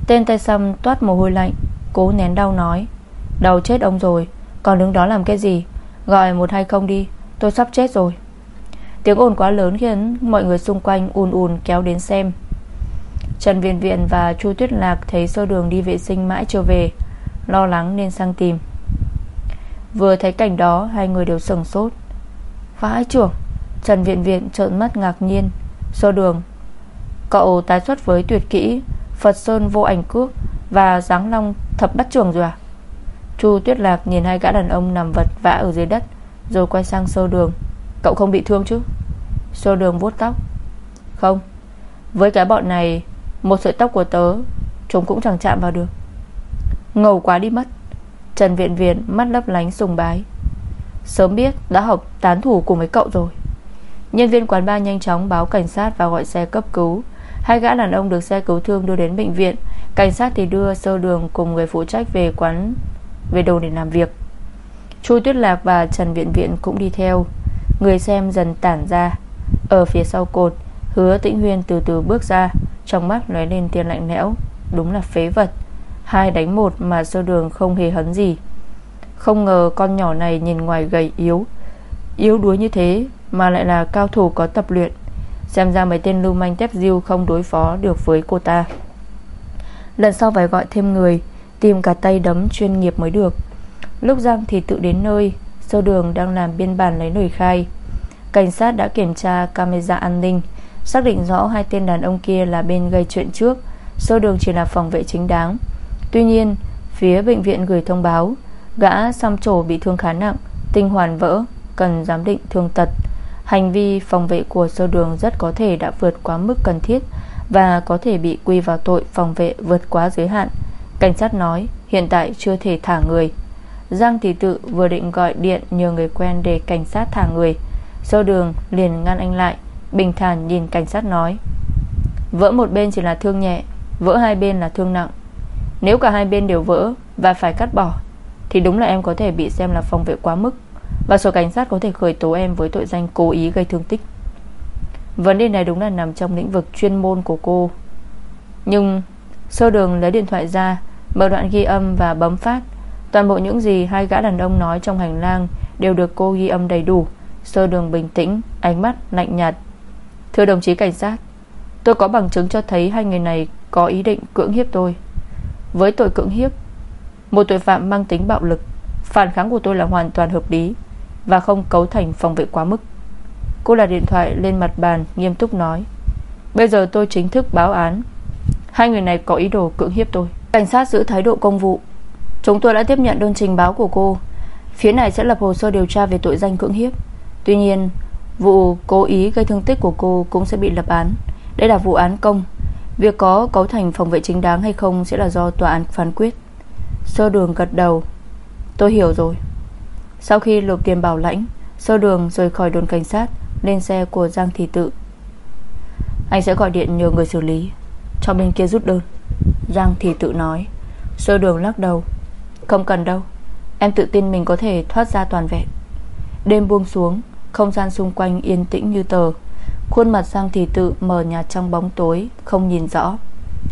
Tên tay xăm toát mồ hôi lạnh, Cố nén đau nói Đầu chết ông rồi, Còn đứng đó làm cái gì? Gọi 120 đi, Tôi sắp chết rồi. Tiếng ồn quá lớn khiến mọi người xung quanh ùn ùn kéo đến xem. Trần Viên Viện và Chu Tuyết Lạc Thấy sơ đường đi vệ sinh mãi chưa về, Lo lắng nên sang tìm. Vừa thấy cảnh đó, Hai người đều sừng sốt. Vãi trưởng, Trần Viện Viện trợn mắt ngạc nhiên. Sơ đường, Cậu tái xuất với tuyệt kỹ, Phật Sơn vô ảnh cước Và giáng long thập bắt trường rồi à? Chu Tuyết Lạc nhìn hai gã đàn ông nằm vật vã ở dưới đất, Rồi quay sang sơ đường. Cậu không bị thương chứ? Sơ đường vuốt tóc. Không. Với cái bọn này một sợi tóc của tớ Chúng cũng chẳng chạm vào được. Ngầu quá đi mất. Trần Viện Viện mắt lấp lánh sùng bái. Sớm biết đã học tán thủ cùng với cậu rồi. Nhân viên quán bar nhanh chóng báo cảnh sát và gọi xe cấp cứu. Hai gã đàn ông được xe cứu thương đưa đến bệnh viện. Cảnh sát thì đưa sơ đường cùng người phụ trách về quán, Về đồ để làm việc. Chu Tuyết Lạc và Trần Viện Viện cũng đi theo. Người xem dần tản ra. Ở phía sau cột Hứa Tĩnh Huyên từ từ bước ra, Trong mắt nói lên tiền lạnh lẽo. Đúng là phế vật. Hai đánh một mà sơ đường không hề hấn gì. Không ngờ con nhỏ này nhìn ngoài gầy yếu. Yếu đuối như thế Mà lại là cao thủ có tập luyện. Xem ra mấy tên lưu manh tép diêu Không đối phó được với cô ta. Lần sau phải gọi thêm người, Tìm cả tay đấm chuyên nghiệp mới được. Lúc Giang thì tự đến nơi, Sơ đường đang làm biên bản lấy lời khai. Cảnh sát đã kiểm tra camera an ninh. Xác định rõ hai tên đàn ông kia là bên gây chuyện trước, Sơ đường chỉ là phòng vệ chính đáng. Tuy nhiên, Phía bệnh viện gửi thông báo, Gã xăm trổ bị thương khá nặng, Tinh hoàn vỡ, Cần giám định thương tật. Hành vi phòng vệ của sơ đường rất có thể đã vượt quá mức cần thiết Và có thể bị quy vào tội phòng vệ vượt quá giới hạn. Cảnh sát nói, Hiện tại chưa thể thả người. Giang Thị Tự vừa định gọi điện Nhờ người quen để cảnh sát thả người. Sơ đường liền ngăn anh lại. Bình thản nhìn cảnh sát nói. Vỡ một bên chỉ là thương nhẹ, Vỡ hai bên là thương nặng. Nếu cả hai bên đều vỡ và phải cắt bỏ, Thì đúng là em có thể bị xem là phòng vệ quá mức Và số cảnh sát có thể khởi tố em Với tội danh cố ý gây thương tích. Vấn đề này đúng là nằm trong lĩnh vực chuyên môn của cô. Nhưng Sơ đường lấy điện thoại ra, Mở đoạn ghi âm và bấm phát. Toàn bộ những gì hai gã đàn ông nói trong hành lang Đều được cô ghi âm đầy đủ. Sơ đường bình tĩnh, Ánh mắt lạnh nhạt Thưa đồng chí cảnh sát, Tôi có bằng chứng cho thấy hai người này Có ý định cưỡng hiếp tôi. Với tội cưỡng hiếp, Một tội phạm mang tính bạo lực, Phản kháng của tôi là hoàn toàn hợp lý Và không cấu thành phòng vệ quá mức. Cô đặt điện thoại lên mặt bàn, Nghiêm túc nói, Bây giờ tôi chính thức báo án. Hai người này có ý đồ cưỡng hiếp tôi. Cảnh sát giữ thái độ công vụ. Chúng tôi đã tiếp nhận đơn trình báo của cô. Phía này sẽ lập hồ sơ điều tra về tội danh cưỡng hiếp. Tuy nhiên Vụ cố ý gây thương tích của cô Cũng sẽ bị lập án. Đây là vụ án công. Việc có cấu thành phòng vệ chính đáng hay không Sẽ là do tòa án phán quyết. Sơ đường gật đầu. Tôi hiểu rồi. Sau khi lục tiền bảo lãnh, Sơ đường rời khỏi đồn cảnh sát, Lên xe của Giang Thị Tự. Anh sẽ gọi điện nhờ người xử lý. Cho bên kia rút đơn. Giang Thị Tự nói. Sơ đường lắc đầu. Không cần đâu. Em tự tin mình có thể thoát ra toàn vẹn. Đêm buông xuống không gian xung quanh yên tĩnh như tờ. Khuôn mặt Giang Thị Tự mờ nhạt trong bóng tối, Không nhìn rõ.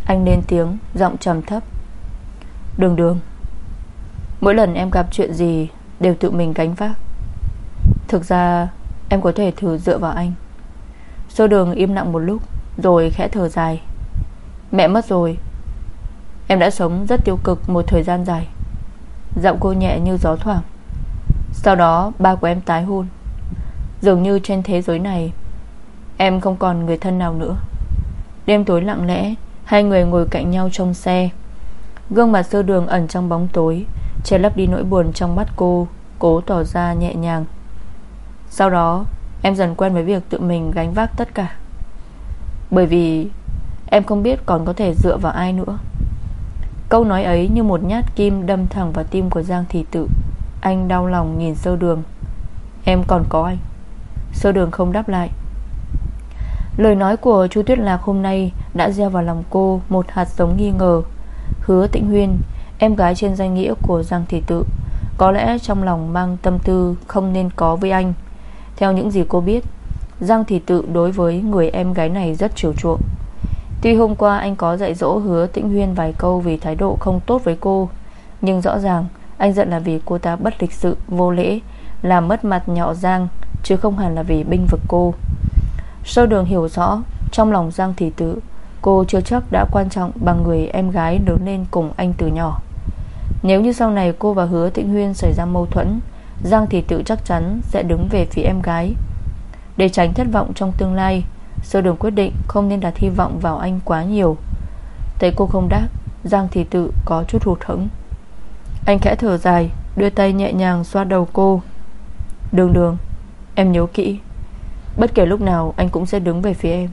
Anh lên tiếng, Giọng trầm thấp. Đường đường, Mỗi lần em gặp chuyện gì Đều tự mình gánh vác. Thực ra, em có thể thử dựa vào anh. Sô đường im lặng một lúc, Rồi khẽ thở dài. Mẹ mất rồi. Em đã sống rất tiêu cực một thời gian dài. Giọng cô nhẹ như gió thoảng. Sau đó, ba của em tái hôn. Dường như trên thế giới này, Em không còn người thân nào nữa. Đêm tối lặng lẽ, Hai người ngồi cạnh nhau trong xe. Gương mặt sơ đường ẩn trong bóng tối, Che lấp đi nỗi buồn trong mắt cô, Cố tỏ ra nhẹ nhàng. Sau đó, Em dần quen với việc tự mình gánh vác tất cả. Bởi vì Em không biết còn có thể dựa vào ai nữa. Câu nói ấy như một nhát kim đâm thẳng vào tim của Giang Thị Tự. Anh đau lòng nhìn sơ đường. Em còn có anh. Sơ đường không đáp lại? Lời nói của chú Tuyết Lạc hôm nay Đã gieo vào lòng cô Một hạt giống nghi ngờ. Hứa Tịnh Huyên, Em gái trên danh nghĩa của Giang Thị Tự, Có lẽ trong lòng mang tâm tư Không nên có với anh. Theo những gì cô biết, Giang Thị Tự đối với người em gái này rất chiều chuộng. Tuy hôm qua anh có dạy dỗ hứa Tĩnh Huyên vài câu Vì thái độ không tốt với cô, Nhưng rõ ràng anh giận là vì cô ta bất lịch sự, Vô lễ, Làm mất mặt nhọ Giang. Chứ không hẳn là vì binh vực cô. Sơ đường hiểu rõ, Trong lòng Giang Thị Tự, Cô chưa chắc đã quan trọng bằng người em gái lớn lên cùng anh từ nhỏ. Nếu như sau này cô và hứa Thịnh Huyên xảy ra mâu thuẫn, Giang Thị Tự chắc chắn sẽ đứng về phía em gái. Để tránh thất vọng trong tương lai, Sơ đường quyết định không nên đặt hy vọng vào anh quá nhiều. Thấy cô không đáp, Giang Thị Tự có chút hụt hẫng. Anh khẽ thở dài, Đưa tay nhẹ nhàng xoa đầu cô. Đường đường. Em nhớ kỹ. Bất kể lúc nào, anh cũng sẽ đứng về phía em.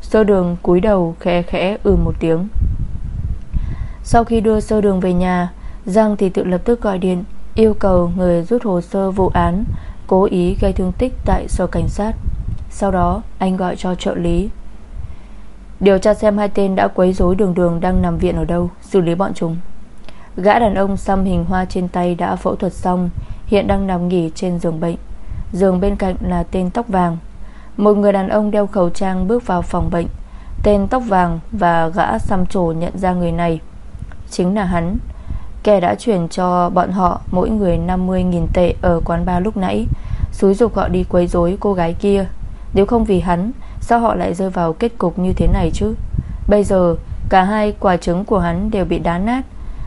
Sơ đường cúi đầu khẽ khẽ ừ một tiếng. Sau khi đưa sơ đường về nhà, Giang thì tự lập tức gọi điện, Yêu cầu người rút hồ sơ vụ án, Cố ý gây thương tích tại sở cảnh sát. Sau đó, anh gọi cho trợ lý. Điều tra xem hai tên đã quấy rối đường đường Đang nằm viện ở đâu, Xử lý bọn chúng. Gã đàn ông xăm hình hoa trên tay đã phẫu thuật xong, Hiện đang nằm nghỉ trên giường bệnh. Giường bên cạnh là tên tóc vàng. Một người đàn ông đeo khẩu trang bước vào phòng bệnh. Tên tóc vàng và gã xăm trổ nhận ra người này. Chính là hắn. Kẻ đã chuyển cho bọn họ Mỗi người 50.000 tệ ở quán bar lúc nãy. Xúi dục họ đi quấy rối cô gái kia. Nếu không vì hắn, Sao họ lại rơi vào kết cục như thế này chứ? Bây giờ, Cả hai quả trứng của hắn đều bị đá nát.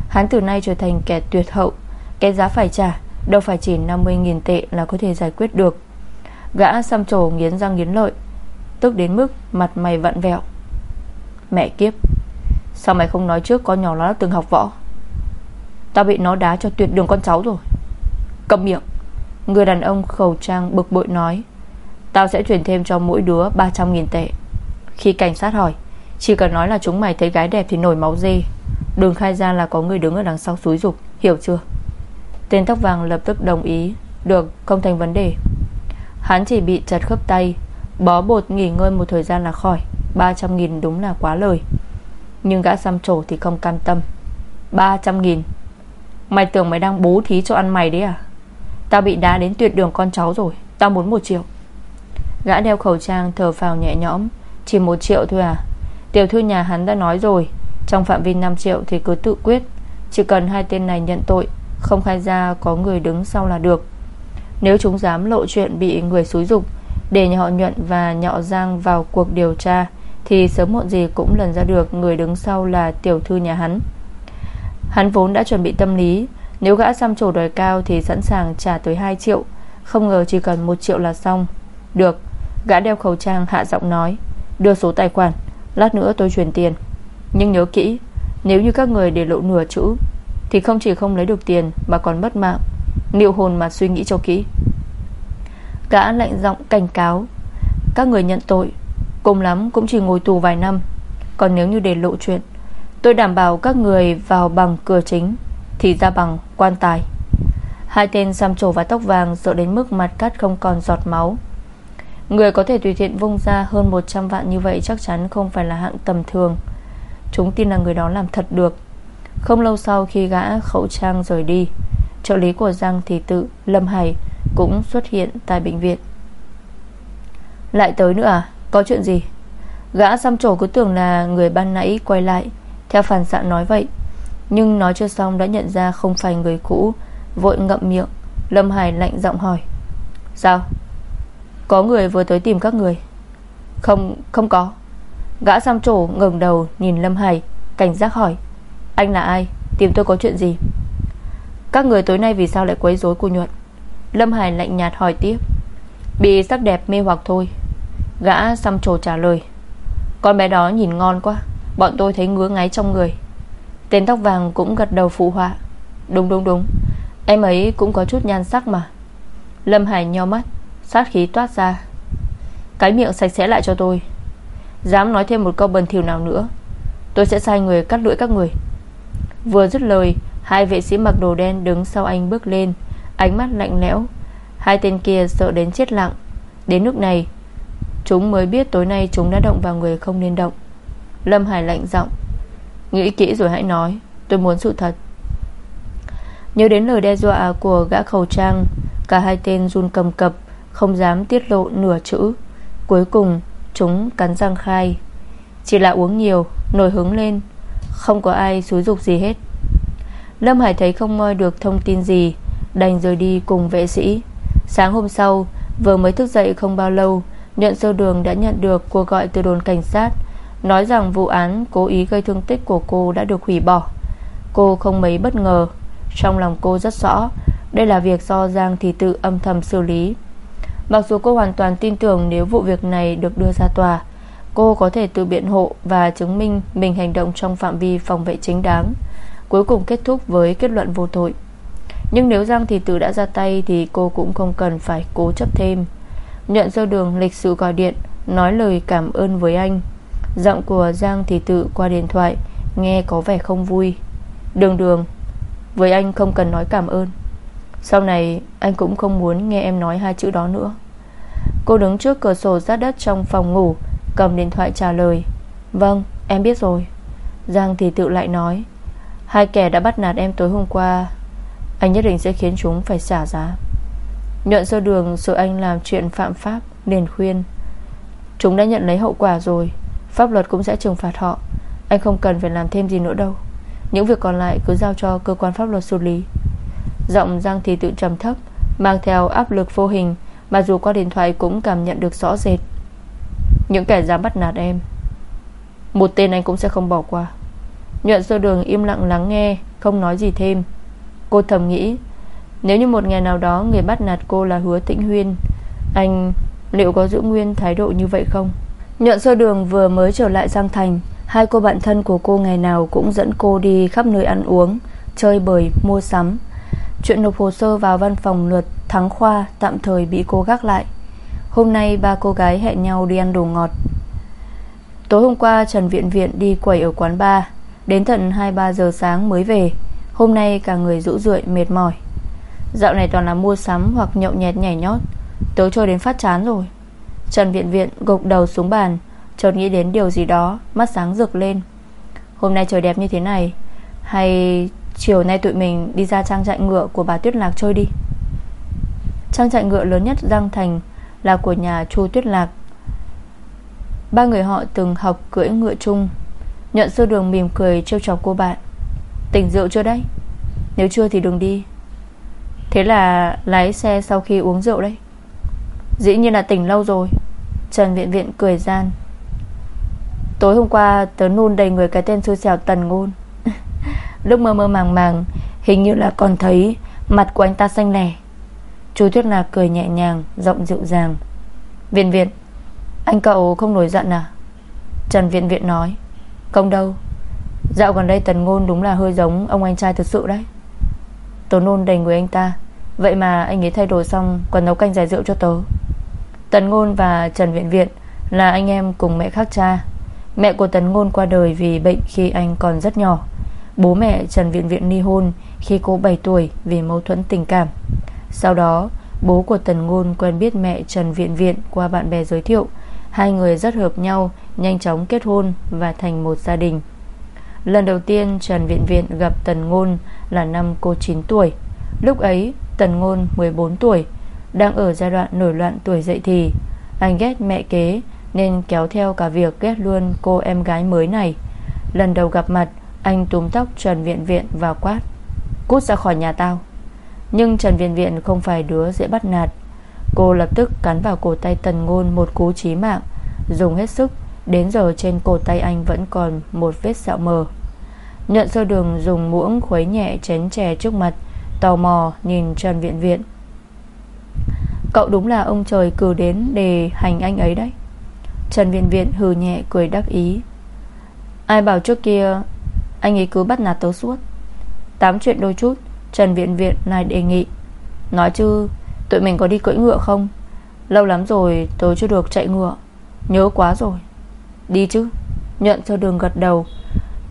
Hắn từ nay trở thành kẻ tuyệt hậu Cái giá phải trả. Đâu phải chỉ 50.000 tệ là có thể giải quyết được. Gã xăm trổ nghiến răng nghiến lợi, Tức đến mức mặt mày vặn vẹo. Mẹ kiếp, Sao mày không nói trước con nhỏ nó đã từng học võ? Tao bị nó đá cho tuyệt đường con cháu rồi. Cầm miệng. Người đàn ông khẩu trang bực bội nói, Tao sẽ chuyển thêm cho mỗi đứa 300.000 tệ. Khi cảnh sát hỏi, Chỉ cần nói là chúng mày thấy gái đẹp thì nổi máu dê. Đừng khai ra là có người đứng ở đằng sau xúi dục, Hiểu chưa? Tên tóc vàng lập tức đồng ý. Được, không thành vấn đề. Hắn chỉ bị chật khớp tay. Bó bột nghỉ ngơi một thời gian là khỏi. 300.000 đúng là quá lời. Nhưng gã xăm trổ thì không cam tâm. 300.000 Mày tưởng mày đang bố thí cho ăn mày đấy à? Tao bị đá đến tuyệt đường con cháu rồi. Tao muốn 1 triệu. Gã đeo khẩu trang, thở phào nhẹ nhõm. Chỉ 1 triệu thôi à? Tiểu thư nhà hắn đã nói rồi. Trong phạm vi 5 triệu thì cứ tự quyết. Chỉ cần hai tên này nhận tội không khai ra có người đứng sau là được. Nếu chúng dám lộ chuyện bị người xúi dục, Để nhà họ nhuận và nhọ giang vào cuộc điều tra, Thì sớm muộn gì cũng lần ra được Người đứng sau là tiểu thư nhà hắn. Hắn vốn đã chuẩn bị tâm lý, Nếu gã xăm trổ đòi cao Thì sẵn sàng trả tới 2 triệu, Không ngờ chỉ cần 1 triệu là xong. Được, Gã đeo khẩu trang hạ giọng nói, Đưa số tài khoản, Lát nữa tôi chuyển tiền. Nhưng nhớ kỹ, Nếu như các người để lộ nửa chữ thì không chỉ không lấy được tiền Mà còn mất mạng. Liệu hồn mà suy nghĩ cho kỹ. Gã lạnh giọng cảnh cáo, Các người nhận tội, Cùng lắm cũng chỉ ngồi tù vài năm. Còn nếu như để lộ chuyện, Tôi đảm bảo các người vào bằng cửa chính, Thì ra bằng quan tài. Hai tên xăm trổ và tóc vàng Sợ đến mức mặt cắt không còn giọt máu. Người có thể tùy tiện vung ra Hơn 100 vạn như vậy chắc chắn Không phải là hạng tầm thường. Chúng tin là người đó làm thật được. Không lâu sau khi gã khẩu trang rời đi, Trợ lý của Giang thị tự, Lâm Hải cũng xuất hiện tại bệnh viện. Lại tới nữa à? Có chuyện gì? Gã xăm trổ cứ tưởng là người ban nãy quay lại, theo phản xạ nói vậy. Nhưng nói chưa xong đã nhận ra không phải người cũ, Vội ngậm miệng. Lâm Hải lạnh giọng hỏi. Sao? Có người vừa tới tìm các người? Không không có. Gã xăm trổ ngẩng đầu nhìn Lâm Hải, Cảnh giác hỏi. Anh là ai? Tìm tôi có chuyện gì? Các người tối nay vì sao lại quấy rối cô nhuận? Lâm Hải lạnh nhạt hỏi tiếp. Bị sắc đẹp mê hoặc thôi. Gã xăm trổ trả lời. Con bé đó nhìn ngon quá. Bọn tôi thấy ngứa ngáy trong người. Tên tóc vàng cũng gật đầu phụ họa. Đúng đúng đúng. Em ấy cũng có chút nhan sắc mà. Lâm Hải nheo mắt, Sát khí toát ra. Cái miệng sạch sẽ lại cho tôi. Dám nói thêm một câu bần thiểu nào nữa, Tôi sẽ sai người cắt lưỡi các người. Vừa dứt lời, Hai vệ sĩ mặc đồ đen đứng sau anh bước lên. Ánh mắt lạnh lẽo. Hai tên kia sợ đến chết lặng. Đến nước này, Chúng mới biết tối nay chúng đã động vào người không nên động. Lâm Hải lạnh giọng. Nghĩ kỹ rồi hãy nói, Tôi muốn sự thật. Nhớ đến lời đe dọa của gã khẩu trang, Cả hai tên run cầm cập, Không dám tiết lộ nửa chữ. Cuối cùng, chúng cắn răng khai. Chỉ là uống nhiều, Nổi hứng lên. Không có ai xúi dục gì hết. Lâm Hải thấy không moi được thông tin gì, Đành rời đi cùng vệ sĩ. Sáng hôm sau, Vừa mới thức dậy không bao lâu Nhận sơ đường đã nhận được cuộc gọi từ đồn cảnh sát, Nói rằng vụ án cố ý gây thương tích của cô đã được hủy bỏ. Cô không mấy bất ngờ, Trong lòng cô rất rõ, Đây là việc do Giang Thị Tự âm thầm xử lý. Mặc dù cô hoàn toàn tin tưởng Nếu vụ việc này được đưa ra tòa Cô có thể tự biện hộ Và chứng minh mình hành động trong phạm vi phòng vệ chính đáng. Cuối cùng kết thúc với kết luận vô tội. Nhưng nếu Giang Thị Tử đã ra tay Thì cô cũng không cần phải cố chấp thêm. Nhận sơ đường lịch sự gọi điện, Nói lời cảm ơn với anh. Giọng của Giang Thị Tự qua điện thoại, Nghe có vẻ không vui. Đường đường, Với anh không cần nói cảm ơn. Sau này, anh cũng không muốn nghe em nói hai chữ đó nữa. Cô đứng trước cửa sổ sát đất trong phòng ngủ Cầm điện thoại trả lời. Vâng em biết rồi. Giang thì Tự lại nói. Hai kẻ đã bắt nạt em tối hôm qua, Anh nhất định sẽ khiến chúng phải xả giá. Nhuận sơ đường sợ anh làm chuyện phạm pháp Nên khuyên. Chúng đã nhận lấy hậu quả rồi, Pháp luật cũng sẽ trừng phạt họ. Anh không cần phải làm thêm gì nữa đâu. Những việc còn lại cứ giao cho cơ quan pháp luật xử lý. Giọng Giang thì tự trầm thấp, Mang theo áp lực vô hình, Mà dù qua điện thoại cũng cảm nhận được rõ rệt. Những kẻ dám bắt nạt em. Một tên anh cũng sẽ không bỏ qua. Nhuận sơ đường im lặng lắng nghe Không nói gì thêm. Cô thầm nghĩ Nếu như một ngày nào đó người bắt nạt cô là hứa tĩnh huyên Anh liệu có giữ nguyên thái độ như vậy không? Nhuận sơ đường vừa mới trở lại Giang Thành Hai cô bạn thân của cô ngày nào cũng dẫn cô đi khắp nơi ăn uống Chơi bời, mua sắm. Chuyện nộp hồ sơ vào văn phòng luật Thắng Khoa tạm thời bị cô gác lại. Hôm nay ba cô gái hẹn nhau đi ăn đồ ngọt. Tối hôm qua, Trần Viện Viện đi quẩy ở quán bar. Đến tận 2-3 giờ sáng mới về. Hôm nay cả người rũ rượi mệt mỏi. Dạo này toàn là mua sắm hoặc nhậu nhẹt nhảy nhót. Tớ chơi đến phát chán rồi. Trần Viện Viện gục đầu xuống bàn, Chợt nghĩ đến điều gì đó, Mắt sáng rực lên. Hôm nay trời đẹp như thế này, Hay chiều nay tụi mình đi ra trang trại ngựa Của bà Tuyết Lạc chơi đi? Trang trại ngựa lớn nhất Giang Thành là của nhà Chu Tuyết Lạc. Ba người họ từng học cưỡi ngựa chung, Nhận sơ đường mỉm cười trêu chọc cô bạn. Tỉnh rượu chưa đấy? Nếu chưa thì đừng đi. Thế là lái xe sau khi uống rượu đấy. Dĩ nhiên là tỉnh lâu rồi. Trần Viện Viện cười gian. Tối hôm qua, tớ nôn đầy người cái tên xui xẻo Tần Ngôn. Lúc mơ mơ màng màng, Hình như là còn thấy Mặt của anh ta xanh lẻ. Chú Tuyết Lạc cười nhẹ nhàng, Giọng dịu dàng. Viện Viện, Anh cậu không nổi giận à? Trần Viện Viện nói. Không đâu. Dạo gần đây Tần Ngôn đúng là hơi giống Ông anh trai thực sự đấy. Tớ nôn đầy người anh ta. Vậy mà anh ấy thay đổi xong Còn nấu canh giải rượu cho tớ. Tần Ngôn và Trần Viện Viện Là anh em cùng mẹ khác cha. Mẹ của Tần Ngôn qua đời vì bệnh khi anh còn rất nhỏ. Bố mẹ Trần Viện Viện ly hôn Khi cô 7 tuổi vì mâu thuẫn tình cảm. Sau đó, Bố của Tần Ngôn quen biết mẹ Trần Viện Viện Qua bạn bè giới thiệu. Hai người rất hợp nhau, Nhanh chóng kết hôn và thành một gia đình. Lần đầu tiên Trần Viện Viện gặp Tần Ngôn Là năm cô 9 tuổi. Lúc ấy, Tần Ngôn 14 tuổi, đang ở giai đoạn nổi loạn tuổi dậy thì. Anh ghét mẹ kế, Nên kéo theo cả việc ghét luôn cô em gái mới này. Lần đầu gặp mặt, Anh túm tóc Trần Viện Viện vào quát, Cút ra khỏi nhà tao. Nhưng Trần Viên Viện không phải đứa dễ bắt nạt. Cô lập tức cắn vào cổ tay Tần Ngôn Một cú chí mạng. Dùng hết sức, Đến giờ trên cổ tay anh vẫn còn một vết sẹo mờ. Nhận sơ đường dùng muỗng khuấy nhẹ chén chè trước mặt, Tò mò nhìn Trần Viện Viện. Cậu đúng là ông trời cử đến Để hành anh ấy đấy. Trần Viện Viện hừ nhẹ cười đắc ý. Ai bảo trước kia Anh ấy cứ bắt nạt tớ suốt? Tám chuyện đôi chút Trần Viện Viện này đề nghị. Nói chứ, tụi mình có đi cưỡi ngựa không? Lâu lắm rồi tớ chưa được chạy ngựa. Nhớ quá rồi. Đi chứ. Nhận cho đường gật đầu.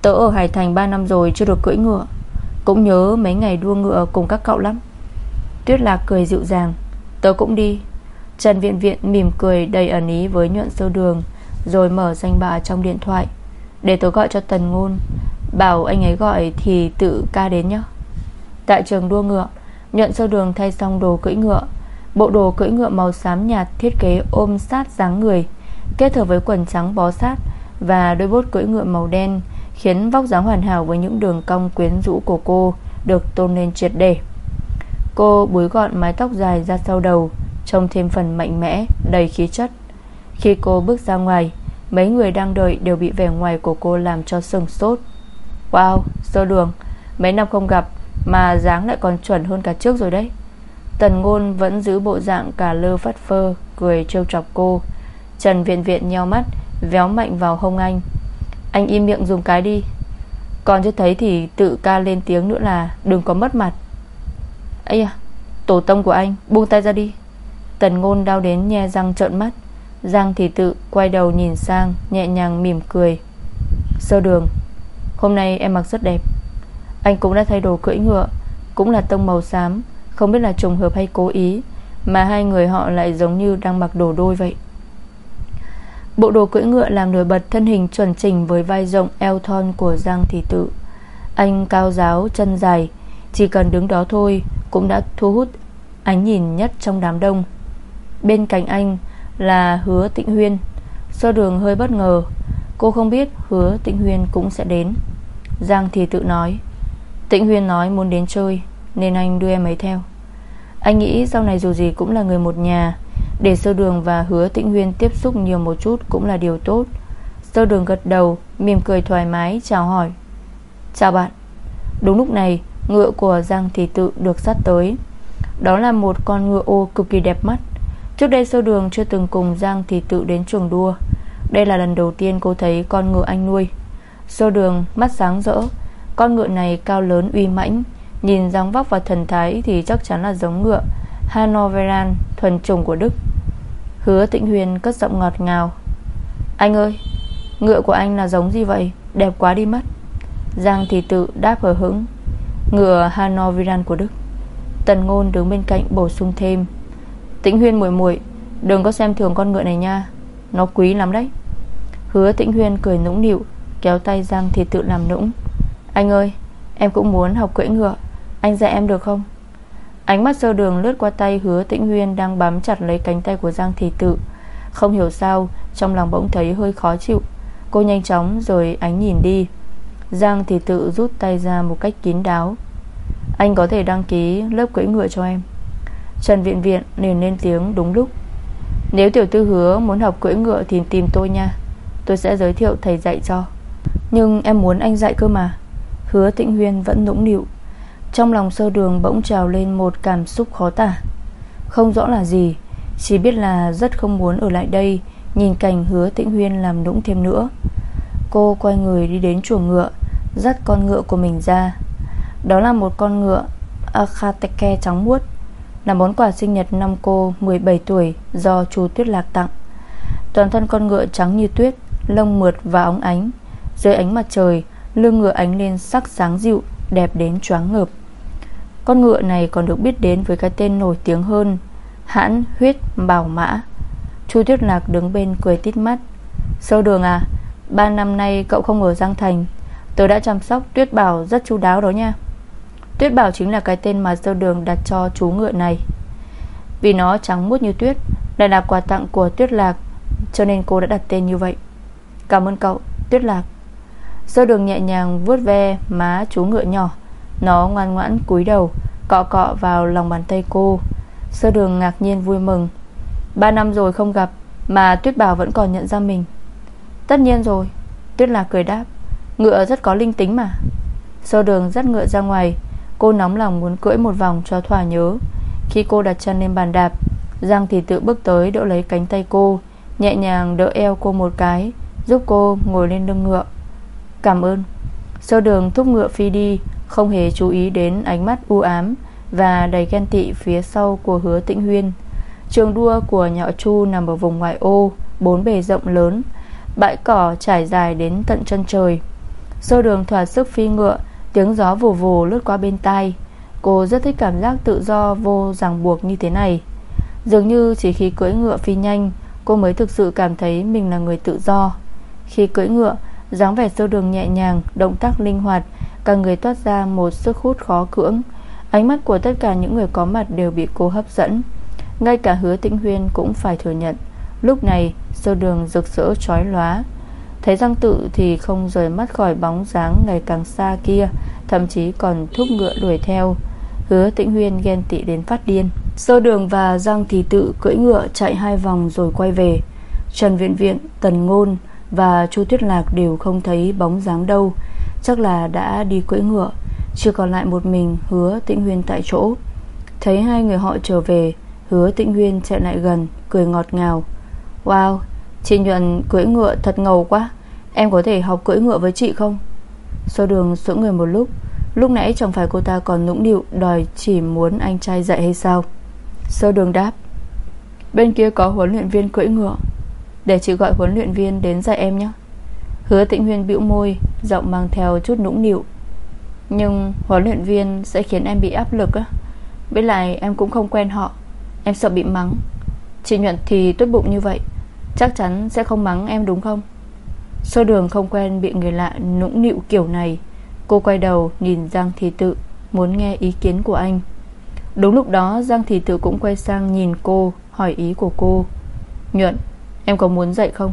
Tớ ở Hải Thành 3 năm rồi chưa được cưỡi ngựa. Cũng nhớ mấy ngày đua ngựa cùng các cậu lắm. Tuyết Lạc cười dịu dàng. Tớ cũng đi. Trần Viện Viện mỉm cười đầy ẩn ý với nhuận sơ đường, Rồi mở danh bạ trong điện thoại. Để tớ gọi cho Tần Ngôn. Bảo anh ấy gọi thì tự ca đến nhé Tại trường đua ngựa Nhuận sơ đường thay xong đồ cưỡi ngựa. Bộ đồ cưỡi ngựa màu xám nhạt Thiết kế ôm sát dáng người Kết hợp với quần trắng bó sát Và đôi bốt cưỡi ngựa màu đen Khiến vóc dáng hoàn hảo với những đường cong quyến rũ của cô Được tôn lên triệt để. Cô búi gọn mái tóc dài ra sau đầu Trông thêm phần mạnh mẽ Đầy khí chất. Khi cô bước ra ngoài Mấy người đang đợi đều bị vẻ ngoài của cô làm cho sừng sốt. Wow, sơ đường Mấy năm không gặp mà dáng lại còn chuẩn hơn cả trước rồi đấy. Tần ngôn vẫn giữ bộ dạng cả lơ phất phơ, Cười trêu chọc cô. Trần viện viện nheo mắt, Véo mạnh vào hông anh. Anh im miệng dùng cái đi. Còn chưa thấy thì tự ca lên tiếng nữa là Đừng có mất mặt. Ấy à Tổ tông của anh, buông tay ra đi. Tần ngôn đau đến nhe răng trợn mắt. Giang thì tự quay đầu nhìn sang, Nhẹ nhàng mỉm cười. Sơ đường, Hôm nay em mặc rất đẹp. Anh cũng đã thay đồ cưỡi ngựa Cũng là tông màu xám Không biết là trùng hợp hay cố ý Mà hai người họ lại giống như đang mặc đồ đôi vậy Bộ đồ cưỡi ngựa làm nổi bật thân hình chuẩn chỉnh với vai rộng eo thon của Giang Thị Tự. Anh cao giáo, chân dài, chỉ cần đứng đó thôi cũng đã thu hút ánh nhìn nhất trong đám đông. Bên cạnh anh là Hứa Tịnh Huyên. Sơ đường hơi bất ngờ, cô không biết Hứa Tịnh Huyên cũng sẽ đến. Giang Thị Tự nói, Tịnh Huyên nói muốn đến chơi, nên anh đưa em ấy theo. Anh nghĩ sau này dù gì cũng là người một nhà, để sơ đường và hứa tĩnh huyên tiếp xúc nhiều một chút Cũng là điều tốt. Sơ đường gật đầu, Mỉm cười thoải mái, chào hỏi. Chào bạn. Đúng lúc này, ngựa của Giang Thị Tự được dắt tới. Đó là một con ngựa ô cực kỳ đẹp mắt. Trước đây sơ đường chưa từng cùng Giang Thị Tự đến trường đua. Đây là lần đầu tiên cô thấy con ngựa anh nuôi. Sơ đường mắt sáng rỡ con ngựa này cao lớn, uy mãnh. Nhìn dáng vóc và thần thái Thì chắc chắn là giống ngựa Hanoveran, thuần chủng của Đức. Hứa Tịnh Huyền cất giọng ngọt ngào. Anh ơi, Ngựa của anh là giống gì vậy? Đẹp quá đi mất. Giang thì tự đáp hờ hững. Ngựa Hanoveran của Đức. Tần ngôn đứng bên cạnh bổ sung thêm. Tĩnh Huyên muội muội, Đừng có xem thường con ngựa này nha. Nó quý lắm đấy. Hứa Tĩnh Huyên cười nũng nịu, Kéo tay Giang thì tự làm nũng. Anh ơi, em cũng muốn học cưỡi ngựa. Anh dạy em được không? Ánh mắt sơ đường lướt qua tay hứa tĩnh huyên Đang bám chặt lấy cánh tay của Giang Thị Tự. Không hiểu sao, Trong lòng bỗng thấy hơi khó chịu. Cô nhanh chóng rồi ánh nhìn đi. Giang Thị Tự rút tay ra một cách kín đáo. Anh có thể đăng ký lớp cưỡi ngựa cho em. Trần Viện Viện liền lên tiếng đúng lúc. Nếu tiểu tư hứa muốn học cưỡi ngựa Thì tìm tôi nha. Tôi sẽ giới thiệu thầy dạy cho. Nhưng em muốn anh dạy cơ mà. Hứa Tịnh Huyên vẫn nũng nịu. Trong lòng sơ đường bỗng trào lên một cảm xúc khó tả. Không rõ là gì, Chỉ biết là rất không muốn ở lại đây Nhìn cảnh hứa Tịnh huyên làm nũng thêm nữa. Cô quay người đi đến chuồng ngựa, Dắt con ngựa của mình ra. Đó là một con ngựa Akateke trắng muốt, Là món quà sinh nhật năm cô 17 tuổi Do chú Tuyết Lạc tặng. Toàn thân con ngựa trắng như tuyết, Lông mượt và óng ánh, Dưới ánh mặt trời Lưng ngựa ánh lên sắc sáng dịu, Đẹp đến choáng ngợp. Con ngựa này còn được biết đến với cái tên nổi tiếng hơn, Hãn huyết bảo mã. Chu Tuyết Lạc đứng bên cười tít mắt. Sâu đường à Ba năm nay cậu không ở Giang Thành. Tớ đã chăm sóc Tuyết Bảo rất chu đáo đó nha. Tuyết Bảo chính là cái tên mà sâu đường đặt cho chú ngựa này. Vì nó trắng muốt như tuyết, Lại là quà tặng của Tuyết Lạc, Cho nên cô đã đặt tên như vậy. Cảm ơn cậu, Tuyết Lạc. Sơ đường nhẹ nhàng vuốt ve má chú ngựa nhỏ. Nó ngoan ngoãn cúi đầu, Cọ cọ vào lòng bàn tay cô. Sơ đường ngạc nhiên vui mừng. Ba năm rồi không gặp, Mà Tuyết Bảo vẫn còn nhận ra mình. Tất nhiên rồi, Tuyết Lạc cười đáp. Ngựa rất có linh tính mà. Sơ đường dắt ngựa ra ngoài. Cô nóng lòng muốn cưỡi một vòng cho thỏa nhớ. Khi cô đặt chân lên bàn đạp, Giang thì tự bước tới đỡ lấy cánh tay cô, Nhẹ nhàng đỡ eo cô một cái, Giúp cô ngồi lên lưng ngựa. Cảm ơn. Sơ đường thúc ngựa phi đi, không hề chú ý đến ánh mắt u ám Và đầy ghen tị phía sau của hứa tĩnh huyên. Trường đua của Nhọ Chu nằm ở vùng ngoại ô, Bốn bề rộng lớn, Bãi cỏ trải dài đến tận chân trời. Sơ đường thỏa sức phi ngựa, Tiếng gió vù vù lướt qua bên tai. Cô rất thích cảm giác tự do vô ràng buộc như thế này. Dường như chỉ khi cưỡi ngựa phi nhanh, Cô mới thực sự cảm thấy mình là người tự do. Khi cưỡi ngựa dáng vẻ sơ đường nhẹ nhàng Động tác linh hoạt Cả người toát ra một sức hút khó cưỡng. Ánh mắt của tất cả những người có mặt đều bị cô hấp dẫn. Ngay cả hứa tĩnh huyên cũng phải thừa nhận Lúc này sơ đường rực rỡ trói lóa. Thấy Giang tự thì không rời mắt khỏi bóng dáng ngày càng xa kia Thậm chí còn thúc ngựa đuổi theo. Hứa tĩnh huyên ghen tị đến phát điên. Sơ đường và Giang thì tự cưỡi ngựa chạy hai vòng rồi quay về. Trần Viện Viện, Tần Ngôn và Chu Tuyết Lạc đều không thấy bóng dáng đâu. Chắc là đã đi cưỡi ngựa, Chỉ còn lại một mình hứa tĩnh huyên tại chỗ. Thấy hai người họ trở về, Hứa tĩnh huyên chạy lại gần, Cười ngọt ngào. Wow, Chị nhuận cưỡi ngựa thật ngầu quá. Em có thể học cưỡi ngựa với chị không? Sơ đường sững người một lúc Lúc nãy chẳng phải cô ta còn nũng nịu Đòi chỉ muốn anh trai dạy hay sao? Sơ đường đáp, Bên kia có huấn luyện viên cưỡi ngựa. Để chị gọi huấn luyện viên đến dạy em nhé. Hứa tĩnh huyên bĩu môi, Giọng mang theo chút nũng nịu. Nhưng huấn luyện viên sẽ khiến em bị áp lực á. Với lại em cũng không quen họ. Em sợ bị mắng. Chị nhuận thì tốt bụng như vậy. Chắc chắn sẽ không mắng em đúng không? Sơ đường không quen bị người lạ nũng nịu kiểu này. Cô quay đầu nhìn Giang Thị Tự, Muốn nghe ý kiến của anh. Đúng lúc đó, Giang Thị Tự cũng quay sang nhìn cô, Hỏi ý của cô. Nhuận em có muốn dạy không?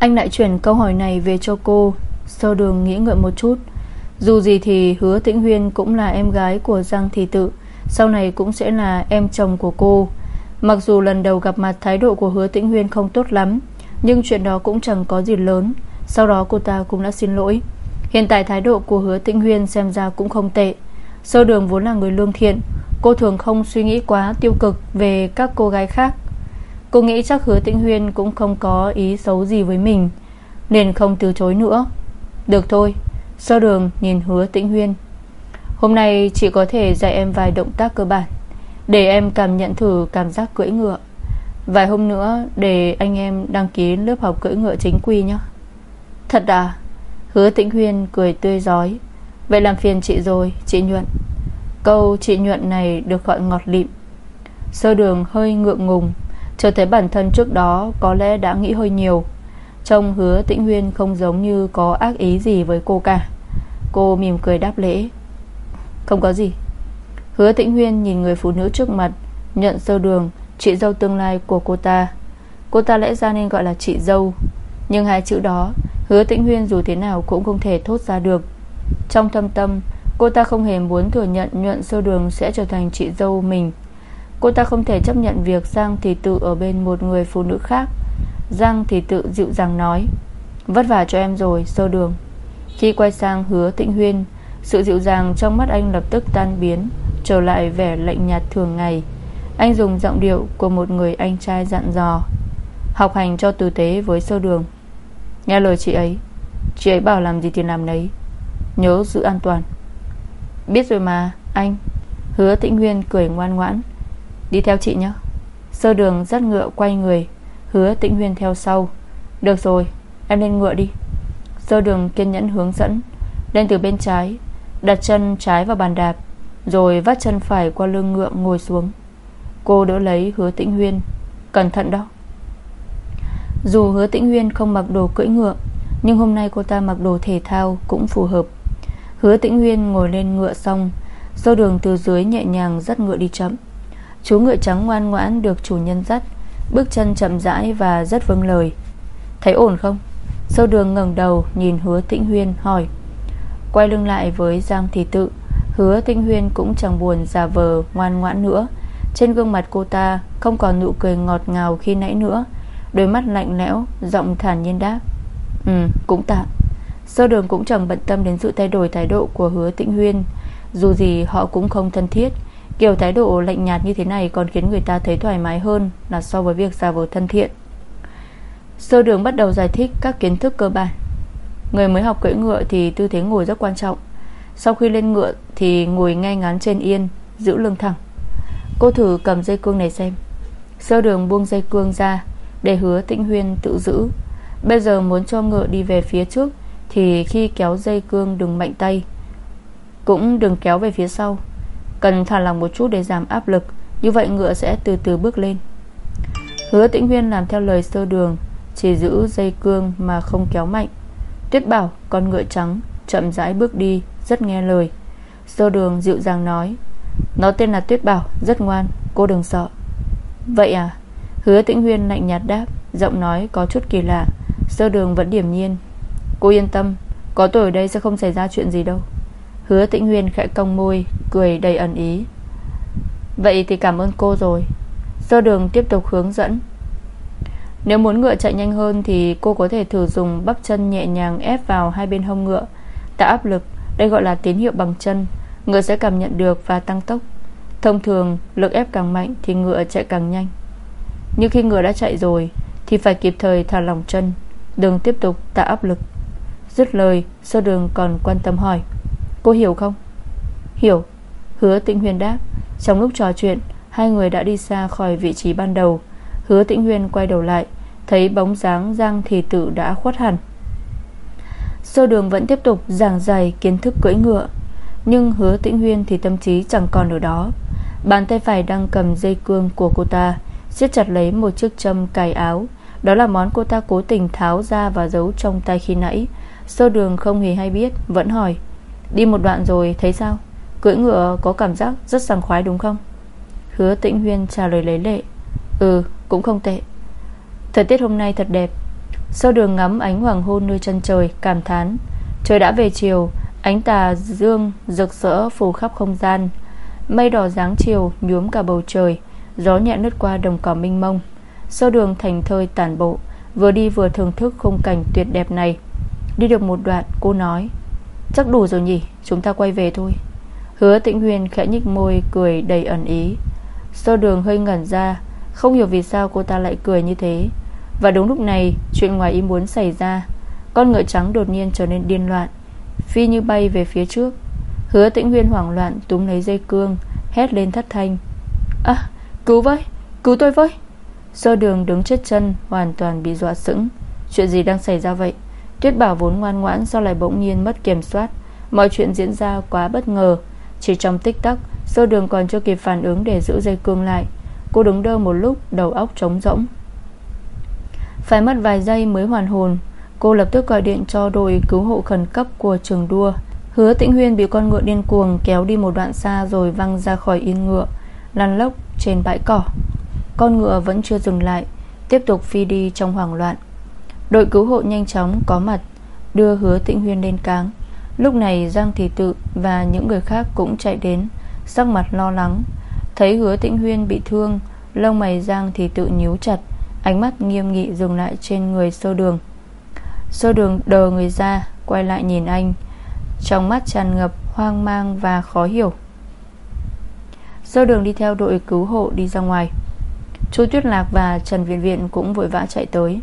Anh lại chuyển câu hỏi này về cho cô Sơ đường nghĩ ngợi một chút. Dù gì thì hứa tĩnh huyên Cũng là em gái của Giang Thị Tự, Sau này cũng sẽ là em chồng của cô. Mặc dù lần đầu gặp mặt thái độ của hứa tĩnh huyên không tốt lắm, Nhưng chuyện đó cũng chẳng có gì lớn, Sau đó cô ta cũng đã xin lỗi. Hiện tại thái độ của hứa tĩnh huyên xem ra cũng không tệ. Sơ đường vốn là người lương thiện, Cô thường không suy nghĩ quá tiêu cực Về các cô gái khác. Cô nghĩ chắc hứa tĩnh huyên cũng không có ý xấu gì với mình, Nên không từ chối nữa. Được thôi Sơ đường nhìn hứa tĩnh huyên. Hôm nay chị có thể dạy em vài động tác cơ bản, Để em cảm nhận thử cảm giác cưỡi ngựa. Vài hôm nữa Để anh em đăng ký lớp học cưỡi ngựa chính quy nhé. Thật à? Hứa tĩnh huyên cười tươi giói Vậy làm phiền chị rồi, chị Nhuận. Câu chị Nhuận này được gọi ngọt lịm. Sơ đường hơi ngượng ngùng Chờ thấy bản thân trước đó Có lẽ đã nghĩ hơi nhiều. Trông hứa tĩnh huyên không giống như Có ác ý gì với cô cả. Cô mỉm cười đáp lễ. Không có gì. Hứa tĩnh huyên nhìn người phụ nữ trước mặt, Nhận sơ đường, Chị dâu tương lai của cô ta. Cô ta lẽ ra nên gọi là chị dâu. Nhưng hai chữ đó, Hứa tĩnh huyên dù thế nào cũng không thể thốt ra được. Trong thâm tâm, Cô ta không hề muốn thừa nhận nhuận sơ đường Sẽ trở thành chị dâu mình. Cô ta không thể chấp nhận việc Giang Thị Tự Ở bên một người phụ nữ khác. Giang Thị Tự dịu dàng nói, Vất vả cho em rồi, sơ đường. Khi quay sang hứa tịnh huyên, Sự dịu dàng trong mắt anh lập tức tan biến, Trở lại vẻ lạnh nhạt thường ngày. Anh dùng giọng điệu của một người anh trai dặn dò, Học hành cho tử tế với sơ đường. Nghe lời chị ấy Chị ấy bảo làm gì thì làm đấy Nhớ giữ an toàn. Biết rồi mà, anh. Hứa tĩnh huyên cười ngoan ngoãn. Đi theo chị nhé. Sơ đường dắt ngựa quay người, Hứa tĩnh Huyên theo sau. Được rồi, em lên ngựa đi. Sơ đường kiên nhẫn hướng dẫn, Lên từ bên trái, Đặt chân trái vào bàn đạp, Rồi vắt chân phải qua lưng ngựa ngồi xuống. Cô đỡ lấy hứa tĩnh huyên. Cẩn thận đó. Dù hứa tĩnh huyên không mặc đồ cưỡi ngựa, Nhưng hôm nay cô ta mặc đồ thể thao Cũng phù hợp. Hứa tĩnh huyên ngồi lên ngựa xong, Sơ đường từ dưới nhẹ nhàng dắt ngựa đi chậm. Chú ngựa trắng ngoan ngoãn được chủ nhân dắt, Bước chân chậm rãi và rất vâng lời. Thấy ổn không? Sâu đường ngẩng đầu nhìn hứa tĩnh huyên hỏi. Quay lưng lại với Giang Thị Tự, Hứa tĩnh huyên cũng chẳng buồn giả vờ ngoan ngoãn nữa. Trên gương mặt cô ta Không còn nụ cười ngọt ngào khi nãy nữa. Đôi mắt lạnh lẽo, Giọng thản nhiên đáp. Ừ cũng tạm Sơ đường cũng chẳng bận tâm đến sự thay đổi thái độ của hứa tĩnh huyên. Dù gì họ cũng không thân thiết. Kiểu thái độ lạnh nhạt như thế này Còn khiến người ta thấy thoải mái hơn Là so với việc giả vờ thân thiện. Sơ đường bắt đầu giải thích các kiến thức cơ bản. Người mới học cưỡi ngựa Thì tư thế ngồi rất quan trọng. Sau khi lên ngựa thì ngồi ngay ngắn trên yên, Giữ lưng thẳng. Cô thử cầm dây cương này xem. Sơ đường buông dây cương ra Để hứa tĩnh huyên tự giữ. Bây giờ muốn cho ngựa đi về phía trước Thì khi kéo dây cương đừng mạnh tay, Cũng đừng kéo về phía sau. Cần thả lòng một chút để giảm áp lực. Như vậy ngựa sẽ từ từ bước lên. Hứa tĩnh huyên làm theo lời sơ đường, Chỉ giữ dây cương mà không kéo mạnh. Tuyết bảo, con ngựa trắng, Chậm rãi bước đi, Rất nghe lời. Sơ đường dịu dàng nói, Nó tên là Tuyết bảo, Rất ngoan, Cô đừng sợ. Vậy à? Hứa tĩnh huyên lạnh nhạt đáp, Giọng nói có chút kỳ lạ. Sơ đường vẫn điểm nhiên, Cô yên tâm, Có tôi ở đây sẽ không xảy ra chuyện gì đâu. Hứa tĩnh huyên khẽ cong môi, Cười đầy ẩn ý. Vậy thì cảm ơn cô rồi. Sơ đường tiếp tục hướng dẫn. Nếu muốn ngựa chạy nhanh hơn Thì cô có thể thử dùng bắp chân nhẹ nhàng ép vào hai bên hông ngựa. Tạo áp lực, Đây gọi là tín hiệu bằng chân. Ngựa sẽ cảm nhận được và tăng tốc. Thông thường, lực ép càng mạnh Thì ngựa chạy càng nhanh. Nhưng khi ngựa đã chạy rồi, Thì phải kịp thời thả lỏng chân. Đừng tiếp tục tạo áp lực. Dứt lời Sơ đường còn quan tâm hỏi. Cô hiểu không? Hiểu. Hứa tĩnh huyền đáp. Trong lúc trò chuyện, Hai người đã đi xa khỏi vị trí ban đầu. Hứa tĩnh huyền quay đầu lại, Thấy bóng dáng Giang Thị tử đã khuất hẳn. Sơ đường vẫn tiếp tục giảng dày kiến thức cưỡi ngựa, Nhưng hứa tĩnh huyên thì tâm trí chẳng còn ở đó. Bàn tay phải đang cầm dây cương của cô ta, siết chặt lấy một chiếc châm cài áo. Đó là món cô ta cố tình tháo ra và giấu trong tay khi nãy. Sơ đường không hề hay biết, Vẫn hỏi Đi một đoạn rồi, thấy sao? Cưỡi ngựa có cảm giác rất sảng khoái đúng không? Hứa tĩnh huyên trả lời lấy lệ. Ừ cũng không tệ. Thời tiết hôm nay thật đẹp. Sau đường ngắm ánh hoàng hôn nơi chân trời, Cảm thán. Trời đã về chiều, Ánh tà dương rực rỡ phủ khắp không gian. Mây đỏ dáng chiều nhuốm cả bầu trời, Gió nhẹ lướt qua đồng cỏ minh mông. Sau đường thành thơi tản bộ, Vừa đi vừa thưởng thức khung cảnh tuyệt đẹp này. Đi được một đoạn, cô nói Chắc đủ rồi nhỉ, Chúng ta quay về thôi. Hứa tĩnh huyền khẽ nhích môi, cười đầy ẩn ý. Sơ đường hơi ngẩn ra, Không hiểu vì sao cô ta lại cười như thế. Và đúng lúc này, Chuyện ngoài ý muốn xảy ra. Con ngựa trắng đột nhiên trở nên điên loạn, Phi như bay về phía trước. Hứa tĩnh huyên hoảng loạn, túm lấy dây cương, Hét lên thất thanh. À cứu với, Cứu tôi với. Sơ đường đứng chết chân, Hoàn toàn bị dọa sững. Chuyện gì đang xảy ra vậy? Tuyết bảo vốn ngoan ngoãn Sao lại bỗng nhiên mất kiểm soát. Mọi chuyện diễn ra quá bất ngờ. Chỉ trong tích tắc Sơ đường còn chưa kịp phản ứng để giữ dây cương lại. Cô đứng đơ một lúc, Đầu óc trống rỗng. Phải mất vài giây mới hoàn hồn, Cô lập tức gọi điện cho đội cứu hộ khẩn cấp của trường đua. Hứa tĩnh huyên bị con ngựa điên cuồng Kéo đi một đoạn xa rồi văng ra khỏi yên ngựa, Lăn lốc trên bãi cỏ. Con ngựa vẫn chưa dừng lại, Tiếp tục phi đi trong hoảng loạn. Đội cứu hộ nhanh chóng có mặt, Đưa hứa tịnh huyên lên cáng. Lúc này Giang Thị Tự và những người khác cũng chạy đến, Sắc mặt lo lắng. Thấy hứa tịnh huyên bị thương, Lông mày Giang Thị Tự nhíu chặt, Ánh mắt nghiêm nghị dừng lại trên người sơ đường. Sơ đường đờ người ra, Quay lại nhìn anh. Trong mắt tràn ngập hoang mang và khó hiểu. Sơ đường đi theo đội cứu hộ đi ra ngoài. Chú Tuyết Lạc và Trần Viện Viện Cũng vội vã chạy tới.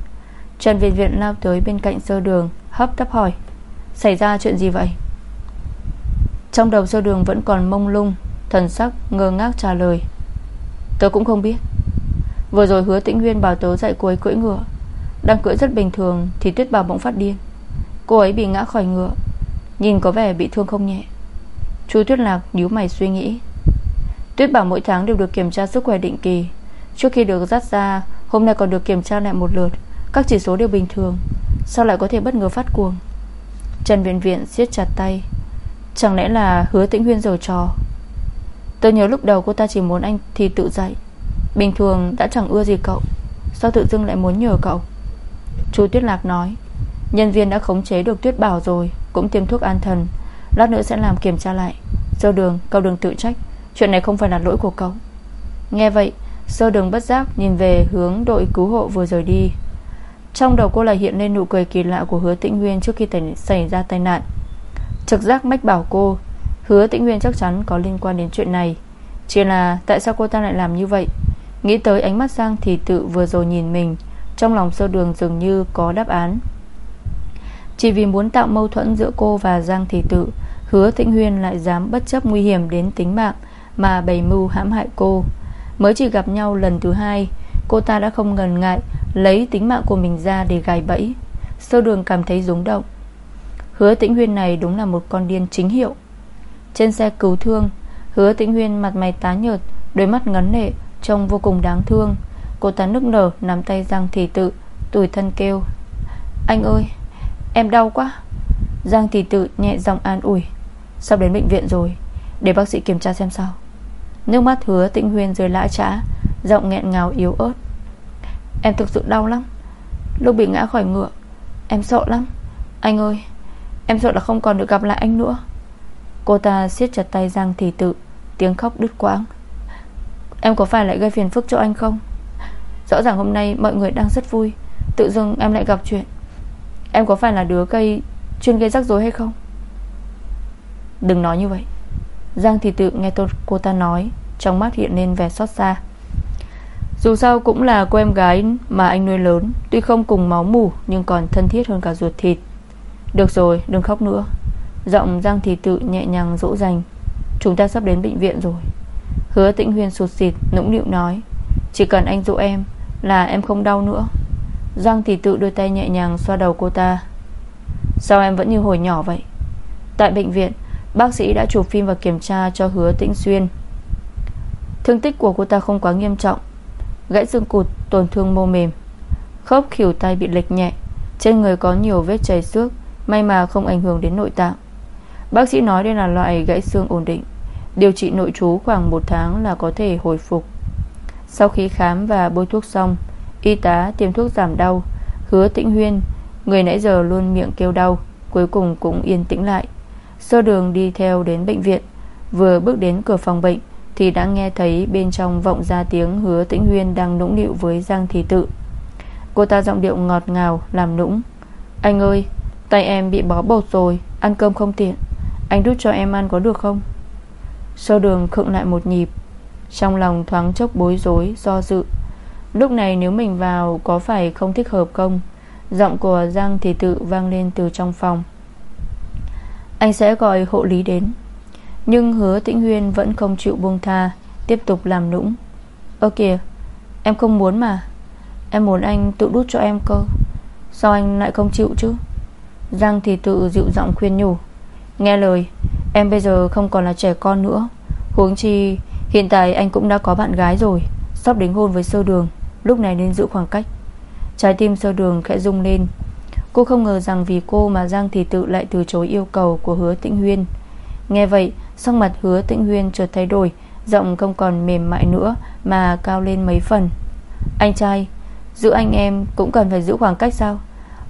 Trần Viện Viện lao tới bên cạnh sơ đường, Hấp tấp hỏi, Xảy ra chuyện gì vậy? Trong đầu sơ đường vẫn còn mông lung, Thần sắc ngơ ngác trả lời, Tớ cũng không biết. Vừa rồi hứa tĩnh huyên bảo tớ dạy cô ấy cưỡi ngựa. Đang cưỡi rất bình thường Thì tuyết bảo bỗng phát điên. Cô ấy bị ngã khỏi ngựa. Nhìn có vẻ bị thương không nhẹ. Chú Tuyết Lạc nhíu mày suy nghĩ. Tuyết bảo mỗi tháng đều được kiểm tra sức khỏe định kỳ. Trước khi được dắt ra, Hôm nay còn được kiểm tra lại một lượt. Các chỉ số đều bình thường. Sao lại có thể bất ngờ phát cuồng? Trần Viện Viện siết chặt tay. Chẳng lẽ là hứa tĩnh huyên giở trò? Tôi nhớ lúc đầu cô ta chỉ muốn anh thì tự dạy. Bình thường đã chẳng ưa gì cậu. Sao tự dưng lại muốn nhờ cậu? Chú Tuyết Lạc nói. Nhân viên đã khống chế được Tuyết Bảo rồi, Cũng tiêm thuốc an thần. Lát nữa sẽ làm kiểm tra lại. Sơ đường, cậu đừng tự trách. Chuyện này không phải là lỗi của cậu. Nghe vậy, Sơ đường bất giác nhìn về hướng đội cứu hộ vừa rời đi. Trong đầu cô lại hiện lên nụ cười kỳ lạ của hứa tĩnh nguyên Trước khi xảy ra tai nạn. Trực giác mách bảo cô, Hứa tĩnh nguyên chắc chắn có liên quan đến chuyện này. Chỉ là tại sao cô ta lại làm như vậy? Nghĩ tới ánh mắt Giang thì tự vừa rồi nhìn mình, Trong lòng sơ đường dường như có đáp án. Chỉ vì muốn tạo mâu thuẫn giữa cô và Giang Thị Tự, Hứa Tĩnh Huyên lại dám bất chấp nguy hiểm đến tính mạng Mà bày mưu hãm hại cô. Mới chỉ gặp nhau lần thứ hai, Cô ta đã không ngần ngại Lấy tính mạng của mình ra để gài bẫy. Sơ đường cảm thấy rúng động. Hứa Tĩnh Huyên này đúng là một con điên chính hiệu. Trên xe cứu thương, Hứa Tĩnh Huyên mặt mày tá nhợt, Đôi mắt ngấn lệ, Trông vô cùng đáng thương. Cô ta nức nở, nắm tay Giang Thị Tự, Tủi thân kêu, Anh ơi, em đau quá. Giang Thị Tự nhẹ giọng an ủi, Sắp đến bệnh viện rồi, Để bác sĩ kiểm tra xem sao. Nước mắt hứa tĩnh huyên rơi lã trã, Giọng nghẹn ngào yếu ớt. Em thực sự đau lắm. Lúc bị ngã khỏi ngựa Em sợ lắm. Anh ơi Em sợ là không còn được gặp lại anh nữa. Cô ta siết chặt tay Giang Thị Tự Tiếng khóc đứt quãng. Em có phải lại gây phiền phức cho anh không? Rõ ràng hôm nay mọi người đang rất vui Tự dưng em lại gặp chuyện. Em có phải là đứa gây Chuyên gây rắc rối hay không? Đừng nói như vậy. Giang Thị tự nghe tôi, cô ta nói Trong mắt hiện lên vẻ xót xa. Dù sao cũng là cô em gái mà anh nuôi lớn, Tuy không cùng máu mủ Nhưng còn thân thiết hơn cả ruột thịt. Được rồi, đừng khóc nữa. Giọng Giang Thị Tự nhẹ nhàng dỗ dành. Chúng ta sắp đến bệnh viện rồi. Hứa tĩnh huyên sụt xịt nũng nịu nói. Chỉ cần anh dỗ em Là em không đau nữa. Giang Thị Tự đôi tay nhẹ nhàng xoa đầu cô ta. Sao em vẫn như hồi nhỏ vậy? Tại bệnh viện, Bác sĩ đã chụp phim và kiểm tra cho hứa tĩnh xuyên. Thương tích của cô ta không quá nghiêm trọng Gãy xương cụt, tổn thương mô mềm. Khớp khỉu tay bị lệch nhẹ, Trên người có nhiều vết chảy xước, May mà không ảnh hưởng đến nội tạng. Bác sĩ nói đây là loại gãy xương ổn định, Điều trị nội trú khoảng một tháng là có thể hồi phục. Sau khi khám và bôi thuốc xong, Y tá tiêm thuốc giảm đau, Hứa tĩnh huyên, Người nãy giờ luôn miệng kêu đau, Cuối cùng cũng yên tĩnh lại. Sơ đường đi theo đến bệnh viện, Vừa bước đến cửa phòng bệnh thì đã nghe thấy bên trong vọng ra tiếng Hứa tĩnh huyên đang nũng nịu với Giang Thị Tự. Cô ta giọng điệu ngọt ngào, Làm nũng. Anh ơi, tay em bị bó bột rồi, Ăn cơm không tiện. Anh đút cho em ăn có được không? Sơ đường khựng lại một nhịp, Trong lòng thoáng chốc bối rối, Do dự. Lúc này nếu mình vào có phải không thích hợp không? Giọng của Giang Thị Tự vang lên từ trong phòng. Anh sẽ gọi hộ lý đến. Nhưng hứa tĩnh huyên vẫn không chịu buông tha, Tiếp tục làm nũng. Ơ kìa, Em không muốn mà. Em muốn anh tự đút cho em cơ. Sao anh lại không chịu chứ? Giang thì Tự dịu giọng khuyên nhủ. Nghe lời, Em bây giờ không còn là trẻ con nữa. Huống chi, hiện tại anh cũng đã có bạn gái rồi, Sắp đính hôn với sơ đường, Lúc này nên giữ khoảng cách. Trái tim sơ đường khẽ rung lên. Cô không ngờ rằng vì cô mà Giang Thị Tự lại từ chối yêu cầu của hứa tĩnh huyên. Nghe vậy, Sắc mặt hứa tĩnh huyên chợt thay đổi, Giọng không còn mềm mại nữa Mà cao lên mấy phần. Anh trai, Giữ anh em cũng cần phải giữ khoảng cách sao?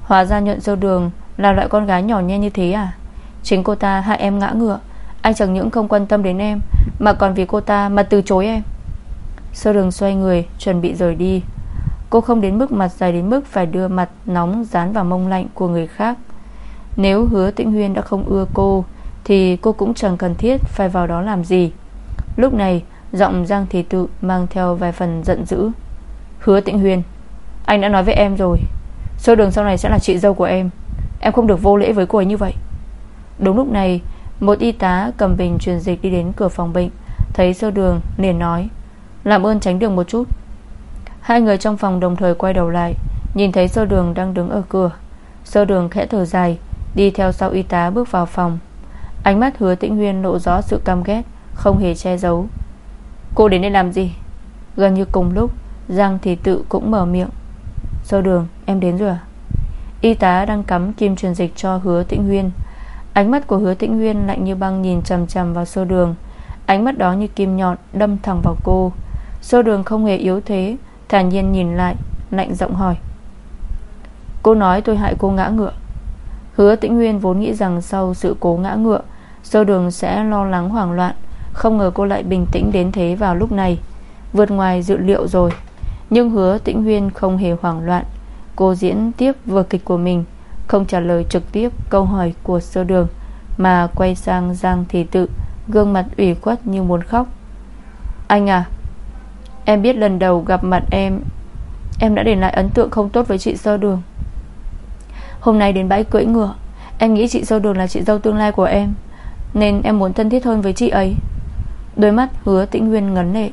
Hóa ra nhuận sâu đường Là loại con gái nhỏ nhen như thế à? Chính cô ta hại em ngã ngựa, Anh chẳng những không quan tâm đến em, Mà còn vì cô ta mà từ chối em. Sơ đường xoay người, Chuẩn bị rời đi. Cô không đến mức mặt dài đến mức Phải đưa mặt nóng dán vào mông lạnh của người khác. Nếu hứa tĩnh huyên đã không ưa cô thì cô cũng chẳng cần thiết Phải vào đó làm gì. Lúc này giọng Giang Thị Tự Mang theo vài phần giận dữ. Hứa tịnh huyền, Anh đã nói với em rồi. Sơ đường sau này sẽ là chị dâu của em. Em không được vô lễ với cô ấy như vậy. Đúng lúc này Một y tá cầm bình truyền dịch đi đến cửa phòng bệnh Thấy sơ đường liền nói Làm ơn tránh đường một chút. Hai người trong phòng đồng thời quay đầu lại Nhìn thấy sơ đường đang đứng ở cửa. Sơ đường khẽ thở dài Đi theo sau y tá bước vào phòng. Ánh mắt hứa tĩnh huyên lộ rõ sự căm ghét, Không hề che giấu. Cô đến đây làm gì? Gần như cùng lúc, Giang thì tự cũng mở miệng. Sơ đường, em đến rồi à? Y tá đang cắm kim truyền dịch cho hứa tĩnh huyên. Ánh mắt của hứa tĩnh huyên lạnh như băng nhìn chầm chầm vào sơ đường. Ánh mắt đó như kim nhọn đâm thẳng vào cô. Sơ đường không hề yếu thế Thản nhiên nhìn lại, Lạnh giọng hỏi. Cô nói tôi hại cô ngã ngựa. Hứa tĩnh huyên vốn nghĩ rằng sau sự cố ngã ngựa Sơ đường sẽ lo lắng hoảng loạn. Không ngờ cô lại bình tĩnh đến thế vào lúc này. Vượt ngoài dự liệu rồi. Nhưng hứa tĩnh huyên không hề hoảng loạn. Cô diễn tiếp vừa kịch của mình, Không trả lời trực tiếp câu hỏi của sơ đường, Mà quay sang Giang Thị Tự, Gương mặt ủy khuất như muốn khóc. Anh à Em biết lần đầu gặp mặt em Em đã để lại ấn tượng không tốt với chị Sơ Đường. Hôm nay đến bãi cưỡi ngựa, Em nghĩ chị Sơ Đường là chị dâu tương lai của em. Nên em muốn thân thiết hơn với chị ấy. Đôi mắt hứa tĩnh nguyên ngấn lệ.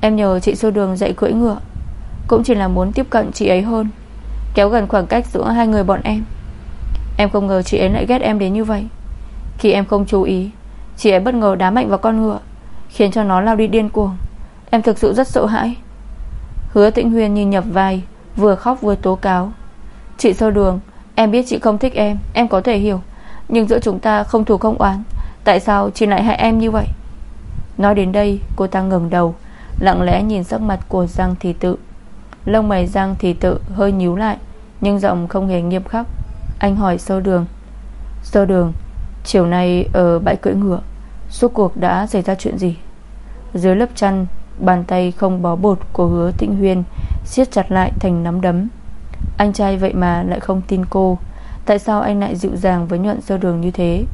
Em nhờ chị Sơ Đường dạy cưỡi ngựa. Cũng chỉ là muốn tiếp cận chị ấy hơn. Kéo gần khoảng cách giữa hai người bọn em. Em không ngờ chị ấy lại ghét em đến như vậy. Khi em không chú ý, Chị ấy bất ngờ đá mạnh vào con ngựa, Khiến cho nó lao đi điên cuồng. Em thực sự rất sợ hãi. Hứa tĩnh huyền như nhập vai, Vừa khóc vừa tố cáo. Chị sâu đường, Em biết chị không thích em Em có thể hiểu. Nhưng giữa chúng ta không thù không oán. Tại sao chị lại hại em như vậy? Nói đến đây, cô ta ngừng đầu, Lặng lẽ nhìn sắc mặt của Giang Thị Tự. Lông mày Giang Thị Tự hơi nhíu lại, Nhưng giọng không hề nghiêm khắc. Anh hỏi sơ đường. Sơ đường, Chiều nay ở bãi cưỡi ngựa, Suốt cuộc đã xảy ra chuyện gì? Dưới lớp chăn, Bàn tay không bó bột của hứa tĩnh huyên siết chặt lại thành nắm đấm. Anh trai vậy mà lại không tin cô. Tại sao anh lại dịu dàng với nhuận sơ đường như thế?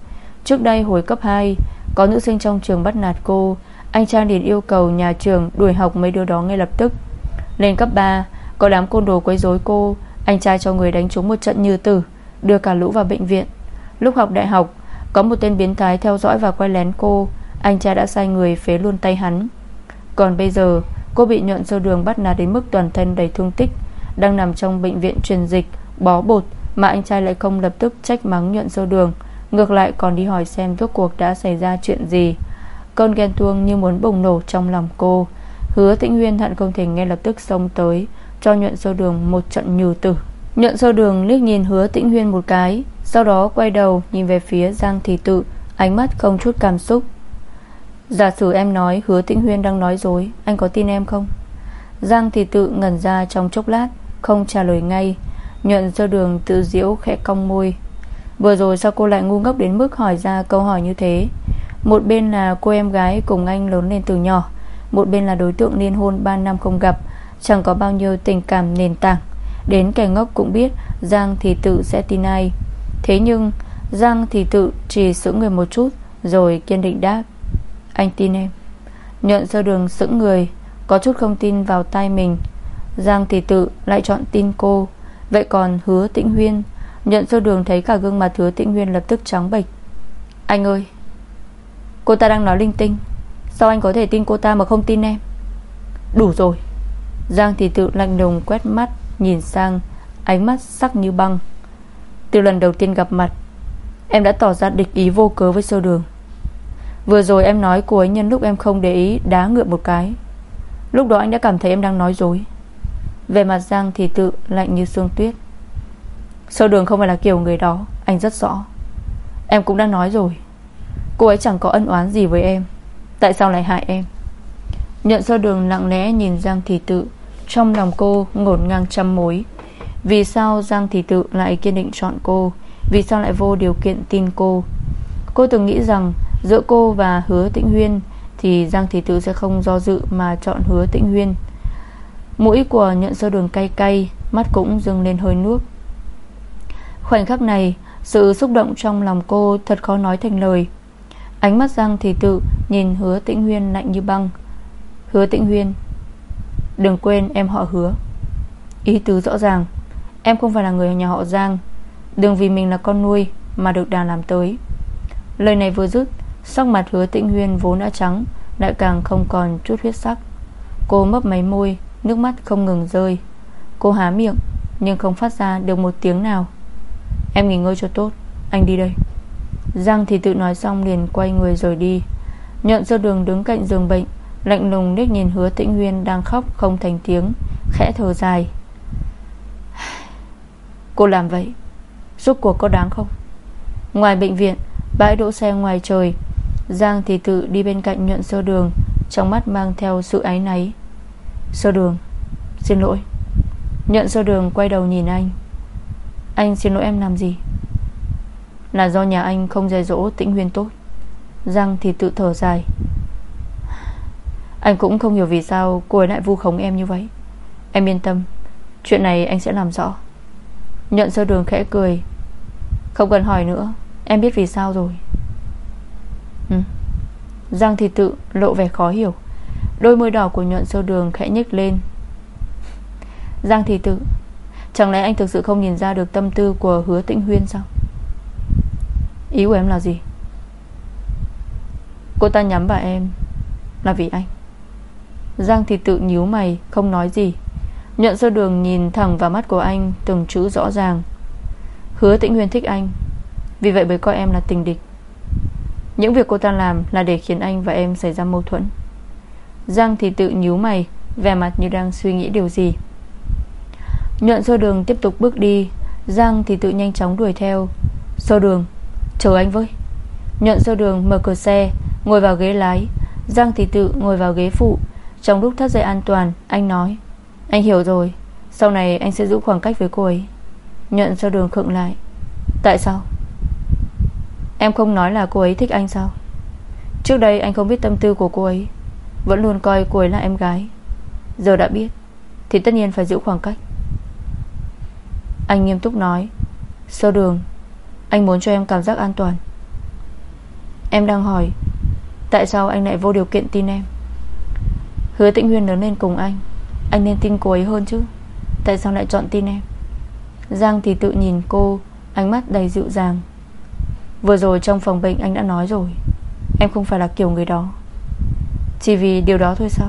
Trước đây hồi cấp 2 Có nữ sinh trong trường bắt nạt cô. Anh trai liền yêu cầu nhà trường đuổi học mấy đứa đó ngay lập tức. Lên cấp 3 Có đám côn đồ quấy rối cô. Anh trai cho người đánh trúng một trận như tử, Đưa cả lũ vào bệnh viện. Lúc học đại học, Có một tên biến thái theo dõi và quay lén cô. Anh trai đã sai người phế luôn tay hắn. Còn bây giờ, Cô bị nhuận sơ đường bắt nạt đến mức toàn thân đầy thương tích, Đang nằm trong bệnh viện truyền dịch, Bó bột. Mà anh trai lại không lập tức trách mắng nhuận sâu đường, Ngược lại còn đi hỏi xem rốt cuộc đã xảy ra chuyện gì. Cơn ghen tuông như muốn bùng nổ trong lòng cô, Hứa tĩnh huyên hận không thể ngay lập tức xông tới, Cho nhuận sâu đường một trận nhừ tử. Nhuận sâu đường liếc nhìn hứa tĩnh huyên một cái, Sau đó quay đầu nhìn về phía Giang Thị Tự, Ánh mắt không chút cảm xúc. Giả sử em nói hứa tĩnh huyên đang nói dối, Anh có tin em không? Giang Thị Tự ngẩn ra trong chốc lát, Không trả lời ngay Nhuận sơ đường tự diễu khẽ cong môi. Vừa rồi sao cô lại ngu ngốc đến mức hỏi ra câu hỏi như thế? Một bên là cô em gái cùng anh lớn lên từ nhỏ, Một bên là đối tượng liên hôn 3 năm không gặp, Chẳng có bao nhiêu tình cảm nền tảng. Đến kẻ ngốc cũng biết Giang thì tự sẽ tin ai. Thế nhưng, Giang thì tự chỉ sững người một chút, Rồi kiên định đáp. Anh tin em. Nhuận sơ đường sững người, Có chút không tin vào tay mình. Giang thì tự lại chọn tin cô. Vậy còn hứa tĩnh huyên? Nhận sơ đường thấy cả gương mặt hứa tĩnh huyên lập tức trắng bệch. Anh ơi! Cô ta đang nói linh tinh. Sao anh có thể tin cô ta mà không tin em? Đủ rồi. Giang thì tự lạnh lùng quét mắt, Nhìn sang, Ánh mắt sắc như băng. Từ lần đầu tiên gặp mặt, Em đã tỏ ra địch ý vô cớ với sơ đường. Vừa rồi em nói cô ấy nhân lúc em không để ý, Đá ngựa một cái. Lúc đó anh đã cảm thấy em đang nói dối. Về mặt Giang thì tự lạnh như sương tuyết. Sơ đường không phải là kiểu người đó, Anh rất rõ. Em cũng đã nói rồi. Cô ấy chẳng có ân oán gì với em. Tại sao lại hại em? Nhận sơ đường lặng lẽ nhìn Giang Thị Tự, Trong lòng cô ngổn ngang trăm mối. Vì sao Giang Thị Tự lại kiên định chọn cô? Vì sao lại vô điều kiện tin cô? Cô từng nghĩ rằng Giữa cô và hứa tĩnh huyên Thì Giang Thị Tự sẽ không do dự Mà chọn hứa tĩnh huyên. Mũi của nhận sơ đường cay cay, Mắt cũng dâng lên hơi nước. Khoảnh khắc này, Sự xúc động trong lòng cô thật khó nói thành lời. Ánh mắt Giang thì tự Nhìn hứa tĩnh huyên lạnh như băng. Hứa tĩnh huyên, Đừng quên em họ hứa. Ý tứ rõ ràng, Em không phải là người nhà họ Giang. Đừng vì mình là con nuôi Mà được đàn làm tới. Lời này vừa dứt, Sắc mặt hứa tĩnh huyên vốn đã trắng, Lại càng không còn chút huyết sắc. Cô mấp máy môi Nước mắt không ngừng rơi. Cô há miệng, Nhưng không phát ra được một tiếng nào. Em nghỉ ngơi cho tốt, Anh đi đây. Giang thì tự nói xong liền quay người rồi đi. Nhận sơ đường đứng cạnh giường bệnh, Lạnh lùng liếc nhìn hứa tĩnh huyên Đang khóc không thành tiếng, Khẽ thở dài. Cô làm vậy, Rốt cuộc có đáng không? Ngoài bệnh viện, Bãi đỗ xe ngoài trời, Giang thì tự đi bên cạnh nhuận sơ đường, Trong mắt mang theo sự áy náy. Sơ đường, Xin lỗi. Nhận sơ đường quay đầu nhìn anh. Anh xin lỗi em làm gì? Là do nhà anh không dạy dỗ tĩnh huyên tốt. Giang thì tự thở dài. Anh cũng không hiểu vì sao Cô ấy lại vu khống em như vậy. Em yên tâm, Chuyện này anh sẽ làm rõ. Nhận sơ đường khẽ cười. Không cần hỏi nữa, Em biết vì sao rồi. Ừ. Giang thì tự lộ vẻ khó hiểu. Đôi môi đỏ của nhuận sơ đường khẽ nhích lên. Giang Thị tự, Chẳng lẽ anh thực sự không nhìn ra được tâm tư Của hứa tĩnh huyên sao? Ý của em là gì? Cô ta nhắm vào em Là vì anh. Giang Thị tự nhíu mày, Không nói gì. Nhuận sơ đường nhìn thẳng vào mắt của anh, Từng chữ rõ ràng. Hứa tĩnh huyên thích anh, Vì vậy mới coi em là tình địch. Những việc cô ta làm là để khiến anh và em xảy ra mâu thuẫn. Giang thì tự nhíu mày, Vẻ mặt như đang suy nghĩ điều gì. Nhuận sơ đường tiếp tục bước đi, Giang thì tự nhanh chóng đuổi theo. Sơ đường, Chờ anh với. Nhuận sơ đường mở cửa xe, Ngồi vào ghế lái. Giang thì tự ngồi vào ghế phụ. Trong lúc thắt dây an toàn, Anh nói, Anh hiểu rồi, Sau này anh sẽ giữ khoảng cách với cô ấy. Nhuận sơ đường khựng lại, Tại sao? Em không nói là cô ấy thích anh sao? Trước đây anh không biết tâm tư của cô ấy. Vẫn luôn coi cô ấy là em gái. Giờ đã biết, Thì tất nhiên phải giữ khoảng cách. Anh nghiêm túc nói Sơ đường? Anh muốn cho em cảm giác an toàn. Em đang hỏi, Tại sao anh lại vô điều kiện tin em? Hứa tĩnh huyên lớn lên cùng anh Anh nên tin cô ấy hơn chứ. Tại sao lại chọn tin em? Giang thì tự nhìn cô, Ánh mắt đầy dịu dàng. Vừa rồi trong phòng bệnh anh đã nói rồi, Em không phải là kiểu người đó. Chỉ vì điều đó thôi sao?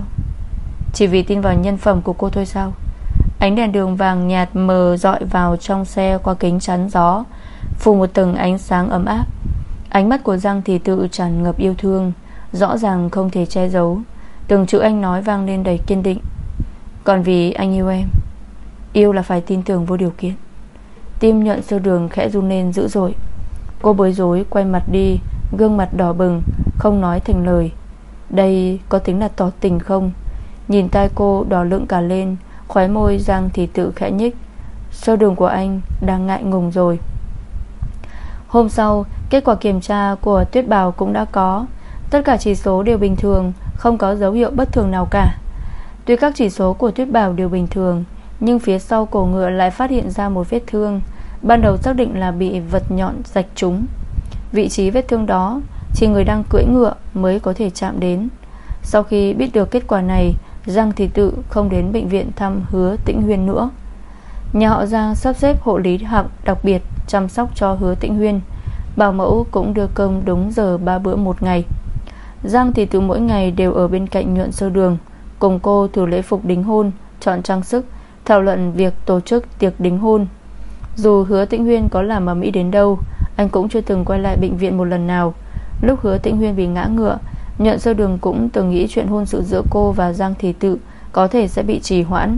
Chỉ vì tin vào nhân phẩm của cô thôi sao? Ánh đèn đường vàng nhạt mờ dọi vào trong xe qua kính chắn gió, Phủ một tầng ánh sáng ấm áp. Ánh mắt của Giang thì tự tràn ngập yêu thương, Rõ ràng không thể che giấu. Từng chữ anh nói vang lên đầy kiên định. Còn vì anh yêu em, Yêu là phải tin tưởng vô điều kiện. Tim nhuận sơ đường khẽ run lên dữ dội. Cô bối rối, quay mặt đi, Gương mặt đỏ bừng, Không nói thành lời. Đây có tính là tỏ tình không? Nhìn tai cô đỏ lựng cả lên, Khóe môi Giang thì tự khẽ nhích. Sơ đường của anh đang ngại ngùng rồi. Hôm sau, Kết quả kiểm tra của Tuyết Bảo cũng đã có. Tất cả chỉ số đều bình thường, Không có dấu hiệu bất thường nào cả. Tuy các chỉ số của Tuyết Bảo đều bình thường, Nhưng phía sau cổ ngựa lại phát hiện ra một vết thương. Ban đầu xác định là bị vật nhọn rạch trúng. Vị trí vết thương đó chỉ người đang cưỡi ngựa mới có thể chạm đến. Sau khi biết được kết quả này, Giang thì tự không đến bệnh viện thăm hứa tĩnh huyên nữa. Nhà họ Giang sắp xếp hộ lý hạng đặc biệt Chăm sóc cho hứa tĩnh huyên. Bảo mẫu cũng đưa cơm đúng giờ ba bữa một ngày. Giang thì Tự mỗi ngày đều ở bên cạnh nhuận sơ đường, Cùng cô thử lễ phục đính hôn, Chọn trang sức, Thảo luận việc tổ chức tiệc đính hôn. Dù hứa tĩnh huyên có làm ở Mỹ đến đâu, Anh cũng chưa từng quay lại bệnh viện một lần nào. Lúc hứa tĩnh huyên bị ngã ngựa nhận sơ đường cũng từng nghĩ chuyện hôn sự giữa cô và Giang Thị Tự Có thể sẽ bị trì hoãn.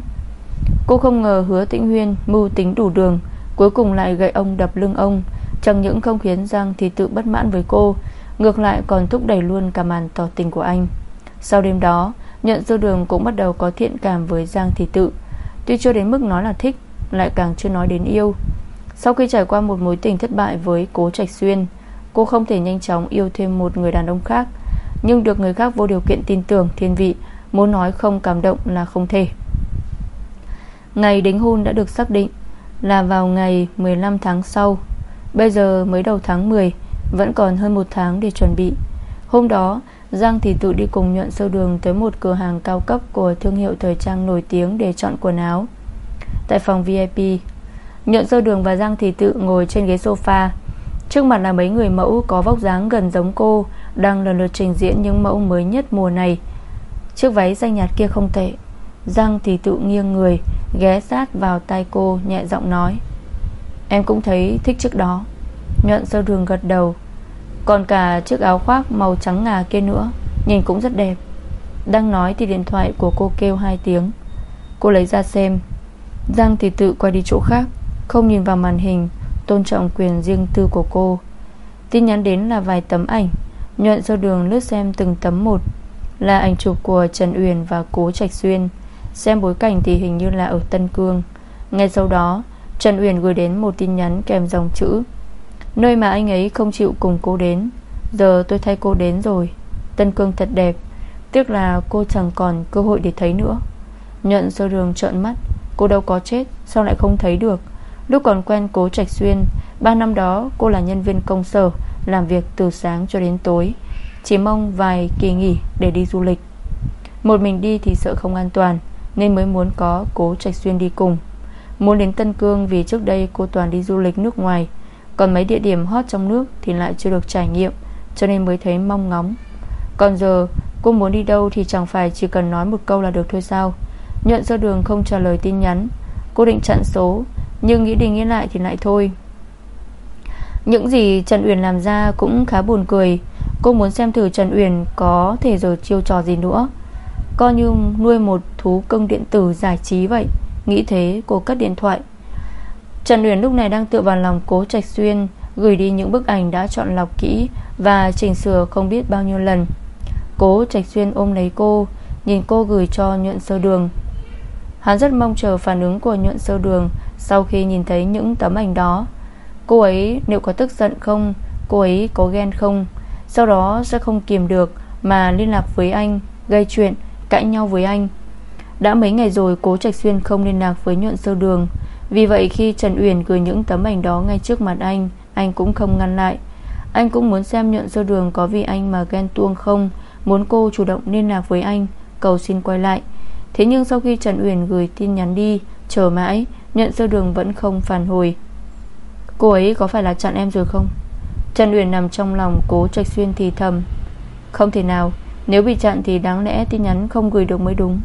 Cô không ngờ hứa tĩnh huyên Mưu tính đủ đường, Cuối cùng lại gậy ông đập lưng ông, Chẳng những không khiến Giang Thị Tự bất mãn với cô, Ngược lại còn thúc đẩy luôn cả màn tỏ tình của anh. Sau đêm đó Nhận sơ đường cũng bắt đầu có thiện cảm với Giang Thị Tự. Tuy chưa đến mức nói là thích, Lại càng chưa nói đến yêu. Sau khi trải qua một mối tình thất bại với Cố Trạch Xuyên Cô không thể nhanh chóng yêu thêm một người đàn ông khác, Nhưng được người khác vô điều kiện tin tưởng, thiên vị, Muốn nói không cảm động là không thể. Ngày đính hôn đã được xác định Là vào ngày 15 tháng sau. Bây giờ mới đầu tháng 10 Vẫn còn hơn một tháng để chuẩn bị. Hôm đó, Giang thì tự đi cùng nhuận sâu đường Tới một cửa hàng cao cấp của thương hiệu thời trang nổi tiếng Để chọn quần áo. Tại phòng VIP Nhuận sâu đường và Giang thì tự ngồi trên ghế sofa. Trước mặt là mấy người mẫu Có vóc dáng gần giống cô, Đang lần lượt trình diễn những mẫu mới nhất mùa này. Chiếc váy xanh nhạt kia không tệ Giang thì tự nghiêng người, Ghé sát vào tay cô nhẹ giọng nói. Em cũng thấy thích chiếc đó, Nhuận sơ đường gật đầu. Còn cả chiếc áo khoác màu trắng ngà kia nữa, Nhìn cũng rất đẹp. Đang nói thì điện thoại của cô kêu hai tiếng. Cô lấy ra xem Giang thì tự quay đi chỗ khác, Không nhìn vào màn hình Tôn trọng quyền riêng tư của cô. Tin nhắn đến là vài tấm ảnh, Nhuận do đường lướt xem từng tấm một. Là ảnh chụp của Trần Uyển và Cố Trạch Xuyên. Xem bối cảnh thì hình như là ở Tân Cương. Ngay sau đó, Trần Uyển gửi đến một tin nhắn kèm dòng chữ, Nơi mà anh ấy không chịu cùng cô đến. Giờ tôi thay cô đến rồi. Tân Cương thật đẹp, Tiếc là cô chẳng còn cơ hội để thấy nữa. Nhận sơ đường trợn mắt, Cô đâu có chết, Sao lại không thấy được? Lúc còn quen cố Trạch Xuyên, Ba năm đó cô là nhân viên công sở, Làm việc từ sáng cho đến tối, Chỉ mong vài kỳ nghỉ để đi du lịch. Một mình đi thì sợ không an toàn, Nên mới muốn có cố Trạch Xuyên đi cùng. Muốn đến Tân Cương vì trước đây cô toàn đi du lịch nước ngoài, Còn mấy địa điểm hot trong nước Thì lại chưa được trải nghiệm, Cho nên mới thấy mong ngóng. Còn giờ, cô muốn đi đâu thì chẳng phải Chỉ cần nói một câu là được thôi sao? Nhuận ra đường không trả lời tin nhắn, Cô định chặn số nhưng nghĩ đi nghĩ lại thì lại thôi. Những gì Trần Uyển làm ra cũng khá buồn cười. Cô muốn xem thử Trần Uyển có thể giờ chiêu trò gì nữa. Coi như nuôi một thú cưng điện tử giải trí vậy. Nghĩ thế, cô cất điện thoại. Trần Uyển lúc này đang tựa vào lòng cố Trạch Xuyên, Gửi đi những bức ảnh đã chọn lọc kỹ Và chỉnh sửa không biết bao nhiêu lần. Cố Trạch Xuyên ôm lấy cô, Nhìn cô gửi cho nhuận sơ đường. Hắn rất mong chờ phản ứng của nhuận sơ đường sau khi nhìn thấy những tấm ảnh đó Cô ấy liệu có tức giận không? Cô ấy có ghen không? Sau đó sẽ không kiềm được Mà liên lạc với anh Gây chuyện, cãi nhau với anh. Đã mấy ngày rồi Cố Trạch Xuyên không liên lạc với nhuận sơ đường. Vì vậy khi Trần Uyển gửi những tấm ảnh đó ngay trước mặt anh Anh cũng không ngăn lại. Anh cũng muốn xem nhuận sơ đường có vì anh mà ghen tuông không Muốn cô chủ động liên lạc với anh Cầu xin quay lại. Thế nhưng sau khi Trần Uyển gửi tin nhắn đi Chờ mãi Nhận sơ đường vẫn không phản hồi. Cô ấy có phải là chặn em rồi không? Trần Uyển nằm trong lòng cố trạch xuyên thì thầm. Không thể nào, Nếu bị chặn thì đáng lẽ tin nhắn không gửi được mới đúng.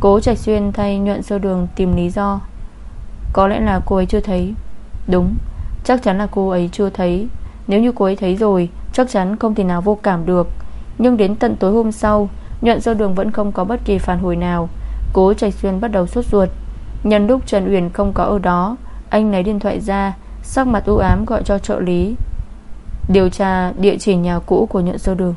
Cố trạch xuyên thay nhuận sơ đường tìm lý do. Có lẽ là cô ấy chưa thấy. Đúng, Chắc chắn là cô ấy chưa thấy. Nếu như cô ấy thấy rồi, Chắc chắn không thể nào vô cảm được. Nhưng đến tận tối hôm sau, Nhuận sơ đường vẫn không có bất kỳ phản hồi nào. Cố trạch xuyên bắt đầu sốt ruột. Nhân lúc Trần Uyển không có ở đó, Anh lấy điện thoại ra, Sắc mặt u ám gọi cho trợ lý. Điều tra địa chỉ nhà cũ của nhận sơ đường.